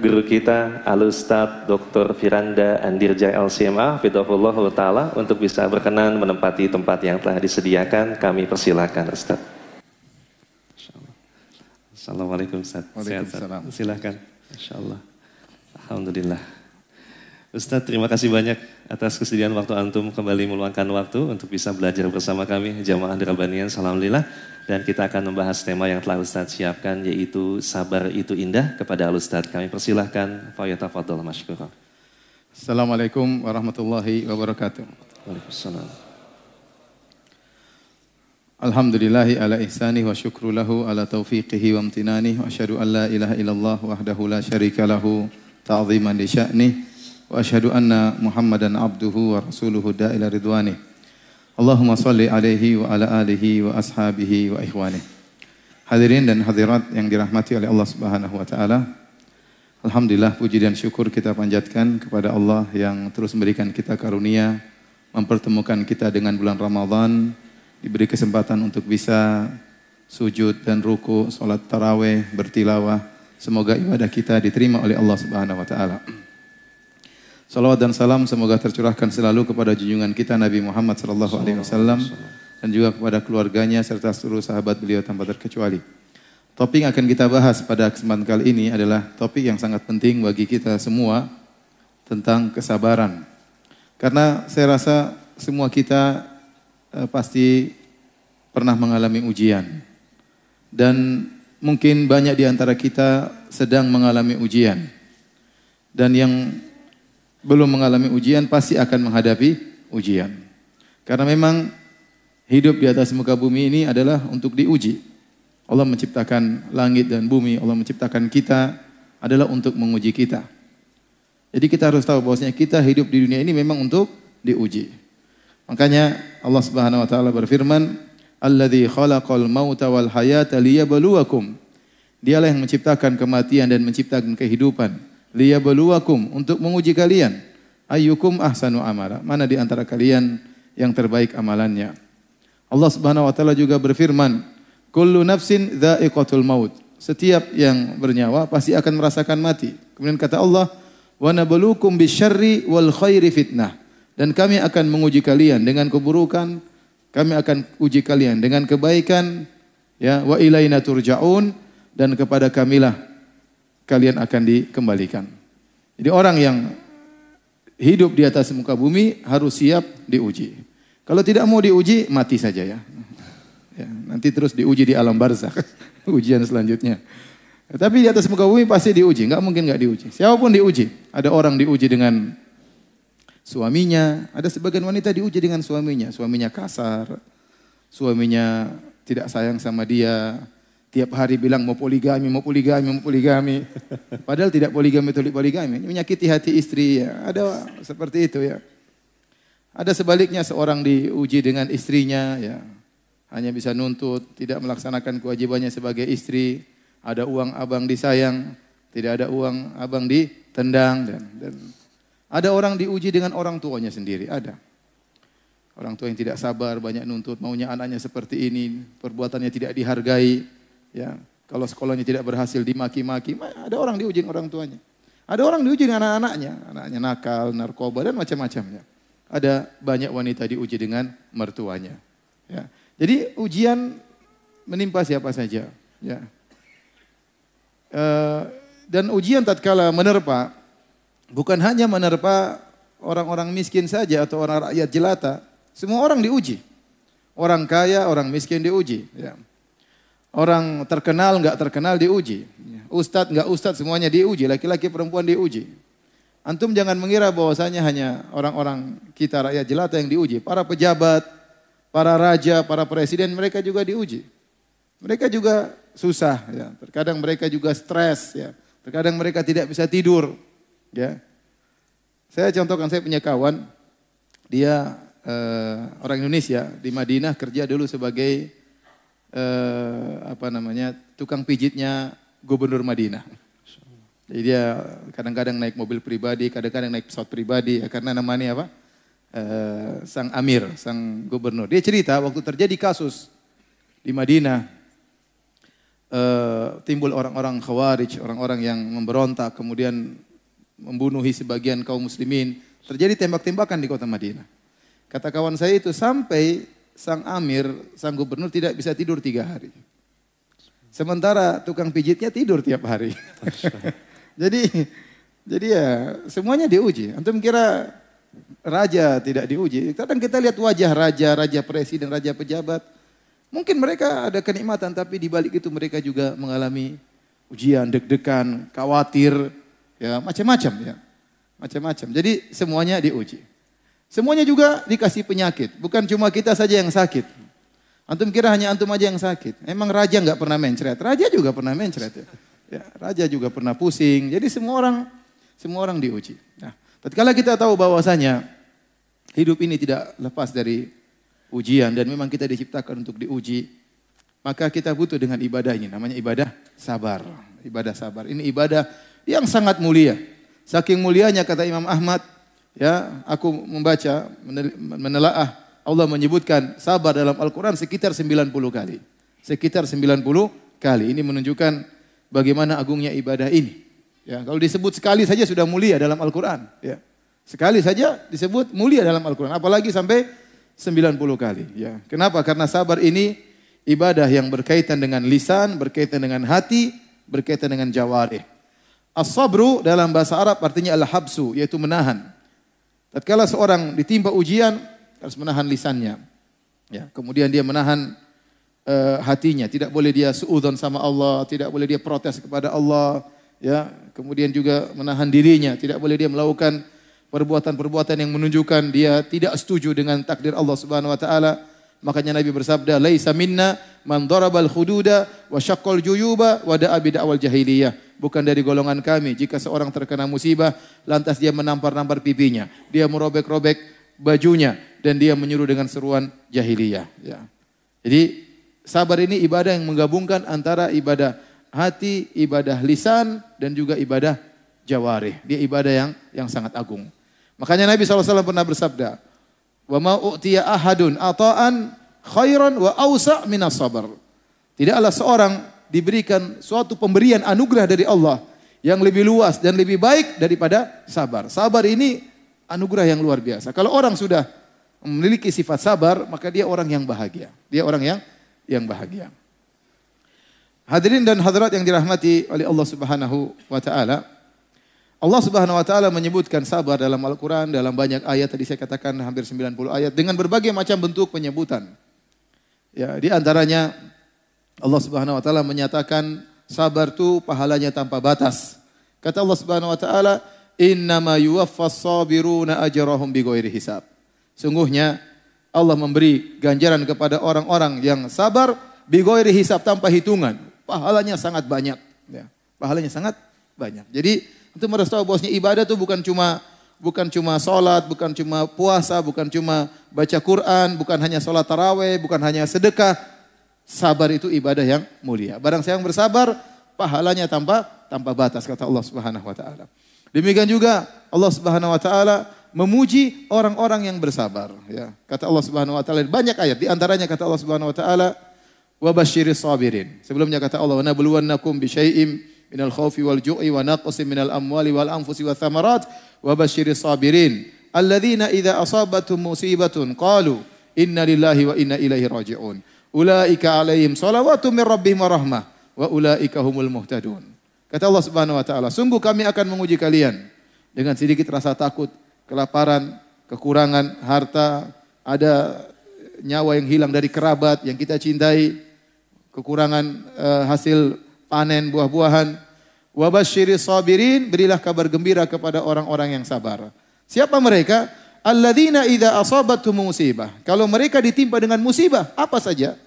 guru kita Al-Ustaz Dr. Firanda Andirja LCMA Fidafullah Ta'ala untuk bisa berkenan menempati tempat yang telah disediakan kami persilakan Ustaz. Assalamualaikum Ustaz. Waalaikumsalam. Silahkan Insyaallah. Alhamdulillah Ustaz terima kasih banyak atas kesediaan waktu antum kembali meluangkan waktu untuk bisa belajar bersama kami jamaah Dirabanian Alhamdulillah dan kita akan membahas tema yang telah Ustaz siapkan yaitu sabar itu indah kepada Al Ustaz. Kami persilahkan Fadol Mashkurah. Assalamualaikum warahmatullahi wabarakatuh. Waalaikumsalam. Alhamdulillahi ala ihsani wa syukru lahu ala taufiqihi wa amtinani wa asyhadu an la ilaha illallah wahdahu la syarika lahu ta'ziman li sya'ni abduhu wa rasuluhu da'ila ridwani. Allahumma salli alaihi wa ala alihi wa ashabihi wa ikhwani. Hadirin dan hadirat yang dirahmati oleh Allah Subhanahu wa taala. Alhamdulillah puji dan syukur kita panjatkan kepada Allah yang terus memberikan kita karunia mempertemukan kita dengan bulan Ramadan, diberi kesempatan untuk bisa sujud dan ruku, salat tarawih, bertilawah. Semoga ibadah kita diterima oleh Allah Subhanahu wa taala. Salawat dan salam semoga tercurahkan selalu kepada junjungan kita Nabi Muhammad sallallahu alaihi wasallam dan juga kepada keluarganya serta seluruh sahabat beliau tanpa terkecuali. Topik yang akan kita bahas pada kesempatan kali ini adalah topik yang sangat penting bagi kita semua tentang kesabaran. Karena saya rasa semua kita eh, pasti pernah mengalami ujian. Dan mungkin banyak di antara kita sedang mengalami ujian. Dan yang belum mengalami ujian pasti akan menghadapi ujian. Karena memang hidup di atas muka bumi ini adalah untuk diuji. Allah menciptakan langit dan bumi, Allah menciptakan kita adalah untuk menguji kita. Jadi kita harus tahu bahwasanya kita hidup di dunia ini memang untuk diuji. Makanya Allah Subhanahu wa taala berfirman, "Alladzi khalaqal mauta wal hayata liyabluwakum." Dialah yang menciptakan kematian dan menciptakan kehidupan liyabluwakum untuk menguji kalian ayyukum ahsanu amala. Mana di antara kalian yang terbaik amalannya. Allah Subhanahu wa taala juga berfirman, "Kullu nafsin dha'iqatul maut." Setiap yang bernyawa pasti akan merasakan mati. Kemudian kata Allah, "Wa nabluukum bisyarri wal khairi fitnah." Dan kami akan menguji kalian dengan keburukan, kami akan uji kalian dengan kebaikan, ya, wa ilaina turja'un dan kepada kamilah kalian akan dikembalikan. Jadi orang yang hidup di atas muka bumi harus siap diuji. Kalau tidak mau diuji, mati saja ya. ya nanti terus diuji di alam barzakh, ujian selanjutnya. Ya, tapi di atas muka bumi pasti diuji, nggak mungkin nggak diuji. Siapa pun diuji. Ada orang diuji dengan suaminya, ada sebagian wanita diuji dengan suaminya. Suaminya kasar, suaminya tidak sayang sama dia, Tiap hari bilang mau poligami, mau poligami, mau poligami. Padahal tidak poligami itu poligami. Menyakiti hati istri. Ya. Ada seperti itu ya. Ada sebaliknya seorang diuji dengan istrinya ya. Hanya bisa nuntut, tidak melaksanakan kewajibannya sebagai istri. Ada uang abang disayang, tidak ada uang abang ditendang dan, dan ada orang diuji dengan orang tuanya sendiri, ada. Orang tua yang tidak sabar, banyak nuntut, maunya anaknya seperti ini, perbuatannya tidak dihargai. Ya, kalau sekolahnya tidak berhasil dimaki-maki, ada orang diuji orang tuanya. Ada orang diuji anak-anaknya, anaknya nakal, narkoba dan macam-macamnya. Ada banyak wanita diuji dengan mertuanya. Ya. Jadi ujian menimpa siapa saja. Ya. E, dan ujian tatkala menerpa, bukan hanya menerpa orang-orang miskin saja atau orang rakyat jelata. Semua orang diuji. Orang kaya, orang miskin diuji. Ya. Orang terkenal nggak terkenal diuji. Ustadz nggak ustadz semuanya diuji. Laki-laki perempuan diuji. Antum jangan mengira bahwasanya hanya orang-orang kita rakyat jelata yang diuji. Para pejabat, para raja, para presiden mereka juga diuji. Mereka juga susah ya. Terkadang mereka juga stres ya. Terkadang mereka tidak bisa tidur ya. Saya contohkan saya punya kawan dia eh, orang Indonesia di Madinah kerja dulu sebagai eh, apa namanya tukang pijitnya gubernur Madinah. Jadi dia kadang-kadang naik mobil pribadi, kadang-kadang naik pesawat pribadi, ya, karena namanya apa? Eh, sang Amir, sang gubernur. Dia cerita waktu terjadi kasus di Madinah, uh, timbul orang-orang khawarij, orang-orang yang memberontak, kemudian membunuhi sebagian kaum muslimin. Terjadi tembak-tembakan di kota Madinah. Kata kawan saya itu sampai sang amir, sang gubernur tidak bisa tidur tiga hari. Sementara tukang pijitnya tidur tiap hari. jadi jadi ya semuanya diuji. Antum kira raja tidak diuji. Kadang kita lihat wajah raja, raja presiden, raja pejabat. Mungkin mereka ada kenikmatan, tapi di balik itu mereka juga mengalami ujian, deg-degan, khawatir, ya macam-macam ya. Macam-macam. Jadi semuanya diuji. Semuanya juga dikasih penyakit. Bukan cuma kita saja yang sakit. Antum kira hanya antum aja yang sakit. Emang raja nggak pernah mencret. Raja juga pernah mencret ya. ya. Raja juga pernah pusing. Jadi semua orang semua orang diuji. Nah, Tatkala kita tahu bahwasanya hidup ini tidak lepas dari ujian dan memang kita diciptakan untuk diuji, maka kita butuh dengan ibadah ini namanya ibadah sabar. Ibadah sabar. Ini ibadah yang sangat mulia. Saking mulianya kata Imam Ahmad, ya, aku membaca menelaah Allah menyebutkan sabar dalam Al-Qur'an sekitar 90 kali. Sekitar 90 kali. Ini menunjukkan bagaimana agungnya ibadah ini. Ya, kalau disebut sekali saja sudah mulia dalam Al-Quran. Ya. Sekali saja disebut mulia dalam Al-Quran. Apalagi sampai 90 kali. Ya. Kenapa? Karena sabar ini ibadah yang berkaitan dengan lisan, berkaitan dengan hati, berkaitan dengan jawarih. As-sabru dalam bahasa Arab artinya al-habsu, yaitu menahan. Tatkala seorang ditimpa ujian, harus menahan lisannya. Ya, kemudian dia menahan uh, hatinya. Tidak boleh dia suudon sama Allah, tidak boleh dia protes kepada Allah, ya kemudian juga menahan dirinya tidak boleh dia melakukan perbuatan-perbuatan yang menunjukkan dia tidak setuju dengan takdir Allah Subhanahu wa taala makanya Nabi bersabda laisa minna man darabal hududa wa syaqqal juyuba wa da'a bid'awal jahiliyah bukan dari golongan kami jika seorang terkena musibah lantas dia menampar-nampar pipinya dia merobek-robek bajunya dan dia menyuruh dengan seruan jahiliyah ya jadi sabar ini ibadah yang menggabungkan antara ibadah hati, ibadah lisan, dan juga ibadah jawarih. Dia ibadah yang yang sangat agung. Makanya Nabi SAW pernah bersabda, Wa ma'u'tiya ahadun ata'an khairan wa awsa' minas sabar. Tidaklah seorang diberikan suatu pemberian anugerah dari Allah yang lebih luas dan lebih baik daripada sabar. Sabar ini anugerah yang luar biasa. Kalau orang sudah memiliki sifat sabar, maka dia orang yang bahagia. Dia orang yang yang bahagia. Hadirin dan hadirat yang dirahmati oleh Allah Subhanahu wa taala. Allah Subhanahu wa taala menyebutkan sabar dalam Al-Qur'an dalam banyak ayat tadi saya katakan hampir 90 ayat dengan berbagai macam bentuk penyebutan. Ya, di antaranya Allah Subhanahu wa taala menyatakan sabar itu pahalanya tanpa batas. Kata Allah Subhanahu wa taala, "Innama yuwaffas sabiruna ajrahum bighairi hisab." Sungguhnya Allah memberi ganjaran kepada orang-orang yang sabar bighairi hisab tanpa hitungan pahalanya sangat banyak. Ya, pahalanya sangat banyak. Jadi untuk harus tahu ibadah itu bukan cuma bukan cuma sholat, bukan cuma puasa, bukan cuma baca Quran, bukan hanya sholat taraweh, bukan hanya sedekah. Sabar itu ibadah yang mulia. Barang siapa yang bersabar, pahalanya tanpa tanpa batas kata Allah Subhanahu wa taala. Demikian juga Allah Subhanahu wa taala memuji orang-orang yang bersabar ya. Kata Allah Subhanahu wa taala banyak ayat di antaranya kata Allah Subhanahu wa taala wa basyiris sabirin. Sebelumnya kata Allah, "Wa nabluwannakum bi syai'im minal khaufi wal ju'i wa naqsin minal amwali wal anfusi wa thamarat wa basyiris sabirin alladzina idza asabatuhum musibatun qalu inna lillahi wa inna ilaihi raji'un." Ulaika alaihim salawatu min rabbihim wa rahmah wa ulaika humul muhtadun. Kata Allah Subhanahu wa taala, sungguh kami akan menguji kalian dengan sedikit rasa takut, kelaparan, kekurangan harta, ada nyawa yang hilang dari kerabat yang kita cintai, kekurangan uh, hasil panen buah-buahan. Wabashiri sabirin, berilah kabar gembira kepada orang-orang yang sabar. Siapa mereka? Alladzina idza asabatuhum musibah. Kalau mereka ditimpa dengan musibah, apa saja?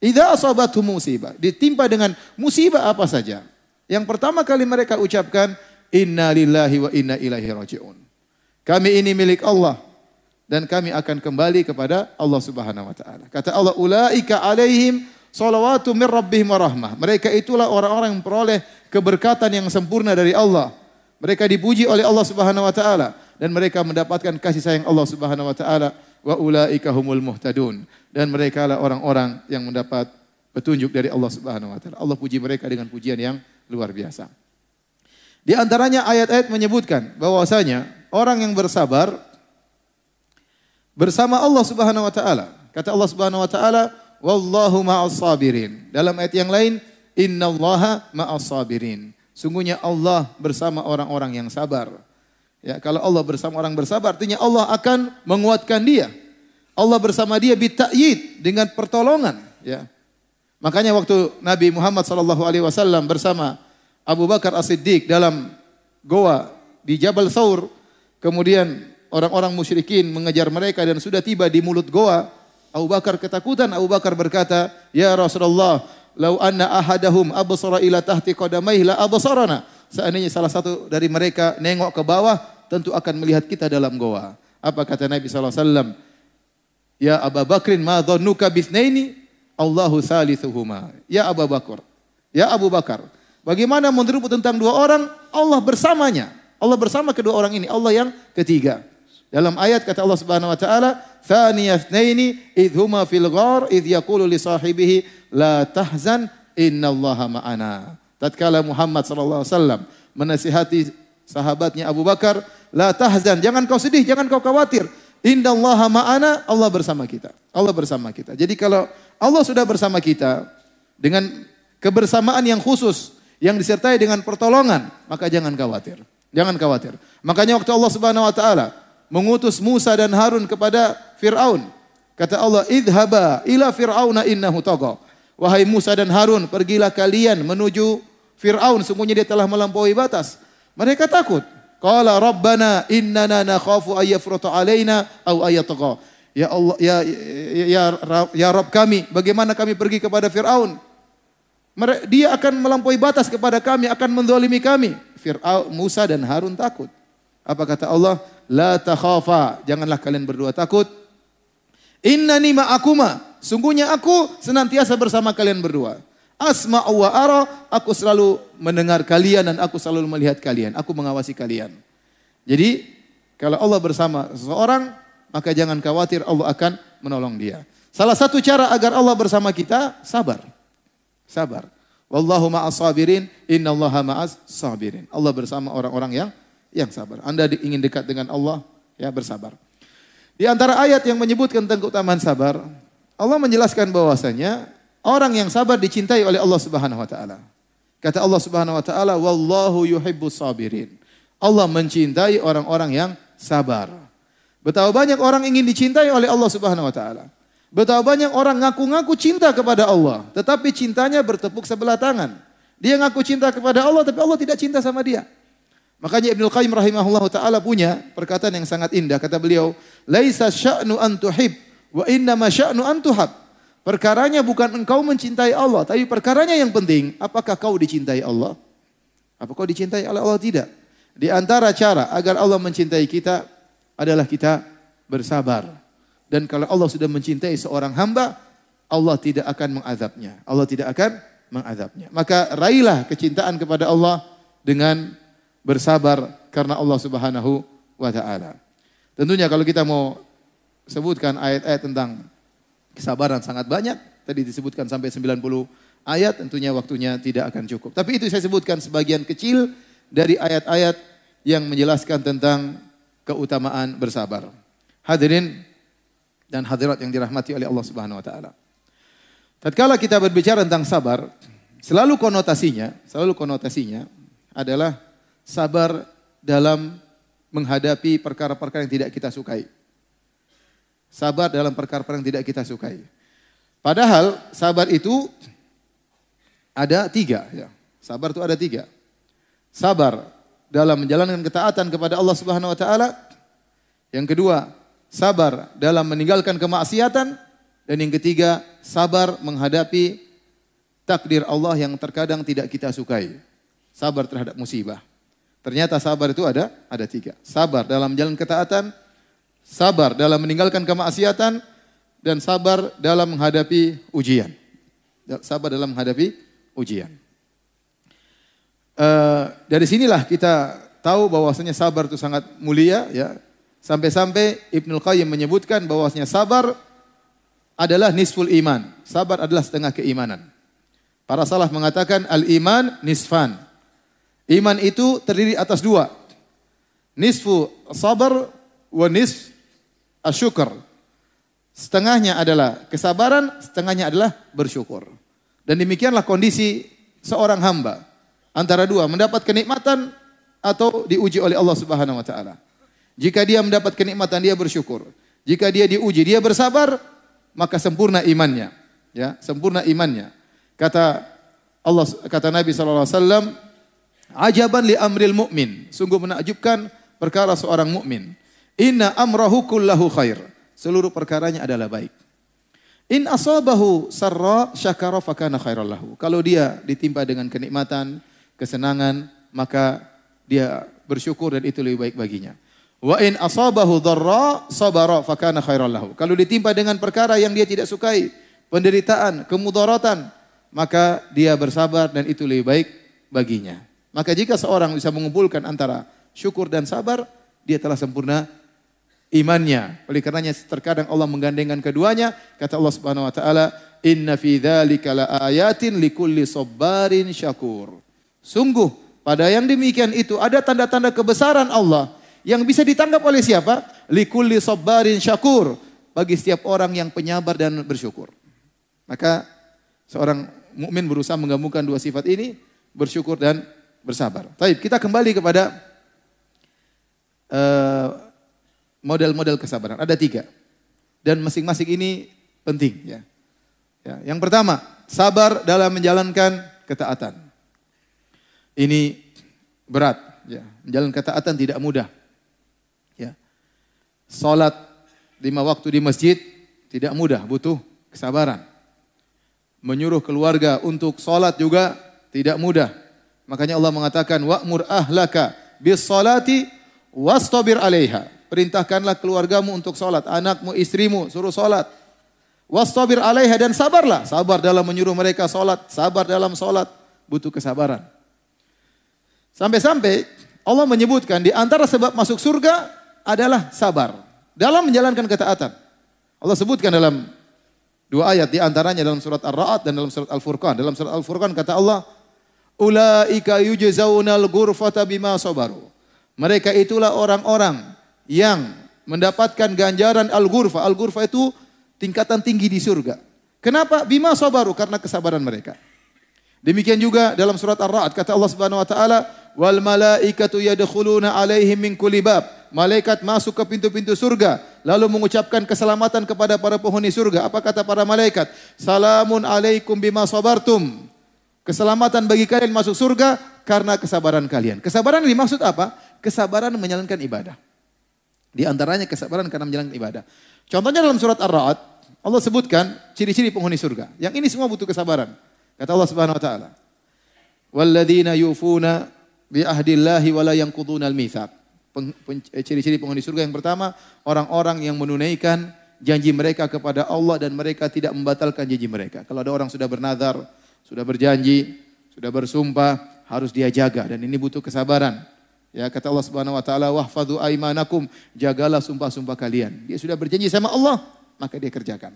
Idza asabatuhum musibah, ditimpa dengan musibah apa saja? Yang pertama kali mereka ucapkan inna lillahi wa inna ilaihi rajiun. Kami ini milik Allah dan kami akan kembali kepada Allah Subhanahu wa taala. Kata Allah, ulaika alaihim Salawatu min rabbihim rahmah. Mereka itulah orang-orang yang peroleh keberkatan yang sempurna dari Allah. Mereka dipuji oleh Allah Subhanahu wa taala dan mereka mendapatkan kasih sayang Allah Subhanahu wa taala wa ulaika humul muhtadun dan mereka lah orang-orang yang mendapat petunjuk dari Allah Subhanahu wa taala. Allah puji mereka dengan pujian yang luar biasa. Di antaranya ayat-ayat menyebutkan bahwasanya orang yang bersabar bersama Allah Subhanahu wa taala. Kata Allah Subhanahu wa taala, "Wallahu ma'as sabirin." Dalam ayat yang lain, "Innallaha ma'as sabirin." Sungguhnya Allah bersama orang-orang yang sabar. Ya, kalau Allah bersama orang bersabar, artinya Allah akan menguatkan dia. Allah bersama dia bita'yid dengan pertolongan, ya. Makanya waktu Nabi Muhammad sallallahu alaihi wasallam bersama Abu Bakar As-Siddiq dalam goa di Jabal Thawr, kemudian orang-orang musyrikin mengejar mereka dan sudah tiba di mulut goa, Abu Bakar ketakutan, Abu Bakar berkata, "Ya Rasulullah, lau anna ahadahum absara ila tahti qadamaihi la absarana." Seandainya salah satu dari mereka nengok ke bawah, tentu akan melihat kita dalam goa. Apa kata Nabi sallallahu alaihi wasallam? Ya Abu Bakrin ma dhannuka bisnaini? Allahu thalithuhuma. Ya Abu Bakar. Ya Abu Bakar. Bagaimana menurutmu tentang dua orang? Allah bersamanya. Allah bersama kedua orang ini. Allah yang ketiga. Dalam ayat kata Allah Subhanahu wa taala, "Thaniyatnaini idh huma fil ghar idh yaqulu li sahibihi la tahzan innallaha ma'ana." Tatkala Muhammad sallallahu alaihi wasallam menasihati sahabatnya Abu Bakar, "La tahzan, jangan kau sedih, jangan kau khawatir. Innallaha ma'ana, Allah bersama kita. Allah bersama kita." Jadi kalau Allah sudah bersama kita dengan kebersamaan yang khusus yang disertai dengan pertolongan, maka jangan khawatir. Jangan khawatir. Makanya waktu Allah Subhanahu wa taala mengutus Musa dan Harun kepada Firaun, kata Allah, "Idhaba ila Fir'auna innahu tagha." Wahai Musa dan Harun, pergilah kalian menuju Firaun, sungguhnya dia telah melampaui batas. Mereka takut. Qala rabbana innana nakhafu ayyafruta alaina au ayatagha. Ya Allah, ya ya ya, ya Rabb kami, bagaimana kami pergi kepada Firaun? Dia akan melampaui batas kepada kami, akan mendolimi kami. Fir'aun, Musa dan Harun takut. Apa kata Allah? La takhafa. Janganlah kalian berdua takut. Innani ma'akuma. Sungguhnya aku senantiasa bersama kalian berdua. Asma'u wa ara. Aku selalu mendengar kalian dan aku selalu melihat kalian. Aku mengawasi kalian. Jadi kalau Allah bersama seseorang, maka jangan khawatir Allah akan menolong dia. Salah satu cara agar Allah bersama kita, sabar. Sabar. Wallahu ma'as sabirin, innallaha ma'as sabirin. Allah bersama orang-orang yang yang sabar. Anda ingin dekat dengan Allah, ya bersabar. Di antara ayat yang menyebutkan tentang keutamaan sabar, Allah menjelaskan bahwasanya orang yang sabar dicintai oleh Allah Subhanahu wa taala. Kata Allah Subhanahu wa taala, "Wallahu yuhibbus sabirin." Allah mencintai orang-orang yang sabar. Betapa banyak orang ingin dicintai oleh Allah Subhanahu wa taala. Betapa banyak orang ngaku-ngaku cinta kepada Allah, tetapi cintanya bertepuk sebelah tangan. Dia ngaku cinta kepada Allah, tapi Allah tidak cinta sama dia. Makanya Ibnu Qayyim rahimahullah taala punya perkataan yang sangat indah. Kata beliau, "Laisa sya'nu an tuhib, wa inna ma sya'nu an tuhab." Perkaranya bukan engkau mencintai Allah, tapi perkaranya yang penting, apakah kau dicintai Allah? Apa kau dicintai oleh Allah? Tidak. Di antara cara agar Allah mencintai kita adalah kita bersabar. Dan kalau Allah sudah mencintai seorang hamba, Allah tidak akan mengazabnya. Allah tidak akan mengazabnya. Maka raihlah kecintaan kepada Allah dengan bersabar karena Allah Subhanahu wa taala. Tentunya kalau kita mau sebutkan ayat-ayat tentang kesabaran sangat banyak, tadi disebutkan sampai 90 ayat, tentunya waktunya tidak akan cukup. Tapi itu saya sebutkan sebagian kecil dari ayat-ayat yang menjelaskan tentang keutamaan bersabar. Hadirin dan hadirat yang dirahmati oleh Allah Subhanahu wa taala. Tatkala kita berbicara tentang sabar, selalu konotasinya, selalu konotasinya adalah sabar dalam menghadapi perkara-perkara yang tidak kita sukai. Sabar dalam perkara-perkara yang tidak kita sukai. Padahal sabar itu ada tiga. Ya. Sabar itu ada tiga. Sabar dalam menjalankan ketaatan kepada Allah Subhanahu Wa Taala. Yang kedua, sabar dalam meninggalkan kemaksiatan dan yang ketiga sabar menghadapi takdir Allah yang terkadang tidak kita sukai. Sabar terhadap musibah. Ternyata sabar itu ada ada tiga. Sabar dalam jalan ketaatan, sabar dalam meninggalkan kemaksiatan, dan sabar dalam menghadapi ujian. Sabar dalam menghadapi ujian. Uh, dari sinilah kita tahu bahwasanya sabar itu sangat mulia ya Sampai-sampai Ibnu Qayyim menyebutkan bahwasanya sabar adalah nisful iman. Sabar adalah setengah keimanan. Para salaf mengatakan al-iman nisfan. Iman itu terdiri atas dua. Nisfu sabar wa nisf asyukur. Setengahnya adalah kesabaran, setengahnya adalah bersyukur. Dan demikianlah kondisi seorang hamba. Antara dua, mendapat kenikmatan atau diuji oleh Allah Subhanahu wa taala. Jika dia mendapat kenikmatan dia bersyukur. Jika dia diuji dia bersabar, maka sempurna imannya. Ya, sempurna imannya. Kata Allah kata Nabi sallallahu alaihi wasallam, "Ajaban li amril mu'min." Sungguh menakjubkan perkara seorang mukmin. Inna amrahu kullahu khair. Seluruh perkaranya adalah baik. In asabahu sarra syakara fakana khairal lahu. Kalau dia ditimpa dengan kenikmatan, kesenangan, maka dia bersyukur dan itu lebih baik baginya. Wa in asabahu dharra sabara fakana khairal lahu. Kalau ditimpa dengan perkara yang dia tidak sukai, penderitaan, kemudaratan, maka dia bersabar dan itu lebih baik baginya. Maka jika seorang bisa mengumpulkan antara syukur dan sabar, dia telah sempurna imannya. Oleh karenanya terkadang Allah menggandengkan keduanya. Kata Allah Subhanahu wa taala, "Inna fi dzalika laayatin likulli sabarin syakur." Sungguh pada yang demikian itu ada tanda-tanda kebesaran Allah yang bisa ditangkap oleh siapa? Likulli sabarin syakur. Bagi setiap orang yang penyabar dan bersyukur. Maka seorang mukmin berusaha menggabungkan dua sifat ini, bersyukur dan bersabar. Baik, kita kembali kepada uh, model-model kesabaran. Ada tiga. Dan masing-masing ini penting. Ya. Ya. Yang pertama, sabar dalam menjalankan ketaatan. Ini berat. Ya. Menjalankan ketaatan tidak mudah. Ya. Salat lima waktu di masjid tidak mudah, butuh kesabaran. Menyuruh keluarga untuk salat juga tidak mudah. Makanya Allah mengatakan wa'mur ahlaka bis salati wastabir 'alaiha. Perintahkanlah keluargamu untuk sholat. Anakmu, istrimu, suruh sholat. Wastabir alaiha dan sabarlah. Sabar dalam menyuruh mereka sholat. Sabar dalam sholat. Butuh kesabaran. Sampai-sampai Allah menyebutkan di antara sebab masuk surga adalah sabar. Dalam menjalankan ketaatan. Allah sebutkan dalam dua ayat. Di antaranya dalam surat Ar-Ra'ad dan dalam surat Al-Furqan. Dalam surat Al-Furqan kata Allah. Ulaika yujzaunal ghurfata bima sabaru. Mereka itulah orang-orang yang mendapatkan ganjaran al-ghurfa. Al-ghurfa itu tingkatan tinggi di surga. Kenapa? Bima sabaru karena kesabaran mereka. Demikian juga dalam surat Ar-Ra'd kata Allah Subhanahu wa taala, "Wal malaikatu yadkhuluna 'alaihim min kulli bab." Malaikat masuk ke pintu-pintu surga lalu mengucapkan keselamatan kepada para penghuni surga. Apa kata para malaikat? "Salamun 'alaikum bima sabartum." Keselamatan bagi kalian masuk surga karena kesabaran kalian. Kesabaran yang dimaksud apa? Kesabaran menjalankan ibadah. Di antaranya kesabaran karena menjalankan ibadah. Contohnya dalam surat Ar-Ra'd, Allah sebutkan ciri-ciri penghuni surga. Yang ini semua butuh kesabaran. Kata Allah Subhanahu wa taala. Walladzina yufuna bi ahdillahi wa la yanquduna al-mitsaq. Eh, ciri-ciri penghuni surga yang pertama, orang-orang yang menunaikan janji mereka kepada Allah dan mereka tidak membatalkan janji mereka. Kalau ada orang sudah bernazar, sudah berjanji, sudah bersumpah, harus dia jaga dan ini butuh kesabaran. Ya kata Allah Subhanahu wa taala wahfadhu aimanakum jagalah sumpah-sumpah kalian. Dia sudah berjanji sama Allah, maka dia kerjakan.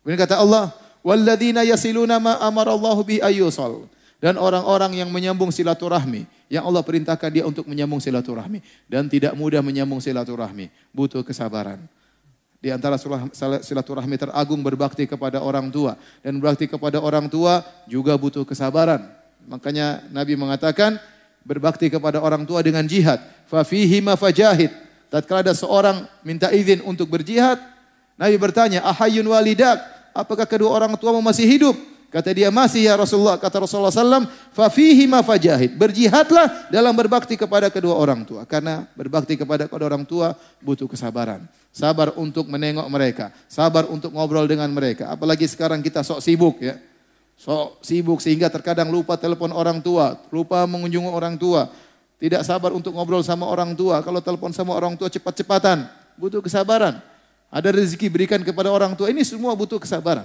Kemudian kata Allah, walladzina yasiluna ma amara Allah bi ayyusal. Dan orang-orang yang menyambung silaturahmi, yang Allah perintahkan dia untuk menyambung silaturahmi dan tidak mudah menyambung silaturahmi, butuh kesabaran. Di antara silaturahmi teragung berbakti kepada orang tua dan berbakti kepada orang tua juga butuh kesabaran. Makanya Nabi mengatakan, berbakti kepada orang tua dengan jihad. Fafihi mafajahid. Tatkala ada seorang minta izin untuk berjihad, Nabi bertanya, "Ahayun walidak? Apakah kedua orang tuamu masih hidup?" Kata dia, "Masih ya Rasulullah." Kata Rasulullah sallam, "Fafihi mafajahid." Berjihadlah dalam berbakti kepada kedua orang tua karena berbakti kepada kedua orang tua butuh kesabaran. Sabar untuk menengok mereka, sabar untuk ngobrol dengan mereka. Apalagi sekarang kita sok sibuk ya. So sibuk sehingga terkadang lupa telepon orang tua, lupa mengunjungi orang tua, tidak sabar untuk ngobrol sama orang tua. Kalau telepon sama orang tua cepat-cepatan, butuh kesabaran. Ada rezeki berikan kepada orang tua, ini semua butuh kesabaran.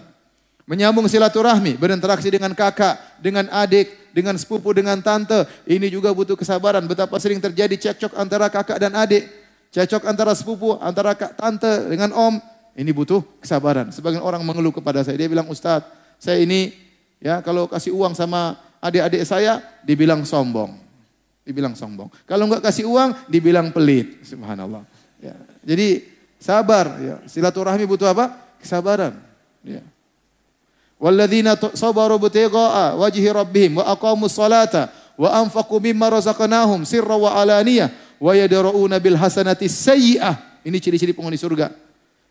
Menyambung silaturahmi, berinteraksi dengan kakak, dengan adik, dengan sepupu, dengan tante. Ini juga butuh kesabaran. Betapa sering terjadi cekcok antara kakak dan adik. Cekcok antara sepupu, antara kak, tante dengan om. Ini butuh kesabaran. Sebagian orang mengeluh kepada saya, dia bilang, Ustadz, saya ini ya kalau kasih uang sama adik-adik saya, dibilang sombong. Dibilang sombong. Kalau enggak kasih uang, dibilang pelit. Subhanallah. Ya. Jadi sabar. Ya. Silaturahmi butuh apa? Kesabaran. Ya. Walladzina sabaru butigha'a wajhi rabbihim wa aqamus salata wa anfaqu mimma razaqnahum sirra wa alaniyah wa yadra'una bil hasanati sayyi'ah. Ini ciri-ciri penghuni surga.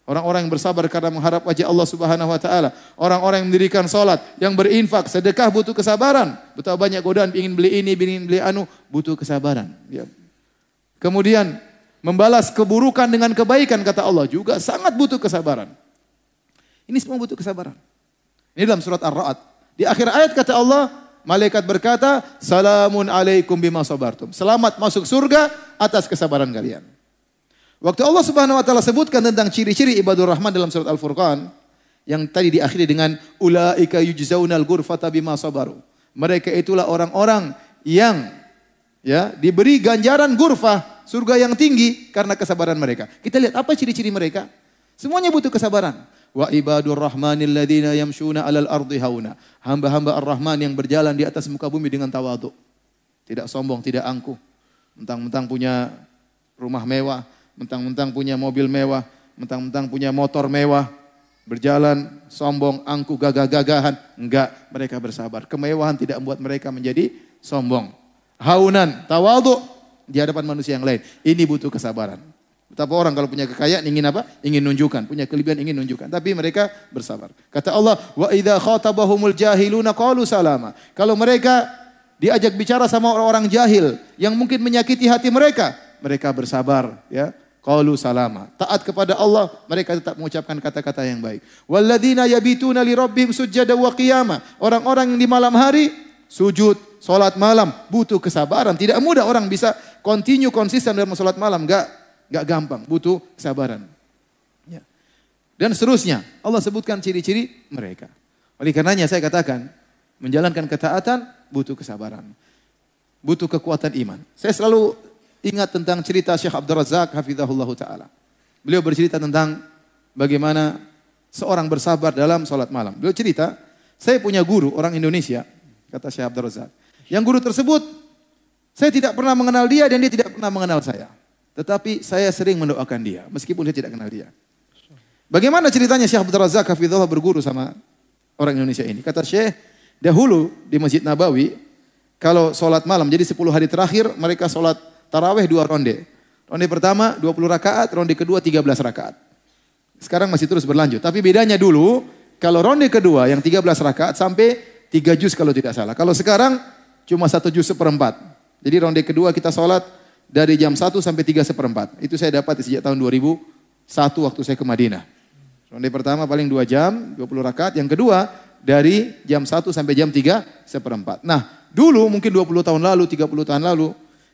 Orang-orang yang bersabar karena mengharap wajah Allah Subhanahu wa taala. Orang-orang yang mendirikan salat, yang berinfak, sedekah butuh kesabaran. Betapa banyak godaan ingin beli ini, ingin beli anu, butuh kesabaran. Ya. Kemudian membalas keburukan dengan kebaikan kata Allah juga sangat butuh kesabaran. Ini semua butuh kesabaran. Ini dalam surat Ar-Ra'd. Di akhir ayat kata Allah, malaikat berkata, "Salamun alaikum bima sabartum." Selamat masuk surga atas kesabaran kalian. Waktu Allah Subhanahu wa taala sebutkan tentang ciri-ciri ibadur rahman dalam surat Al-Furqan yang tadi diakhiri dengan ulaika yujzaunal ghurfata bima sabaru. Mereka itulah orang-orang yang ya diberi ganjaran gurfah, surga yang tinggi karena kesabaran mereka. Kita lihat apa ciri-ciri mereka? Semuanya butuh kesabaran. Wa ibadur rahmanil ladzina yamshuna alal ardi hauna. Hamba-hamba Ar-Rahman yang berjalan di atas muka bumi dengan tawadhu. Tidak sombong, tidak angkuh. Mentang-mentang punya rumah mewah, mentang-mentang punya mobil mewah, mentang-mentang punya motor mewah, berjalan sombong, angkuh, gagah-gagahan. Enggak, mereka bersabar. Kemewahan tidak membuat mereka menjadi sombong. Haunan, tawadu di hadapan manusia yang lain. Ini butuh kesabaran. Betapa orang kalau punya kekayaan ingin apa? Ingin nunjukkan, punya kelebihan ingin nunjukkan. Tapi mereka bersabar. Kata Allah, "Wa idza khatabahumul jahiluna qalu salama." Kalau mereka diajak bicara sama orang-orang jahil yang mungkin menyakiti hati mereka, mereka bersabar, ya. Qalu salama. Taat kepada Allah, mereka tetap mengucapkan kata-kata yang baik. Walladzina yabituna li rabbihim sujada wa qiyama. Orang-orang yang di malam hari sujud, salat malam, butuh kesabaran. Tidak mudah orang bisa continue konsisten dalam salat malam, enggak enggak gampang, butuh kesabaran. Ya. Dan seterusnya, Allah sebutkan ciri-ciri mereka. Oleh karenanya saya katakan, menjalankan ketaatan butuh kesabaran. Butuh kekuatan iman. Saya selalu ingat tentang cerita Syekh Abdul Razak hafizahullah taala. Beliau bercerita tentang bagaimana seorang bersabar dalam sholat malam. Beliau cerita, saya punya guru orang Indonesia, kata Syekh Abdul Razak. Yang guru tersebut, saya tidak pernah mengenal dia dan dia tidak pernah mengenal saya. Tetapi saya sering mendoakan dia, meskipun saya tidak kenal dia. Bagaimana ceritanya Syekh Abdul Razak hafizahullah berguru sama orang Indonesia ini? Kata Syekh, dahulu di Masjid Nabawi, kalau sholat malam, jadi 10 hari terakhir mereka sholat Taraweh dua ronde. Ronde pertama 20 rakaat, ronde kedua 13 rakaat. Sekarang masih terus berlanjut. Tapi bedanya dulu, kalau ronde kedua yang 13 rakaat sampai 3 juz kalau tidak salah. Kalau sekarang cuma satu juz seperempat. Jadi ronde kedua kita sholat dari jam 1 sampai 3 seperempat. Itu saya dapat sejak tahun 2001 waktu saya ke Madinah. Ronde pertama paling 2 jam, 20 rakaat. Yang kedua dari jam 1 sampai jam 3 seperempat. Nah dulu mungkin 20 tahun lalu, 30 tahun lalu,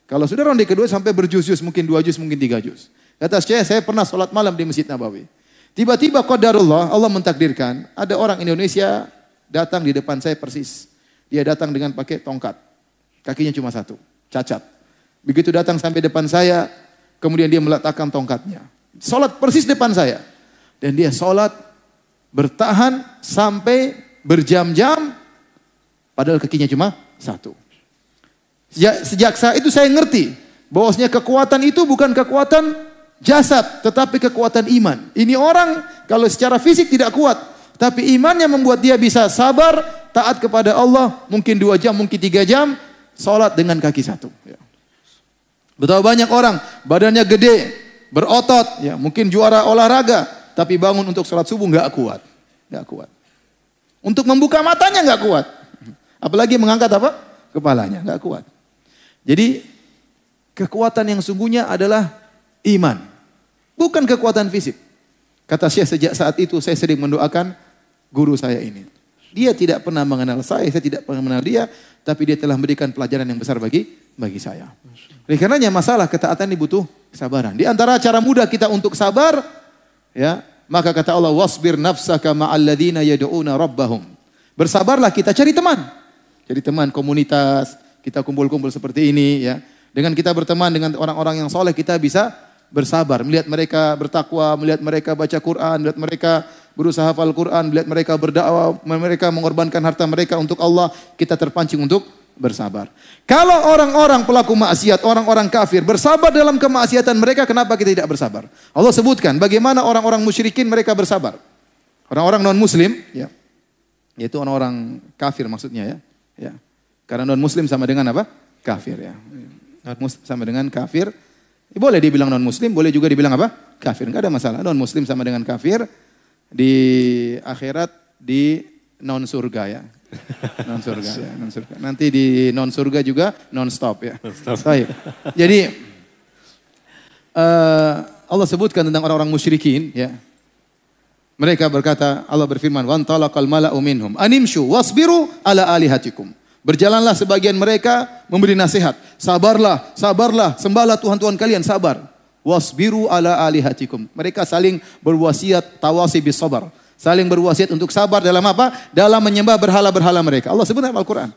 kalau sudah ronde kedua sampai berjus-jus, mungkin dua jus, mungkin tiga jus. Kata saya, saya pernah sholat malam di Masjid Nabawi. Tiba-tiba qadarullah, Allah mentakdirkan, ada orang Indonesia datang di depan saya persis. Dia datang dengan pakai tongkat. Kakinya cuma satu, cacat. Begitu datang sampai depan saya, kemudian dia meletakkan tongkatnya. Sholat persis depan saya. Dan dia sholat bertahan sampai berjam-jam, padahal kakinya cuma satu. Sejak, sejak saat itu saya ngerti bahwasanya kekuatan itu bukan kekuatan jasad, tetapi kekuatan iman. Ini orang kalau secara fisik tidak kuat, tapi imannya membuat dia bisa sabar, taat kepada Allah, mungkin dua jam, mungkin tiga jam, sholat dengan kaki satu. Betapa banyak orang badannya gede, berotot, ya mungkin juara olahraga, tapi bangun untuk sholat subuh nggak kuat, nggak kuat. Untuk membuka matanya nggak kuat, apalagi mengangkat apa? Kepalanya nggak kuat. Jadi kekuatan yang sungguhnya adalah iman. Bukan kekuatan fisik. Kata Syekh sejak saat itu saya sering mendoakan guru saya ini. Dia tidak pernah mengenal saya, saya tidak pernah mengenal dia, tapi dia telah memberikan pelajaran yang besar bagi bagi saya. Oleh karenanya masalah ketaatan ini butuh kesabaran. Di antara cara mudah kita untuk sabar, ya, maka kata Allah wasbir nafsaka ma'alladina yad'una rabbahum. Bersabarlah kita cari teman. Cari teman komunitas, kita kumpul-kumpul seperti ini ya. Dengan kita berteman dengan orang-orang yang soleh kita bisa bersabar, melihat mereka bertakwa, melihat mereka baca Quran, melihat mereka berusaha hafal Quran, melihat mereka berdakwah, mereka mengorbankan harta mereka untuk Allah, kita terpancing untuk bersabar. Kalau orang-orang pelaku maksiat, orang-orang kafir bersabar dalam kemaksiatan mereka, kenapa kita tidak bersabar? Allah sebutkan bagaimana orang-orang musyrikin mereka bersabar. Orang-orang non muslim, ya. Yaitu orang-orang kafir maksudnya ya. Ya. Karena non muslim sama dengan apa? Kafir ya. Non muslim sama dengan kafir. Boleh dibilang non muslim, boleh juga dibilang apa? Kafir. Enggak ada masalah. Non muslim sama dengan kafir di akhirat di non surga ya. Non surga ya, non surga. Nanti di non surga juga non stop ya. Non Baik. Jadi uh, Allah sebutkan tentang orang-orang musyrikin ya. Mereka berkata, Allah berfirman, "Wan talaqal mala'u minhum animshu wasbiru ala alihatikum." Berjalanlah sebagian mereka memberi nasihat. Sabarlah, sabarlah, sembahlah Tuhan-Tuhan kalian, sabar. Wasbiru ala alihatikum. Mereka saling berwasiat tawasi bis sabar. Saling berwasiat untuk sabar dalam apa? Dalam menyembah berhala-berhala mereka. Allah sebut dalam Al-Quran.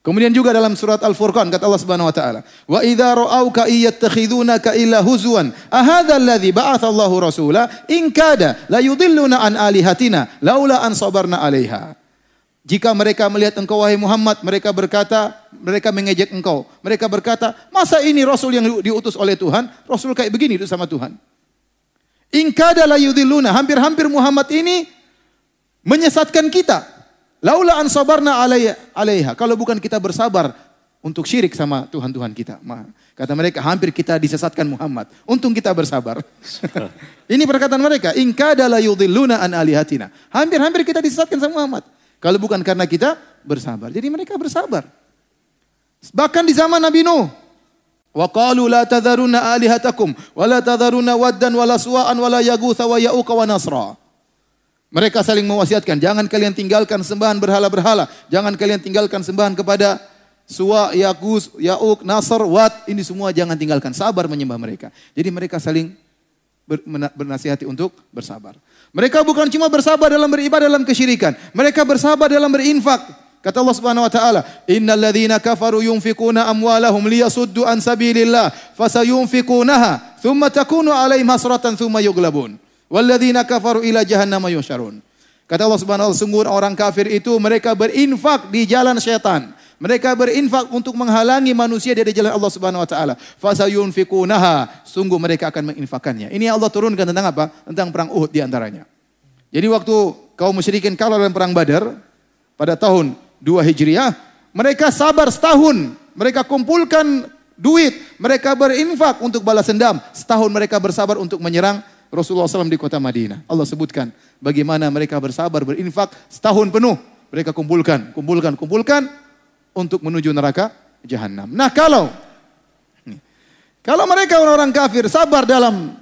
Kemudian juga dalam surat Al-Furqan kata Allah Subhanahu wa taala, "Wa idza ra'auka iyattakhidunaka illa huzwan, ahadha alladhi ba'atha Allahu rasula in kada la yudilluna an alihatina laula an sabarna 'alaiha." Jika mereka melihat engkau wahai Muhammad, mereka berkata, mereka mengejek engkau. Mereka berkata, "Masa ini rasul yang diutus oleh Tuhan, rasul kayak begini itu sama Tuhan?" In kada la yudilluna, hampir-hampir Muhammad ini menyesatkan kita. Laula an sabarna alaiha. Kalau bukan kita bersabar untuk syirik sama Tuhan-Tuhan kita. Kata mereka, hampir kita disesatkan Muhammad. Untung kita bersabar. Ini perkataan mereka. In kada la yudhilluna an alihatina. Hampir-hampir kita disesatkan sama Muhammad. Kalau bukan karena kita bersabar. Jadi mereka bersabar. Bahkan di zaman Nabi Nuh. Wa qalu la tadharuna alihatakum wa la yagutha wa ya'uqa wa nasra. Mereka saling mewasiatkan, jangan kalian tinggalkan sembahan berhala-berhala, jangan kalian tinggalkan sembahan kepada Suwa, Yakus, Yauk, Nasr, Wat, ini semua jangan tinggalkan. Sabar menyembah mereka. Jadi mereka saling bernasihati untuk bersabar. Mereka bukan cuma bersabar dalam beribadah dalam kesyirikan. Mereka bersabar dalam berinfak. Kata Allah Subhanahu wa taala, "Innal ladzina kafaru yunfikuna amwalahum liyasuddu an sabilillah, fasayunfikunaha, thumma takunu alaihim hasratan thumma yughlabun." Walladzina kafaru ila jahannama yusyarun. Kata Allah Subhanahu wa taala, sungguh orang kafir itu mereka berinfak di jalan syaitan. Mereka berinfak untuk menghalangi manusia dari jalan Allah Subhanahu wa taala. Fasayunfikunaha, sungguh mereka akan menginfakannya. Ini Allah turunkan tentang apa? Tentang perang Uhud di antaranya. Jadi waktu kaum musyrikin kalah dalam perang Badar pada tahun 2 Hijriah, mereka sabar setahun. Mereka kumpulkan duit, mereka berinfak untuk balas dendam. Setahun mereka bersabar untuk menyerang Rasulullah SAW di kota Madinah. Allah sebutkan bagaimana mereka bersabar berinfak setahun penuh. Mereka kumpulkan, kumpulkan, kumpulkan untuk menuju neraka jahanam. Nah kalau kalau mereka orang-orang kafir sabar dalam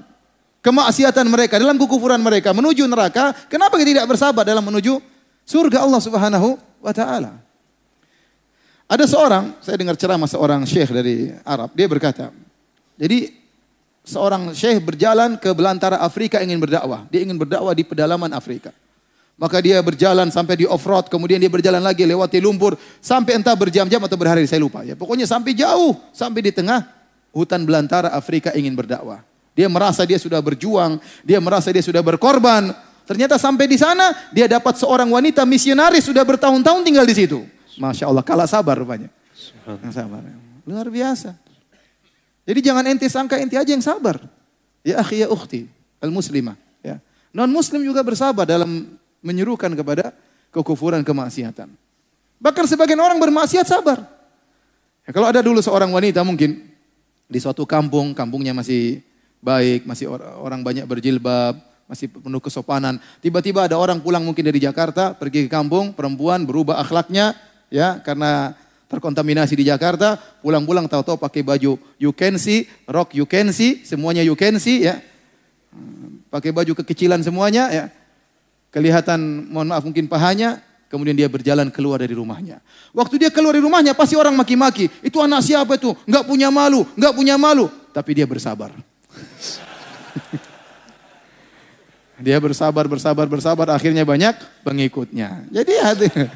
kemaksiatan mereka, dalam kekufuran mereka menuju neraka, kenapa kita tidak bersabar dalam menuju surga Allah Subhanahu wa taala? Ada seorang, saya dengar ceramah seorang syekh dari Arab, dia berkata, jadi seorang syekh berjalan ke belantara Afrika ingin berdakwah. Dia ingin berdakwah di pedalaman Afrika. Maka dia berjalan sampai di off-road, kemudian dia berjalan lagi lewati lumpur, sampai entah berjam-jam atau berhari, saya lupa. Ya, pokoknya sampai jauh, sampai di tengah hutan belantara Afrika ingin berdakwah. Dia merasa dia sudah berjuang, dia merasa dia sudah berkorban. Ternyata sampai di sana, dia dapat seorang wanita misionaris sudah bertahun-tahun tinggal di situ. Masya Allah, kalah sabar rupanya. Sabar. Luar biasa. Jadi jangan ente sangka ente aja yang sabar. Ya akhi ya ukhti, al-muslimah. Ya. Non muslim juga bersabar dalam menyerukan kepada kekufuran kemaksiatan. Bahkan sebagian orang bermaksiat sabar. Ya, kalau ada dulu seorang wanita mungkin di suatu kampung, kampungnya masih baik, masih orang banyak berjilbab, masih penuh kesopanan. Tiba-tiba ada orang pulang mungkin dari Jakarta, pergi ke kampung, perempuan berubah akhlaknya, ya karena terkontaminasi di Jakarta, pulang-pulang tahu-tahu pakai baju you can see, rock you can see, semuanya you can see ya. Pakai baju kekecilan semuanya ya. Kelihatan mohon maaf mungkin pahanya, kemudian dia berjalan keluar dari rumahnya. Waktu dia keluar dari rumahnya pasti orang maki-maki, itu anak siapa itu? Enggak punya malu, enggak punya malu, tapi dia bersabar. dia bersabar, bersabar, bersabar, akhirnya banyak pengikutnya. Jadi hadirin,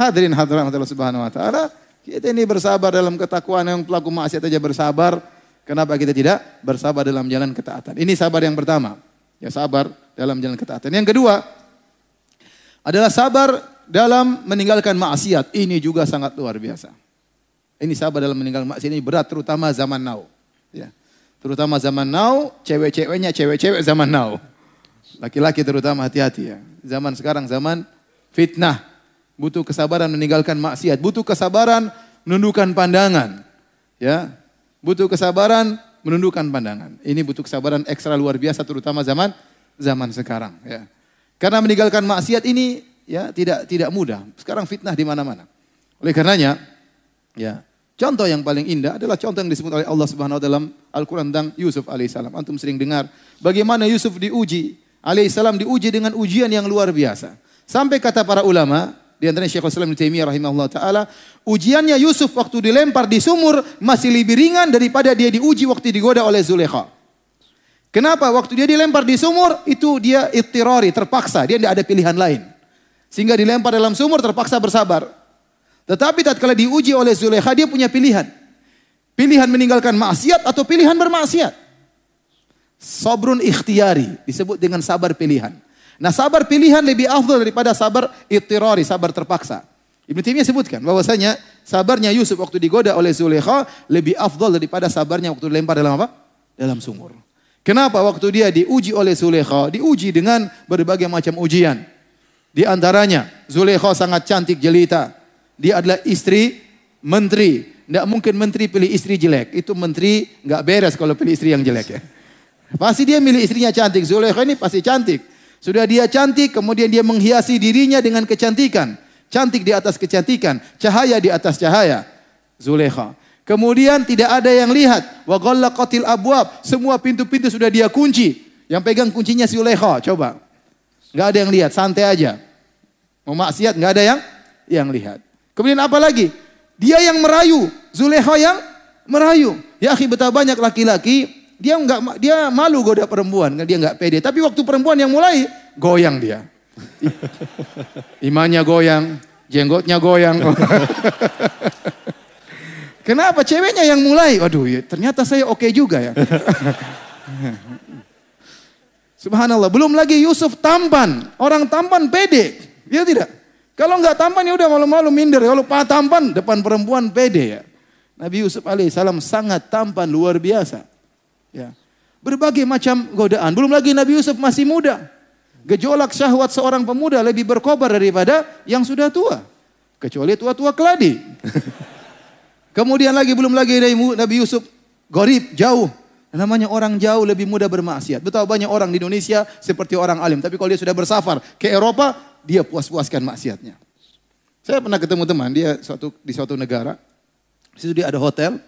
hadirin hadirat Allah Subhanahu wa taala, kita ini bersabar dalam ketakwaan yang pelaku maksiat aja bersabar. Kenapa kita tidak bersabar dalam jalan ketaatan? Ini sabar yang pertama. Ya sabar dalam jalan ketaatan. Yang kedua adalah sabar dalam meninggalkan maksiat. Ini juga sangat luar biasa. Ini sabar dalam meninggalkan maksiat ini berat terutama zaman now. Ya. Terutama zaman now, cewek-ceweknya cewek-cewek zaman now. Laki-laki terutama hati-hati ya. Zaman sekarang zaman fitnah. Butuh kesabaran meninggalkan maksiat, butuh kesabaran menundukkan pandangan. Ya, butuh kesabaran menundukkan pandangan. Ini butuh kesabaran ekstra luar biasa terutama zaman zaman sekarang ya. Karena meninggalkan maksiat ini ya tidak tidak mudah. Sekarang fitnah di mana-mana. Oleh karenanya ya, contoh yang paling indah adalah contoh yang disebut oleh Allah Subhanahu wa dalam Al-Qur'an tentang Yusuf alaihissalam. Antum sering dengar bagaimana Yusuf diuji alaihissalam diuji dengan ujian yang luar biasa. Sampai kata para ulama, di antaranya Syekhul Islam Ibnu Taimiyah rahimahullah taala, ujiannya Yusuf waktu dilempar di sumur masih lebih ringan daripada dia diuji waktu digoda oleh Zulekha. Kenapa? Waktu dia dilempar di sumur itu dia ittirari, terpaksa, dia tidak ada pilihan lain. Sehingga dilempar dalam sumur terpaksa bersabar. Tetapi tatkala diuji oleh Zulekha dia punya pilihan. Pilihan meninggalkan maksiat atau pilihan bermaksiat. Sobrun ikhtiari disebut dengan sabar pilihan. Nah sabar pilihan lebih afdal daripada sabar ittirari, sabar terpaksa. Ibn Taimiyah sebutkan bahwasanya sabarnya Yusuf waktu digoda oleh Zulekha lebih afdal daripada sabarnya waktu dilempar dalam apa? Dalam sumur. Kenapa waktu dia diuji oleh Zulekha, diuji dengan berbagai macam ujian. Di antaranya Zulekha sangat cantik jelita. Dia adalah istri menteri. Tidak mungkin menteri pilih istri jelek. Itu menteri nggak beres kalau pilih istri yang jelek ya. Pasti dia milih istrinya cantik. Zulekha ini pasti cantik. Sudah dia cantik, kemudian dia menghiasi dirinya dengan kecantikan. Cantik di atas kecantikan, cahaya di atas cahaya. Zulekha. Kemudian tidak ada yang lihat. Wa ghallaqatil abwab. Semua pintu-pintu sudah dia kunci. Yang pegang kuncinya Zulekha. Coba. Enggak ada yang lihat, santai aja. Mau maksiat enggak ada yang yang lihat. Kemudian apa lagi? Dia yang merayu, Zulekha yang merayu. Ya akhi betapa banyak laki-laki dia nggak dia malu goda perempuan, dia nggak pede. Tapi waktu perempuan yang mulai goyang dia. Imannya goyang, jenggotnya goyang. Kenapa ceweknya yang mulai? Waduh, ya, ternyata saya oke okay juga ya. Subhanallah, belum lagi Yusuf tampan. Orang tampan pede, ya tidak? Kalau nggak tampan ya udah malu-malu minder. Kalau pak tampan depan perempuan pede ya. Nabi Yusuf alaihissalam sangat tampan luar biasa. Ya. Berbagai macam godaan. Belum lagi Nabi Yusuf masih muda. Gejolak syahwat seorang pemuda lebih berkobar daripada yang sudah tua. Kecuali tua-tua keladi. Kemudian lagi belum lagi Nabi Yusuf gorib jauh. Namanya orang jauh lebih mudah bermaksiat. Betapa banyak orang di Indonesia seperti orang alim. Tapi kalau dia sudah bersafar ke Eropa, dia puas-puaskan maksiatnya. Saya pernah ketemu teman, dia suatu, di suatu negara. Di situ dia ada hotel.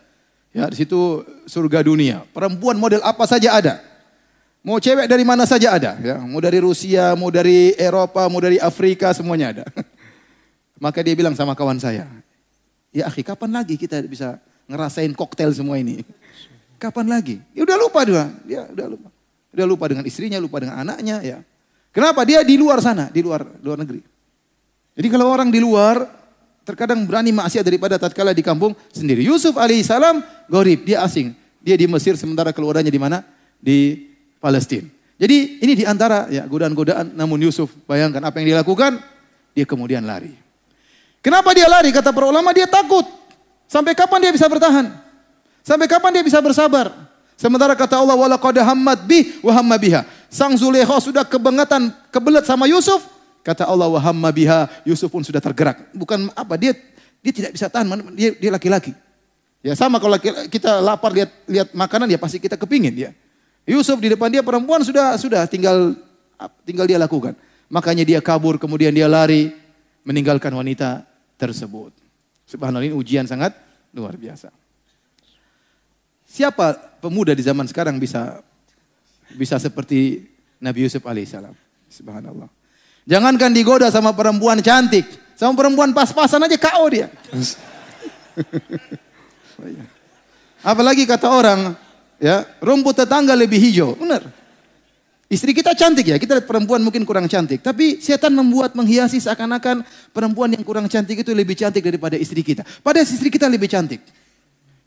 Ya, di situ surga dunia. Perempuan model apa saja ada. Mau cewek dari mana saja ada, ya. Mau dari Rusia, mau dari Eropa, mau dari Afrika, semuanya ada. Maka dia bilang sama kawan saya, "Ya, akhi, kapan lagi kita bisa ngerasain koktail semua ini?" Kapan lagi? Ya udah lupa dia. Dia udah lupa. Udah lupa dengan istrinya, lupa dengan anaknya, ya. Kenapa? Dia di luar sana, di luar luar negeri. Jadi kalau orang di luar terkadang berani maksiat daripada tatkala di kampung sendiri. Yusuf alaihissalam gorib, dia asing. Dia di Mesir sementara keluarganya di mana? Di Palestina. Jadi ini di antara ya godaan-godaan namun Yusuf bayangkan apa yang dia lakukan, dia kemudian lari. Kenapa dia lari? Kata para ulama dia takut. Sampai kapan dia bisa bertahan? Sampai kapan dia bisa bersabar? Sementara kata Allah wala qad hammat bih wa hamma biha. Sang Zulekha sudah kebangetan, kebelet sama Yusuf, Kata Allah wa biha, Yusuf pun sudah tergerak. Bukan apa, dia dia tidak bisa tahan, dia dia laki-laki. Ya sama kalau kita lapar lihat lihat makanan ya pasti kita kepingin ya. Yusuf di depan dia perempuan sudah sudah tinggal tinggal dia lakukan. Makanya dia kabur kemudian dia lari meninggalkan wanita tersebut. Subhanallah ini ujian sangat luar biasa. Siapa pemuda di zaman sekarang bisa bisa seperti Nabi Yusuf alaihissalam? Subhanallah. Jangankan digoda sama perempuan cantik, sama perempuan pas-pasan aja KO dia. Apalagi kata orang, ya rumput tetangga lebih hijau, benar. Istri kita cantik ya, kita lihat perempuan mungkin kurang cantik. Tapi setan membuat menghiasi seakan-akan perempuan yang kurang cantik itu lebih cantik daripada istri kita. Padahal istri kita lebih cantik.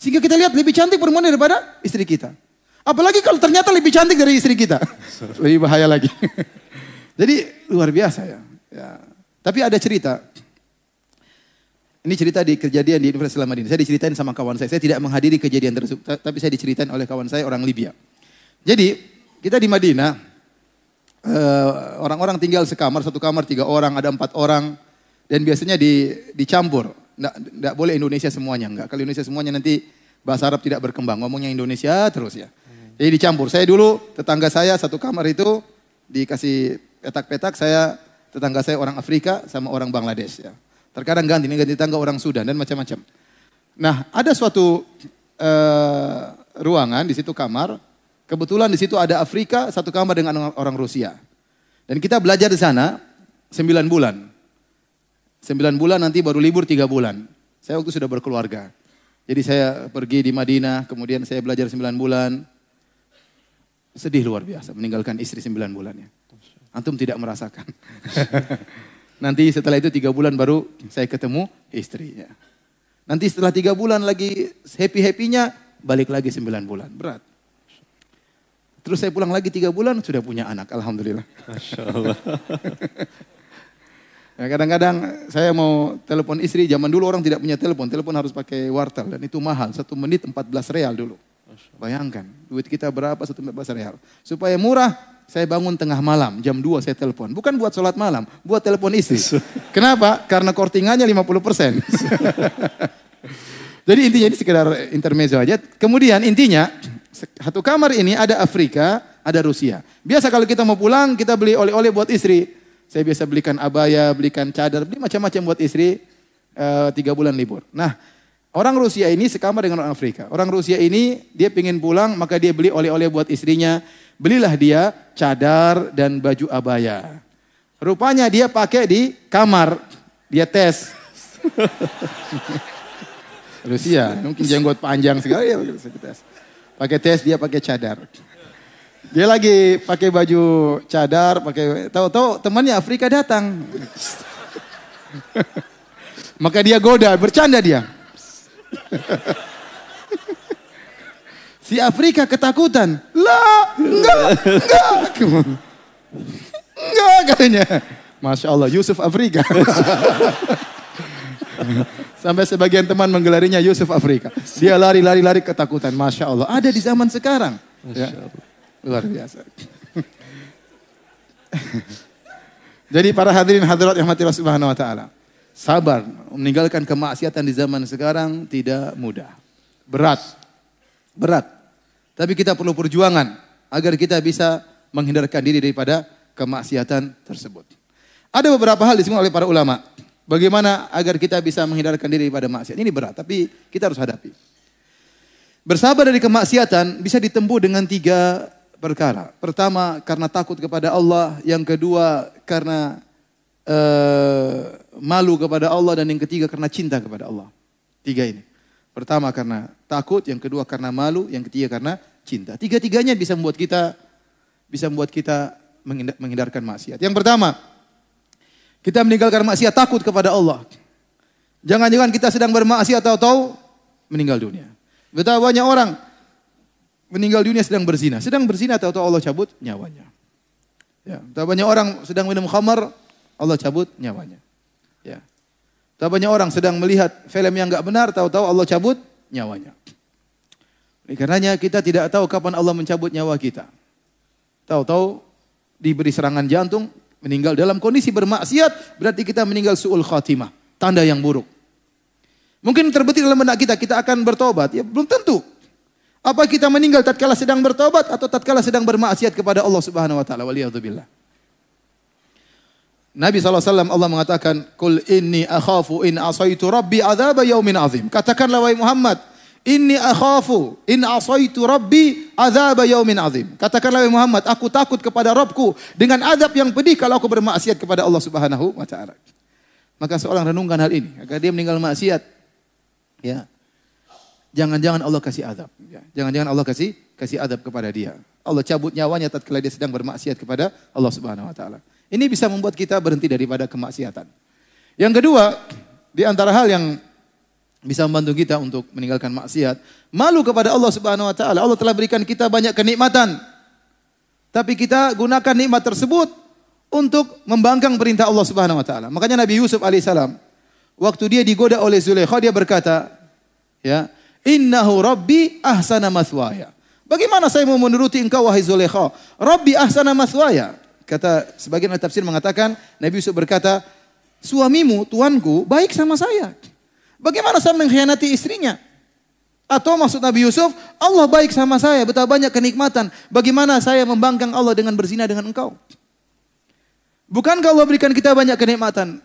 Sehingga kita lihat lebih cantik perempuan daripada istri kita. Apalagi kalau ternyata lebih cantik dari istri kita. lebih bahaya lagi. Jadi luar biasa ya. ya. Tapi ada cerita. Ini cerita di kejadian di Universitas Madinah. Saya diceritain sama kawan saya. Saya tidak menghadiri kejadian tersebut. Tapi saya diceritain oleh kawan saya orang Libya. Jadi kita di Madinah. Eh, orang-orang uh, tinggal sekamar. Satu kamar tiga orang. Ada empat orang. Dan biasanya di, dicampur. Tidak boleh Indonesia semuanya. Enggak. Kalau Indonesia semuanya nanti bahasa Arab tidak berkembang. Ngomongnya Indonesia terus ya. Jadi dicampur. Saya dulu tetangga saya satu kamar itu dikasih petak-petak. Saya tetangga saya orang Afrika sama orang Bangladesh ya. Terkadang ganti, ini ganti tangga orang Sudan dan macam-macam. Nah, ada suatu uh, ruangan di situ kamar. Kebetulan di situ ada Afrika, satu kamar dengan orang Rusia. Dan kita belajar di sana sembilan bulan. Sembilan bulan nanti baru libur tiga bulan. Saya waktu sudah berkeluarga. Jadi saya pergi di Madinah, kemudian saya belajar sembilan bulan. Sedih luar biasa meninggalkan istri sembilan bulannya. Antum tidak merasakan. Nanti setelah itu tiga bulan baru saya ketemu istrinya. Nanti setelah tiga bulan lagi happy-happynya balik lagi sembilan bulan. Berat. Terus saya pulang lagi tiga bulan sudah punya anak. Alhamdulillah. Masya Allah. Ya, kadang-kadang saya mau telepon istri, zaman dulu orang tidak punya telepon, telepon harus pakai wartel dan itu mahal, satu menit 14 real dulu. Bayangkan, duit kita berapa satu menit 14 real. Supaya murah, saya bangun tengah malam, jam 2 saya telepon. Bukan buat sholat malam, buat telepon istri. Kenapa? Karena kortingannya 50 persen. Jadi intinya ini sekedar intermezzo aja. Kemudian intinya, satu kamar ini ada Afrika, ada Rusia. Biasa kalau kita mau pulang, kita beli oleh-oleh buat istri. Saya biasa belikan abaya, belikan cadar, beli macam-macam buat istri. Uh, tiga bulan libur. Nah, orang Rusia ini sekamar dengan orang Afrika. Orang Rusia ini dia ingin pulang, maka dia beli oleh-oleh buat istrinya Belilah dia cadar dan baju abaya. Rupanya dia pakai di kamar. Dia tes. Rusia, mungkin jenggot panjang sekali ya tes. Pakai tes dia pakai cadar. Dia lagi pakai baju cadar, pakai tahu-tahu temannya Afrika datang. Maka dia goda, bercanda dia. Si Afrika ketakutan. Lah, enggak, enggak. Enggak katanya. Masya Allah, Yusuf Afrika. Sampai sebagian teman menggelarinya Yusuf Afrika. Dia lari-lari-lari ketakutan. Masya Allah. Ada di zaman sekarang. Ya. Luar biasa. Jadi para hadirin hadirat yang mati subhanahu wa ta'ala. Sabar meninggalkan kemaksiatan di zaman sekarang tidak mudah. Berat. Berat. Tapi kita perlu perjuangan agar kita bisa menghindarkan diri daripada kemaksiatan tersebut. Ada beberapa hal disebut oleh para ulama. Bagaimana agar kita bisa menghindarkan diri daripada maksiat. Ini berat, tapi kita harus hadapi. Bersabar dari kemaksiatan bisa ditempuh dengan tiga perkara. Pertama, karena takut kepada Allah. Yang kedua, karena uh, malu kepada Allah. Dan yang ketiga, karena cinta kepada Allah. Tiga ini. Pertama karena takut, yang kedua karena malu, yang ketiga karena cinta. Tiga-tiganya bisa membuat kita bisa membuat kita menghindarkan maksiat. Yang pertama, kita meninggalkan maksiat takut kepada Allah. Jangan-jangan kita sedang bermaksiat tahu-tahu meninggal dunia. Betapa banyak orang meninggal dunia sedang berzina. Sedang berzina tahu-tahu Allah cabut nyawanya. Ya, betapa banyak orang sedang minum khamar, Allah cabut nyawanya. Ya. Betapa banyak orang sedang melihat film yang enggak benar, tahu-tahu Allah cabut nyawanya. Oleh karenanya kita tidak tahu kapan Allah mencabut nyawa kita. Tahu-tahu diberi serangan jantung, meninggal dalam kondisi bermaksiat, berarti kita meninggal su'ul khatimah. Tanda yang buruk. Mungkin terbetik dalam benak kita, kita akan bertobat. Ya belum tentu. Apa kita meninggal tatkala sedang bertobat atau tatkala sedang bermaksiat kepada Allah Subhanahu wa taala. Waliyadzubillah. Nabi SAW Allah mengatakan, Kul inni akhafu in asaitu rabbi azab yaumin azim. Katakanlah wahai Muhammad, Inni akhafu in asaitu rabbi azab yaumin azim. Katakanlah Muhammad, aku takut kepada Rabbku dengan azab yang pedih kalau aku bermaksiat kepada Allah Subhanahu wa taala. Maka seorang renungkan hal ini agar dia meninggal maksiat. Ya. Jangan-jangan Allah kasih azab. Ya. Jangan-jangan Allah kasih kasih azab kepada dia. Allah cabut nyawanya tatkala dia sedang bermaksiat kepada Allah Subhanahu wa taala. Ini bisa membuat kita berhenti daripada kemaksiatan. Yang kedua, di antara hal yang bisa membantu kita untuk meninggalkan maksiat. Malu kepada Allah Subhanahu wa taala. Allah telah berikan kita banyak kenikmatan. Tapi kita gunakan nikmat tersebut untuk membangkang perintah Allah Subhanahu wa taala. Makanya Nabi Yusuf alaihissalam waktu dia digoda oleh Zulaikha dia berkata, ya, "Innahu rabbi ahsana maswaya." Bagaimana saya mau menuruti engkau wahai Zulaikha? Rabbi ahsana maswaya. Kata sebagian tafsir mengatakan Nabi Yusuf berkata, "Suamimu, tuanku, baik sama saya." Bagaimana saya mengkhianati istrinya? Atau maksud Nabi Yusuf, Allah baik sama saya, betapa banyak kenikmatan. Bagaimana saya membangkang Allah dengan berzina dengan engkau? Bukankah Allah berikan kita banyak kenikmatan?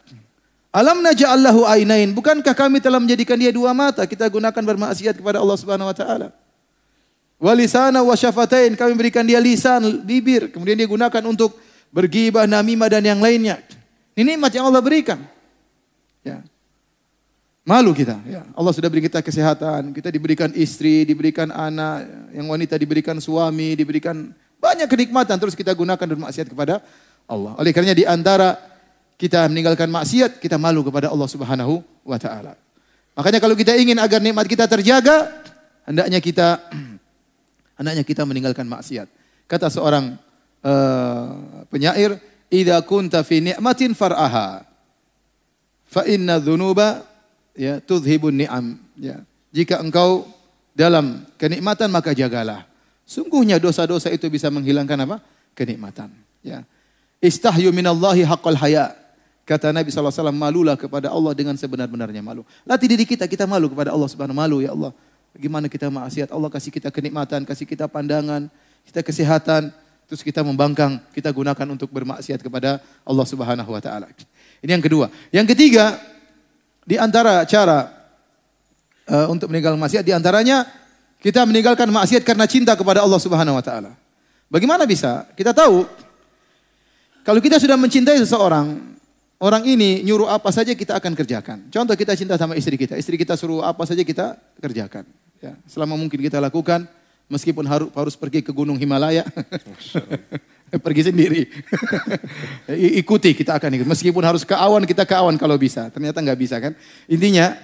Alam naja'allahu ainain. Bukankah kami telah menjadikan dia dua mata? Kita gunakan bermaksiat kepada Allah Subhanahu wa taala. Walisana wa syafatain. Kami berikan dia lisan, bibir. Kemudian dia gunakan untuk bergibah, namimah dan yang lainnya. Ini nikmat yang Allah berikan. Malu kita. Ya. Allah sudah beri kita kesehatan. Kita diberikan istri, diberikan anak. Yang wanita diberikan suami, diberikan banyak kenikmatan. Terus kita gunakan bermaksiat kepada Allah. Oleh karenanya di antara kita meninggalkan maksiat, kita malu kepada Allah Subhanahu wa taala. Makanya kalau kita ingin agar nikmat kita terjaga, hendaknya kita hendaknya kita meninggalkan maksiat. Kata seorang uh, penyair, "Idza kunta fi ni'matin far'aha, fa inna dzunuba ya tudhibun ni'am. Ya. Jika engkau dalam kenikmatan maka jagalah. Sungguhnya dosa-dosa itu bisa menghilangkan apa? Kenikmatan. Ya. Istahyu minallahi haqqal haya. Kata Nabi SAW malulah kepada Allah dengan sebenar-benarnya malu. Latih diri kita kita malu kepada Allah subhanahu malu ya Allah. Bagaimana kita maksiat? Allah kasih kita kenikmatan kasih kita pandangan kita kesehatan. Terus kita membangkang kita gunakan untuk bermaksiat kepada Allah Subhanahu wa taala. Ini yang kedua. Yang ketiga, di antara cara uh, untuk meninggalkan maksiat di antaranya kita meninggalkan maksiat karena cinta kepada Allah Subhanahu wa taala. Bagaimana bisa? Kita tahu kalau kita sudah mencintai seseorang, orang ini nyuruh apa saja kita akan kerjakan. Contoh kita cinta sama istri kita, istri kita suruh apa saja kita kerjakan. Ya, selama mungkin kita lakukan, meskipun harus harus pergi ke Gunung Himalaya. pergi sendiri. Ikuti kita akan ikut. Meskipun harus ke awan kita ke awan kalau bisa. Ternyata nggak bisa kan. Intinya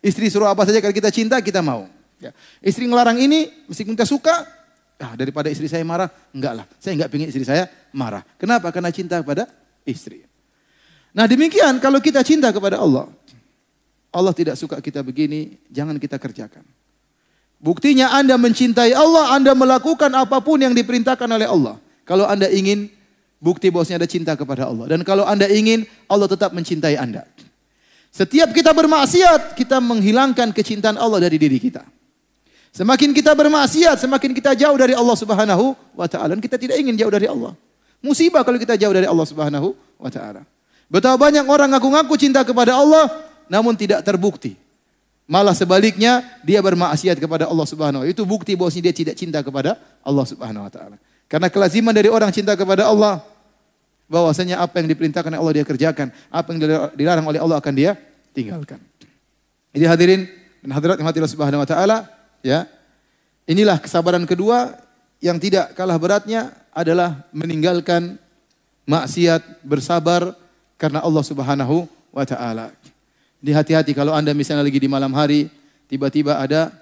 istri suruh apa saja kalau kita cinta kita mau. Ya. Istri ngelarang ini meskipun kita suka. Ah, daripada istri saya marah, enggak lah. Saya enggak pengen istri saya marah. Kenapa? Karena cinta kepada istri. Nah demikian kalau kita cinta kepada Allah. Allah tidak suka kita begini, jangan kita kerjakan. Buktinya Anda mencintai Allah, Anda melakukan apa pun yang diperintahkan oleh Allah. Kalau Anda ingin bukti bahwasanya ada cinta kepada Allah. Dan kalau Anda ingin Allah tetap mencintai Anda. Setiap kita bermaksiat, kita menghilangkan kecintaan Allah dari diri kita. Semakin kita bermaksiat, semakin kita jauh dari Allah Subhanahu wa taala. Kita tidak ingin jauh dari Allah. Musibah kalau kita jauh dari Allah Subhanahu wa taala. Betapa banyak orang ngaku-ngaku cinta kepada Allah namun tidak terbukti. Malah sebaliknya dia bermaksiat kepada Allah Subhanahu wa taala. Itu bukti bahwasanya dia tidak cinta kepada Allah Subhanahu wa taala. Karena kelaziman dari orang cinta kepada Allah bahwasanya apa yang diperintahkan oleh Allah dia kerjakan, apa yang dilarang oleh Allah akan dia tinggalkan. Jadi hadirin dan hadirat yang Allah Subhanahu wa taala, ya. Inilah kesabaran kedua yang tidak kalah beratnya adalah meninggalkan maksiat, bersabar karena Allah Subhanahu wa taala. Di hati-hati kalau Anda misalnya lagi di malam hari, tiba-tiba ada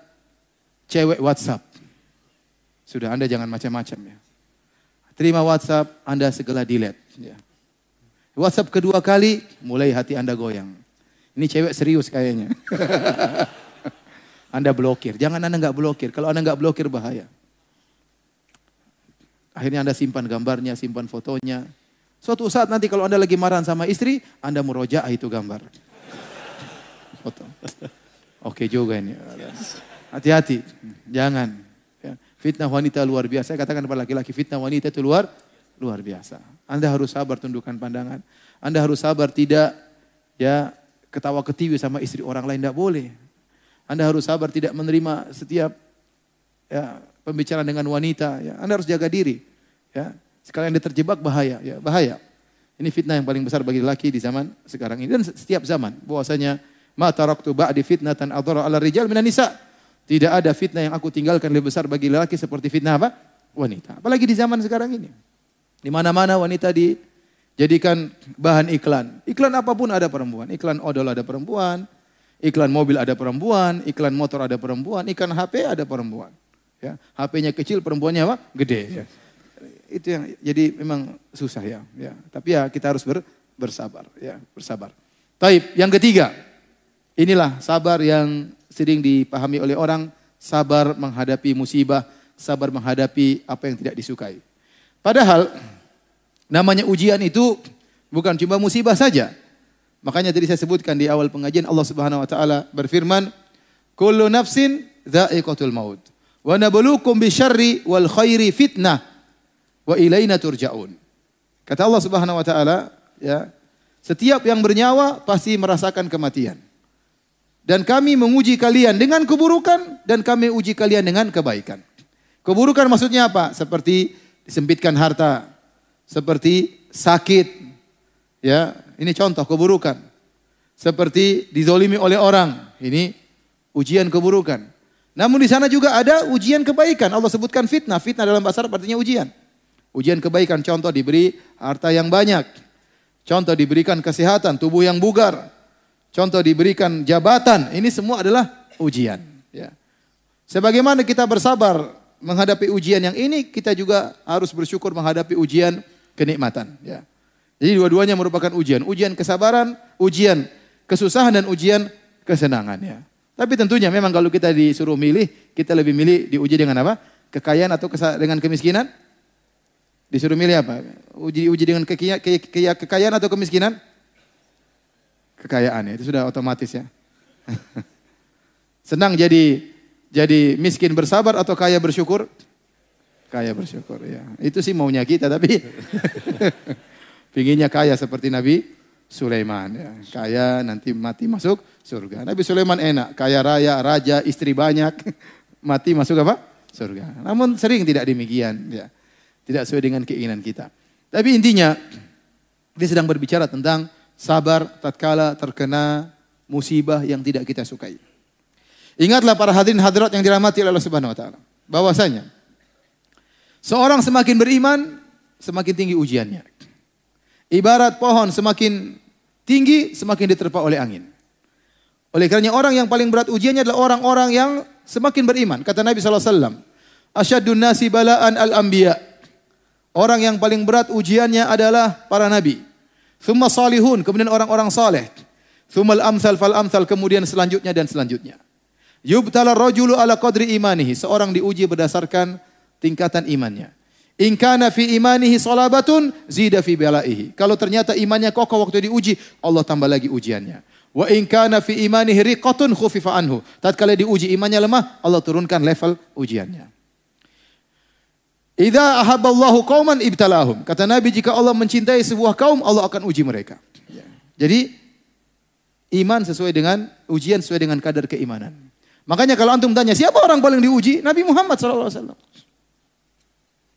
cewek WhatsApp. Sudah Anda jangan macam-macam ya. Terima WhatsApp, Anda segala delete. Ya. WhatsApp kedua kali, mulai hati Anda goyang. Ini cewek serius kayaknya. anda blokir. Jangan Anda nggak blokir. Kalau Anda nggak blokir bahaya. Akhirnya Anda simpan gambarnya, simpan fotonya. Suatu saat nanti kalau Anda lagi marah sama istri, Anda meroja itu gambar. Foto. Oke juga ini. Hati-hati. Jangan. Fitnah wanita luar biasa. Saya katakan kepada laki-laki, fitnah wanita itu luar luar biasa. Anda harus sabar tundukkan pandangan. Anda harus sabar tidak ya ketawa ketiwi sama istri orang lain tidak boleh. Anda harus sabar tidak menerima setiap ya pembicaraan dengan wanita. Ya. Anda harus jaga diri. Ya. Sekalian Anda terjebak bahaya, ya bahaya. Ini fitnah yang paling besar bagi laki di zaman sekarang ini dan setiap zaman. Bahwasanya ma taraktu ba'di fitnatan adhara ala rijal minan nisa. Tidak ada fitnah yang aku tinggalkan lebih besar bagi lelaki seperti fitnah apa? Wanita. Apalagi di zaman sekarang ini. Di mana-mana wanita dijadikan bahan iklan. Iklan apa pun ada perempuan. Iklan odol ada perempuan. Iklan mobil ada perempuan, iklan motor ada perempuan, iklan HP ada perempuan. Ya, HP-nya kecil, perempuannya apa? Gede. Ya. Itu yang jadi memang susah ya. ya. Tapi ya kita harus ber, bersabar. Ya, bersabar. Taib. Yang ketiga, inilah sabar yang sering dipahami oleh orang, sabar menghadapi musibah, sabar menghadapi apa yang tidak disukai. Padahal namanya ujian itu bukan cuma musibah saja. Makanya tadi saya sebutkan di awal pengajian Allah Subhanahu wa taala berfirman, "Kullu nafsin dha'iqatul maut wa nabluukum bisyarri wal khairi fitnah wa ilaina turja'un." Kata Allah Subhanahu wa taala, ya, setiap yang bernyawa pasti merasakan kematian. Dan kami menguji kalian dengan keburukan dan kami uji kalian dengan kebaikan. Keburukan maksudnya apa? Seperti disempitkan harta, seperti sakit, ya ini contoh keburukan. Seperti dizolimi oleh orang, ini ujian keburukan. Namun di sana juga ada ujian kebaikan. Allah sebutkan fitnah. Fitnah dalam bahasa Arab artinya ujian. Ujian kebaikan contoh diberi harta yang banyak. Contoh diberikan kesehatan, tubuh yang bugar. Contoh diberikan jabatan. Ini semua adalah ujian. Ya. Sebagaimana kita bersabar menghadapi ujian yang ini, kita juga harus bersyukur menghadapi ujian kenikmatan. Ya. Jadi dua-duanya merupakan ujian. Ujian kesabaran, ujian kesusahan dan ujian kesenangan. Ya. Tapi tentunya memang kalau kita disuruh milih, kita lebih milih diuji dengan apa? Kekayaan atau dengan kemiskinan? Disuruh milih apa? Uji uji dengan kekayaan atau kemiskinan? Kekayaan ya, itu sudah otomatis ya. Senang jadi jadi miskin bersabar atau kaya bersyukur? Kaya bersyukur ya. Itu sih maunya kita tapi pinginnya kaya seperti Nabi Sulaiman ya. Kaya nanti mati masuk surga. Nabi Sulaiman enak, kaya raya, raja, istri banyak, mati masuk apa? Surga. Namun sering tidak demikian ya. Tidak sesuai dengan keinginan kita. Tapi intinya dia sedang berbicara tentang sabar tatkala terkena musibah yang tidak kita sukai. Ingatlah para hadirin hadirat yang dirahmati oleh Allah Subhanahu wa taala. Bahwasanya seorang semakin beriman, semakin tinggi ujiannya. Ibarat pohon semakin tinggi, semakin diterpa oleh angin. Oleh karenanya orang yang paling berat ujiannya adalah orang-orang yang semakin beriman. Kata Nabi SAW, Asyadun nasi balaan al-anbiya. Orang yang paling berat ujiannya adalah para nabi. Thumma salihun, kemudian orang-orang saleh. Thummal amsal fal amsal, kemudian selanjutnya dan selanjutnya. Yubtala rajulu ala qadri imanihi. Seorang diuji berdasarkan tingkatan imannya. In kana fi imanihi salabatun zida fi balaihi. Kalau ternyata imannya kokoh waktu diuji, Allah tambah lagi ujiannya. Wa in kana fi imanihi riqatun khufifa anhu. Tatkala diuji imannya lemah, Allah turunkan level ujiannya. Idza ahabballahu qauman ibtalahum. Kata Nabi jika Allah mencintai sebuah kaum, Allah akan uji mereka. Jadi iman sesuai dengan ujian sesuai dengan kadar keimanan. Makanya kalau antum tanya siapa orang paling diuji? Nabi Muhammad SAW.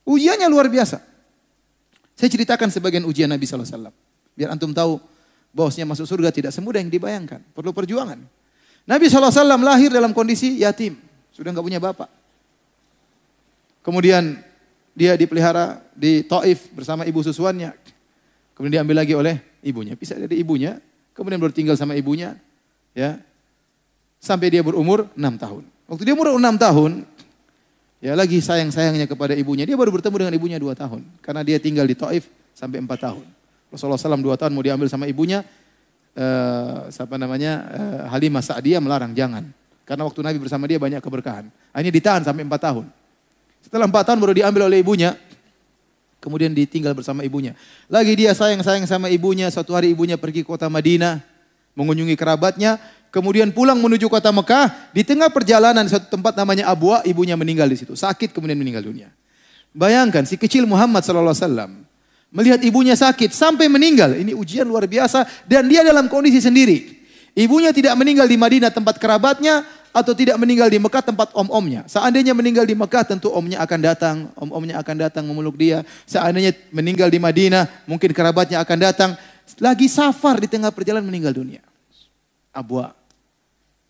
Ujiannya luar biasa. Saya ceritakan sebagian ujian Nabi SAW. Biar antum tahu bahwasanya masuk surga tidak semudah yang dibayangkan. Perlu perjuangan. Nabi SAW lahir dalam kondisi yatim. Sudah nggak punya bapak. Kemudian dia dipelihara di Taif bersama ibu susuannya. Kemudian diambil lagi oleh ibunya. Bisa dari ibunya. Kemudian baru tinggal sama ibunya. Ya, sampai dia berumur 6 tahun. Waktu dia umur 6 tahun, ya lagi sayang-sayangnya kepada ibunya. Dia baru bertemu dengan ibunya 2 tahun. Karena dia tinggal di Taif sampai 4 tahun. Rasulullah SAW 2 tahun mau diambil sama ibunya, uh, siapa namanya, uh, Halimah Sa'diyah melarang, jangan. Karena waktu Nabi bersama dia banyak keberkahan. Akhirnya ditahan sampai 4 tahun. Setelah 4 tahun baru diambil oleh ibunya, kemudian ditinggal bersama ibunya. Lagi dia sayang-sayang sama ibunya, suatu hari ibunya pergi ke kota Madinah, mengunjungi kerabatnya, kemudian pulang menuju kota Mekah, di tengah perjalanan di satu tempat namanya Abwa, ibunya meninggal di situ, sakit kemudian meninggal dunia. Bayangkan si kecil Muhammad wasallam melihat ibunya sakit sampai meninggal. Ini ujian luar biasa dan dia dalam kondisi sendiri. Ibunya tidak meninggal di Madinah tempat kerabatnya atau tidak meninggal di Mekah tempat om-omnya. Seandainya meninggal di Mekah tentu omnya akan datang, om-omnya akan datang memeluk dia. Seandainya meninggal di Madinah mungkin kerabatnya akan datang. Lagi safar di tengah perjalanan meninggal dunia. Abwa.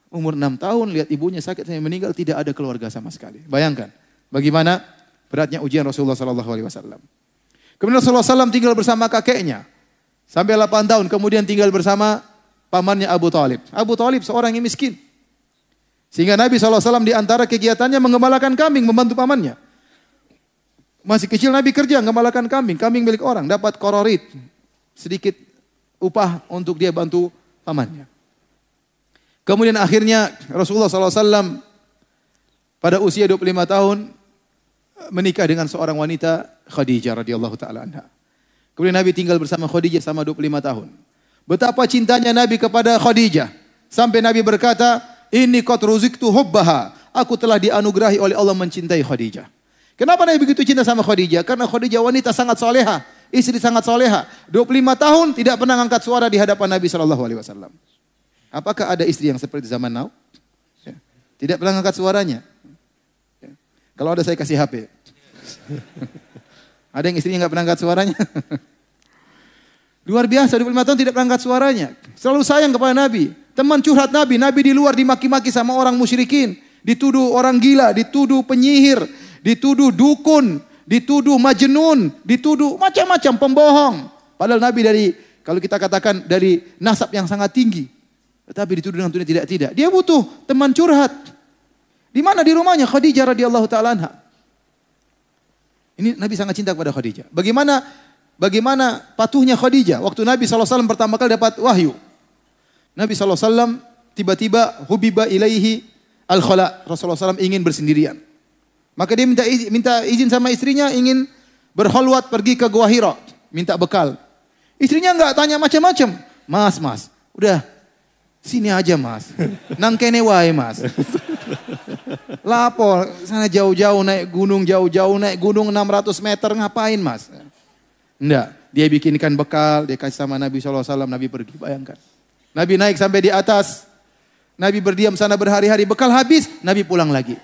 Umur enam tahun, lihat ibunya sakit sampai meninggal, tidak ada keluarga sama sekali. Bayangkan, bagaimana beratnya ujian Rasulullah Sallallahu Alaihi Wasallam. Kemudian Rasulullah SAW tinggal bersama kakeknya sampai 8 tahun, kemudian tinggal bersama pamannya Abu Talib. Abu Talib seorang yang miskin. Sehingga Nabi SAW di antara kegiatannya mengembalakan kambing, membantu pamannya. Masih kecil Nabi kerja mengembalakan kambing, kambing milik orang, dapat kororit, sedikit upah untuk dia bantu pamannya. Kemudian akhirnya Rasulullah SAW pada usia 25 tahun menikah dengan seorang wanita Khadijah radhiyallahu taala anha. Kemudian Nabi tinggal bersama Khadijah selama 25 tahun. Betapa cintanya Nabi kepada Khadijah sampai Nabi berkata, "Ini qad ruziktu hubbaha." Aku telah dianugerahi oleh Allah mencintai Khadijah. Kenapa Nabi begitu cinta sama Khadijah? Karena Khadijah wanita sangat soleha, istri sangat soleha. 25 tahun tidak pernah angkat suara di hadapan Nabi Wasallam. Apakah ada istri yang seperti zaman now? Ya. Tidak pernah angkat suaranya. Ya. Kalau ada saya kasih HP. ada yang istrinya nggak pernah angkat suaranya? Luar biasa, 25 tahun tidak pernah angkat suaranya. Selalu sayang kepada Nabi. Teman curhat Nabi, Nabi di luar dimaki-maki sama orang musyrikin. Dituduh orang gila, dituduh penyihir, dituduh dukun, dituduh majnun, dituduh macam-macam pembohong. Padahal Nabi dari, kalau kita katakan dari nasab yang sangat tinggi. Tetapi dituduh dengan tuduh tidak-tidak. Dia butuh teman curhat. Di mana? Di rumahnya Khadijah radhiyallahu taala. Ini Nabi sangat cinta kepada Khadijah. Bagaimana bagaimana patuhnya Khadijah waktu Nabi SAW pertama kali dapat wahyu. Nabi SAW tiba-tiba hubiba ilaihi al-khala. Rasulullah SAW ingin bersendirian. Maka dia minta izin, minta izin sama istrinya ingin berholwat pergi ke Gua Hira, minta bekal. Istrinya enggak tanya macam-macam. Mas, mas, udah sini aja mas. Nang kene wae mas. Lapor, sana jauh-jauh naik gunung, jauh-jauh naik gunung 600 meter ngapain mas? Enggak, dia bikinkan bekal, dia kasih sama Nabi SAW, Nabi pergi, bayangkan. Nabi naik sampai di atas, Nabi berdiam sana berhari-hari, bekal habis, Nabi pulang lagi.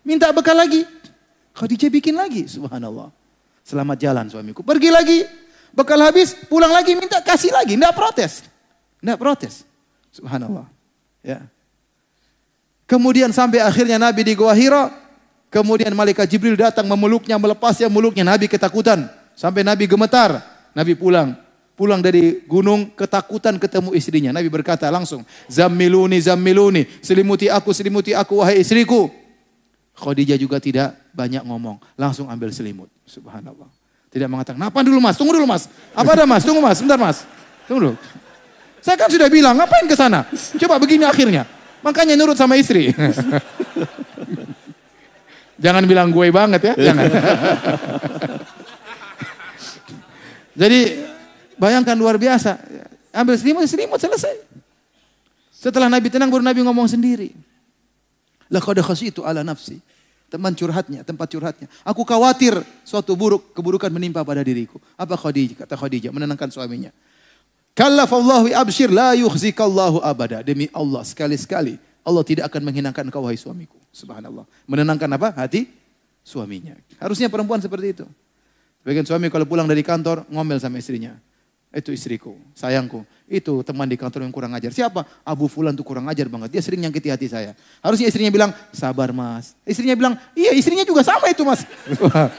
Minta bekal lagi, Khadijah bikin lagi, subhanallah. Selamat jalan suamiku, pergi lagi, bekal habis, pulang lagi, minta kasih lagi, enggak protes. Enggak protes, subhanallah. Ya. Kemudian sampai akhirnya Nabi di Gua Hira, kemudian malaikat Jibril datang memeluknya, melepasnya muluknya, Nabi ketakutan. Sampai Nabi gemetar. Nabi pulang. Pulang dari gunung ketakutan ketemu istrinya. Nabi berkata langsung, Zammiluni, zammiluni. Selimuti aku, selimuti aku, wahai istriku. Khadijah juga tidak banyak ngomong. Langsung ambil selimut. Subhanallah. Tidak mengatakan, apa dulu mas? Tunggu dulu mas. Apa ada mas? Tunggu mas, sebentar mas. Tunggu dulu. Saya kan sudah bilang, ngapain ke sana? Coba begini akhirnya. Makanya nurut sama istri. Jangan bilang gue banget ya, jangan. Jadi bayangkan luar biasa. Ambil selimut, selimut selesai. Setelah Nabi tenang baru Nabi ngomong sendiri. Laqad itu ala nafsi. Teman curhatnya, tempat curhatnya. Aku khawatir suatu buruk keburukan menimpa pada diriku. Apa Khadijah? Kata Khadijah menenangkan suaminya. Kallafallahu abshir la yukhzikallahu abada. Demi Allah sekali-sekali Allah tidak akan menghinakan engkau wahai suamiku. Subhanallah. Menenangkan apa? Hati suaminya. Harusnya perempuan seperti itu. Bagian suami kalau pulang dari kantor ngomel sama istrinya. Itu istriku, sayangku. Itu teman di kantor yang kurang ajar. Siapa? Abu Fulan tuh kurang ajar banget. Dia sering nyakiti hati saya. Harusnya istrinya bilang, sabar mas. Istrinya bilang, iya istrinya juga sama itu mas.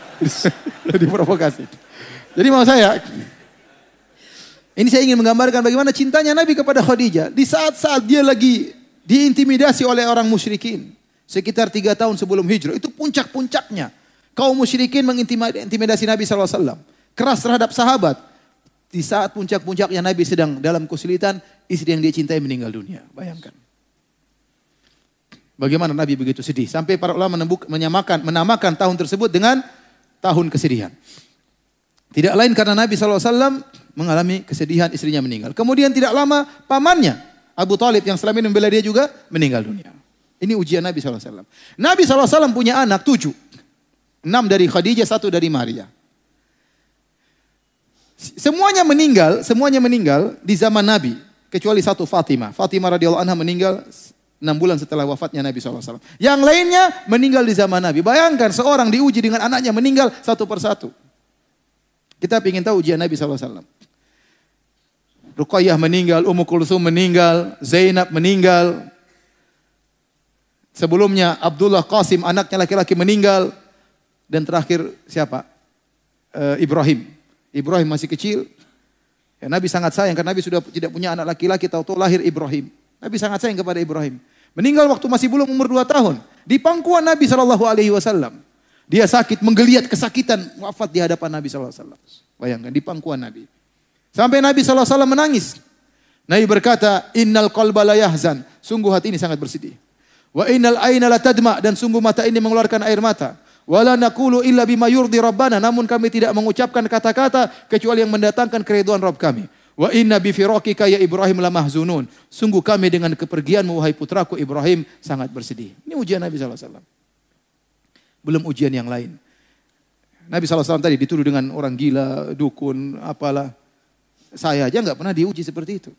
Jadi provokasi. Jadi mau saya, ini saya ingin menggambarkan bagaimana cintanya Nabi kepada Khadijah. Di saat-saat dia lagi diintimidasi oleh orang musyrikin. Sekitar tiga tahun sebelum hijrah. Itu puncak-puncaknya kaum musyrikin mengintimidasi Nabi SAW. Keras terhadap sahabat. Di saat puncak-puncaknya Nabi sedang dalam kesulitan, istri yang dia cintai meninggal dunia. Bayangkan. Bagaimana Nabi begitu sedih. Sampai para ulama menyamakan, menamakan tahun tersebut dengan tahun kesedihan. Tidak lain karena Nabi SAW mengalami kesedihan istrinya meninggal. Kemudian tidak lama pamannya Abu Talib yang selama ini membela dia juga meninggal dunia. Ini ujian Nabi SAW. Nabi SAW punya anak tujuh. Enam dari Khadijah, satu dari Maria. Semuanya meninggal, semuanya meninggal di zaman Nabi. Kecuali satu Fatimah. Fatimah radhiyallahu anha meninggal enam bulan setelah wafatnya Nabi SAW. Yang lainnya meninggal di zaman Nabi. Bayangkan seorang diuji dengan anaknya meninggal satu persatu. Kita ingin tahu ujian Nabi SAW. Ruqayyah meninggal, Ummu Kulsum meninggal, Zainab meninggal. Sebelumnya Abdullah Qasim anaknya laki-laki meninggal. Dan terakhir siapa? E, Ibrahim. Ibrahim masih kecil. Ya, Nabi sangat sayang karena Nabi sudah tidak punya anak laki-laki tahu-tahu lahir Ibrahim. Nabi sangat sayang kepada Ibrahim. Meninggal waktu masih belum umur dua tahun. Di pangkuan Nabi Shallallahu Alaihi Wasallam. Dia sakit, menggeliat kesakitan, wafat di hadapan Nabi Wasallam. Bayangkan di pangkuan Nabi. Sampai Nabi Shallallahu Alaihi menangis. Nabi berkata, Innal qalba la yahzan. Sungguh hati ini sangat bersedih. Wa innal aina la tadma dan sungguh mata ini mengeluarkan air mata. Wala naqulu illa bima yurdi rabbana. Namun kami tidak mengucapkan kata-kata kecuali yang mendatangkan keriduan Rabb kami. Wa inna bi firaqika ya Ibrahim la mahzunun. Sungguh kami dengan kepergianmu wahai putraku Ibrahim sangat bersedih. Ini ujian Nabi SAW. Belum ujian yang lain. Nabi SAW tadi dituduh dengan orang gila, dukun, apalah. Saya aja nggak pernah diuji seperti itu.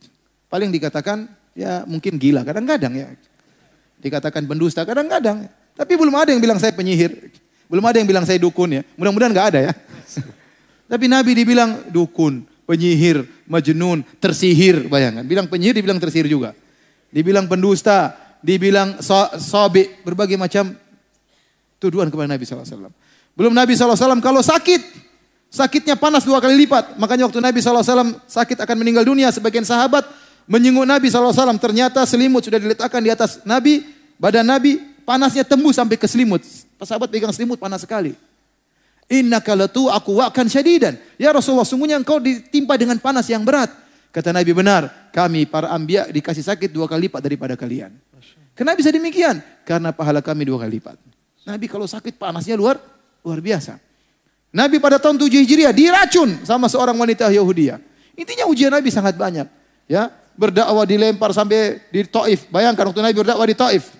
Paling dikatakan ya mungkin gila, kadang-kadang ya. Dikatakan pendusta, kadang-kadang. Tapi belum ada yang bilang saya penyihir. Belum ada yang bilang saya dukun ya. Mudah-mudahan nggak ada ya. Tapi Nabi dibilang dukun, penyihir, majnun, tersihir. Bayangkan, bilang penyihir dibilang tersihir juga. Dibilang pendusta, dibilang so, sobi, berbagai macam tuduhan kepada Nabi SAW. Belum Nabi SAW kalau sakit, sakitnya panas dua kali lipat. Makanya waktu Nabi SAW sakit akan meninggal dunia, sebagian sahabat menyinggung Nabi SAW. Ternyata selimut sudah diletakkan di atas Nabi, badan Nabi, panasnya tembus sampai ke selimut. Sahabat pegang selimut panas sekali. Inna kalatu aku wakan syadidan. Ya Rasulullah, sungguhnya engkau ditimpa dengan panas yang berat. Kata Nabi benar, kami para ambia dikasih sakit dua kali lipat daripada kalian. Kenapa bisa demikian? Karena pahala kami dua kali lipat. Nabi kalau sakit panasnya luar luar biasa. Nabi pada tahun 7 Hijriah diracun sama seorang wanita Yahudi. Intinya ujian Nabi sangat banyak. Ya, berdakwah dilempar sampai di Taif. Bayangkan waktu Nabi berdakwah di Taif.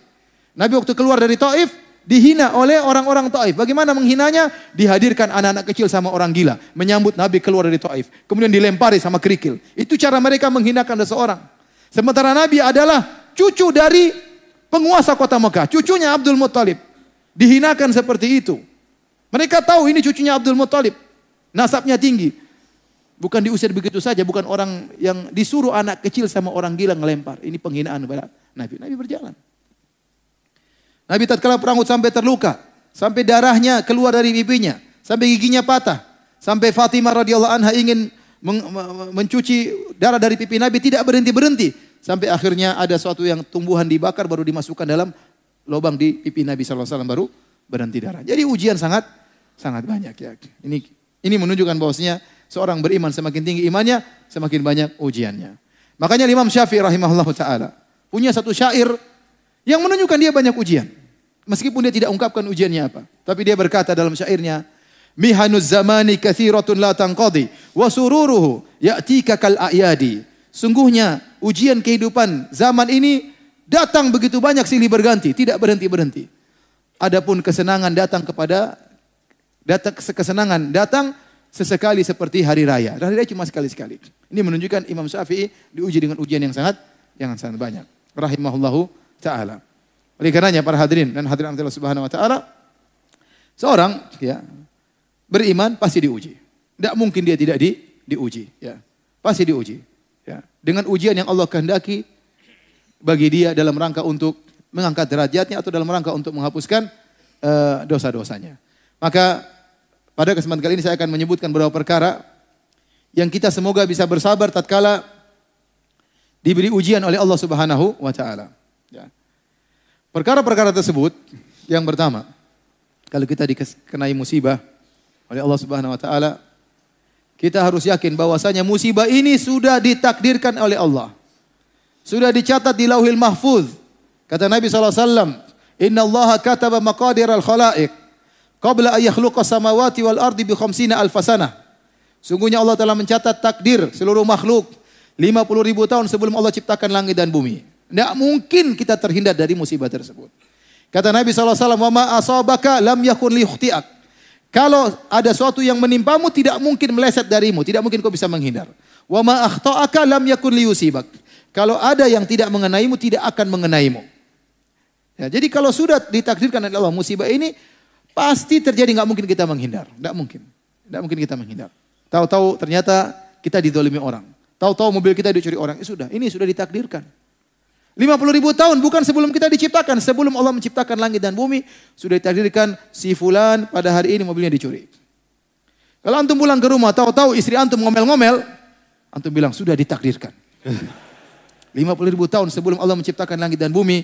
Nabi waktu keluar dari Taif, dihina oleh orang-orang Taif. Bagaimana menghinanya? Dihadirkan anak-anak kecil sama orang gila, menyambut Nabi keluar dari Taif. Kemudian dilempari sama kerikil. Itu cara mereka menghinakan seseorang. Sementara Nabi adalah cucu dari penguasa kota Mekah, cucunya Abdul Muttalib. Dihinakan seperti itu. Mereka tahu ini cucunya Abdul Muttalib. Nasabnya tinggi. Bukan diusir begitu saja, bukan orang yang disuruh anak kecil sama orang gila ngelempar. Ini penghinaan kepada Nabi. Nabi berjalan. Nabi tatkala perang Uhud sampai terluka, sampai darahnya keluar dari pipinya, sampai giginya patah, sampai Fatimah radhiyallahu anha ingin mencuci darah dari pipi Nabi tidak berhenti-berhenti sampai akhirnya ada suatu yang tumbuhan dibakar baru dimasukkan dalam lubang di pipi Nabi wasallam baru berhenti darah. Jadi ujian sangat sangat banyak ya. Ini ini menunjukkan bahwasanya seorang beriman semakin tinggi imannya, semakin banyak ujiannya. Makanya Imam Syafi'i rahimahullah taala punya satu syair yang menunjukkan dia banyak ujian. Meskipun dia tidak ungkapkan ujiannya apa. Tapi dia berkata dalam syairnya, Mihanuz zamani kathiratun la tanqadi wa sururuhu ya'tika kal a'yadi. Sungguhnya ujian kehidupan zaman ini datang begitu banyak silih berganti, tidak berhenti-berhenti. Adapun kesenangan datang kepada datang kesenangan datang sesekali seperti hari raya. Hari raya cuma sekali-sekali. Ini menunjukkan Imam Syafi'i diuji dengan ujian yang sangat yang sangat banyak. Rahimahullahu taala. Oleh karenanya para hadirin dan hadirin Allah Subhanahu wa taala seorang ya beriman pasti diuji. Tidak mungkin dia tidak di, diuji, ya. Pasti diuji, ya. Dengan ujian yang Allah kehendaki bagi dia dalam rangka untuk mengangkat derajatnya atau dalam rangka untuk menghapuskan uh, dosa-dosanya. Maka pada kesempatan kali ini saya akan menyebutkan beberapa perkara yang kita semoga bisa bersabar tatkala diberi ujian oleh Allah Subhanahu wa taala. Ya. Perkara-perkara tersebut yang pertama, kalau kita dikenai musibah oleh Allah Subhanahu wa taala, kita harus yakin bahwasanya musibah ini sudah ditakdirkan oleh Allah. Sudah dicatat di Lauhil Mahfuz. Kata Nabi SAW, Inna Allah kataba maqadir al-khalaiq qabla an yakhluqa samawati wal ardi bi khamsina alfasana. Sungguhnya Allah telah mencatat takdir seluruh makhluk 50 ribu tahun sebelum Allah ciptakan langit dan bumi. Tidak mungkin kita terhindar dari musibah tersebut. Kata Nabi SAW, wa ma asabaka lam yakun liyukhti'ak. Kalau ada sesuatu yang menimpamu tidak mungkin meleset darimu, tidak mungkin kau bisa menghindar. Wa ma lam yakun liyusibak. Kalau ada yang tidak mengenaimu tidak akan mengenaimu. Ya, jadi kalau sudah ditakdirkan oleh Allah musibah ini pasti terjadi nggak mungkin kita menghindar, nggak mungkin, nggak mungkin kita menghindar. Tahu-tahu ternyata kita didolimi orang, tahu-tahu mobil kita dicuri orang, ya sudah, ini sudah ditakdirkan. 50 ribu tahun bukan sebelum kita diciptakan. Sebelum Allah menciptakan langit dan bumi. Sudah ditakdirkan si fulan pada hari ini mobilnya dicuri. Kalau antum pulang ke rumah tahu-tahu istri antum ngomel-ngomel. Antum bilang sudah ditakdirkan. 50 ribu tahun sebelum Allah menciptakan langit dan bumi,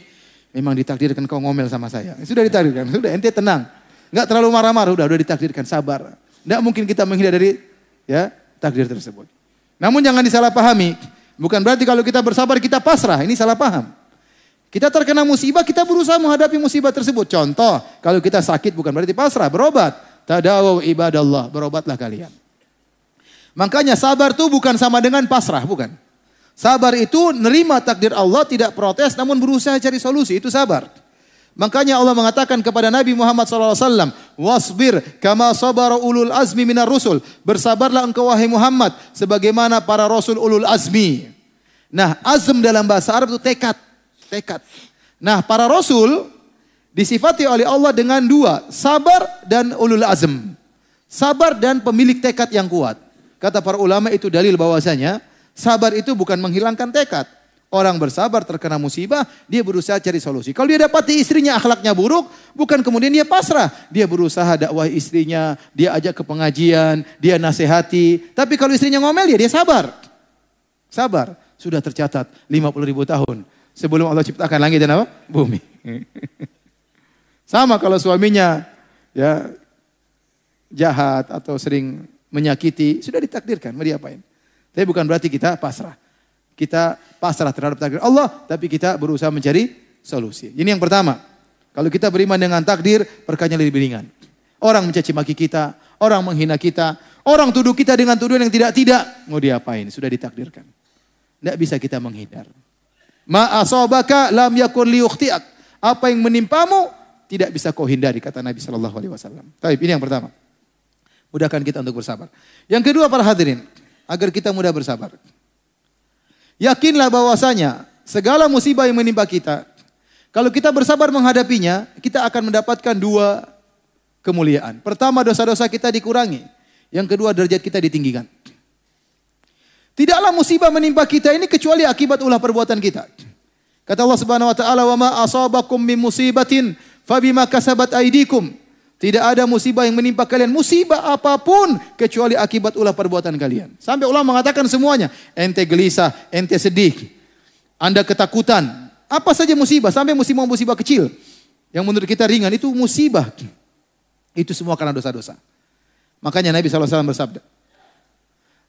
memang ditakdirkan kau ngomel sama saya. Sudah ditakdirkan, sudah ente tenang. Enggak terlalu marah-marah, udah udah ditakdirkan, sabar. Enggak mungkin kita menghindar dari ya takdir tersebut. Namun jangan disalahpahami. Bukan berarti kalau kita bersabar kita pasrah, ini salah paham. Kita terkena musibah, kita berusaha menghadapi musibah tersebut. Contoh, kalau kita sakit bukan berarti pasrah, berobat. Tadawu ibadallah, berobatlah kalian. Makanya sabar itu bukan sama dengan pasrah, bukan. Sabar itu nerima takdir Allah, tidak protes, namun berusaha cari solusi, itu sabar. Makanya Allah mengatakan kepada Nabi Muhammad SAW, Wasbir kama sabara ulul azmi minar rusul. Bersabarlah engkau wahai Muhammad, sebagaimana para rasul ulul azmi. Nah, azm dalam bahasa Arab itu tekad. Tekad. Nah, para rasul disifati oleh Allah dengan dua, sabar dan ulul azm. Sabar dan pemilik tekad yang kuat. Kata para ulama itu dalil bahwasanya sabar itu bukan menghilangkan tekad, Orang bersabar terkena musibah, dia berusaha cari solusi. Kalau dia dapati istrinya akhlaknya buruk, bukan kemudian dia pasrah. Dia berusaha dakwah istrinya, dia ajak ke pengajian, dia nasihati. Tapi kalau istrinya ngomel ya dia sabar. Sabar. Sudah tercatat 50 ribu tahun. Sebelum Allah ciptakan langit dan apa? Bumi. Sama kalau suaminya ya jahat atau sering menyakiti, sudah ditakdirkan, mau diapain. Tapi bukan berarti kita pasrah kita pasrah terhadap takdir Allah, tapi kita berusaha mencari solusi. Ini yang pertama. Kalau kita beriman dengan takdir, perkara lebih ringan. Orang mencaci maki kita, orang menghina kita, orang tuduh kita dengan tuduhan yang tidak-tidak. Mau diapain? Sudah ditakdirkan. Tidak bisa kita menghindar. Ma asabaka lam yakun liyukhtiak. Apa yang menimpamu tidak bisa kau hindari kata Nabi Shallallahu alaihi wasallam. Baik, ini yang pertama. Mudahkan kita untuk bersabar. Yang kedua para hadirin, agar kita mudah bersabar. Yakinlah bahwasanya segala musibah yang menimpa kita, kalau kita bersabar menghadapinya, kita akan mendapatkan dua kemuliaan. Pertama, dosa-dosa kita dikurangi. Yang kedua, derajat kita ditinggikan. Tidaklah musibah menimpa kita ini kecuali akibat ulah perbuatan kita. Kata Allah Subhanahu wa taala, "Wa ma asabakum min musibatin fabima kasabat aydikum." Tidak ada musibah yang menimpa kalian, musibah apa pun kecuali akibat ulah perbuatan kalian. Sampai ulama mengatakan semuanya, ente gelisah, ente sedih, Anda ketakutan, apa saja musibah, sampai musibah-musibah kecil yang menurut kita ringan itu musibah. Itu semua karena dosa-dosa. Makanya Nabi SAW bersabda,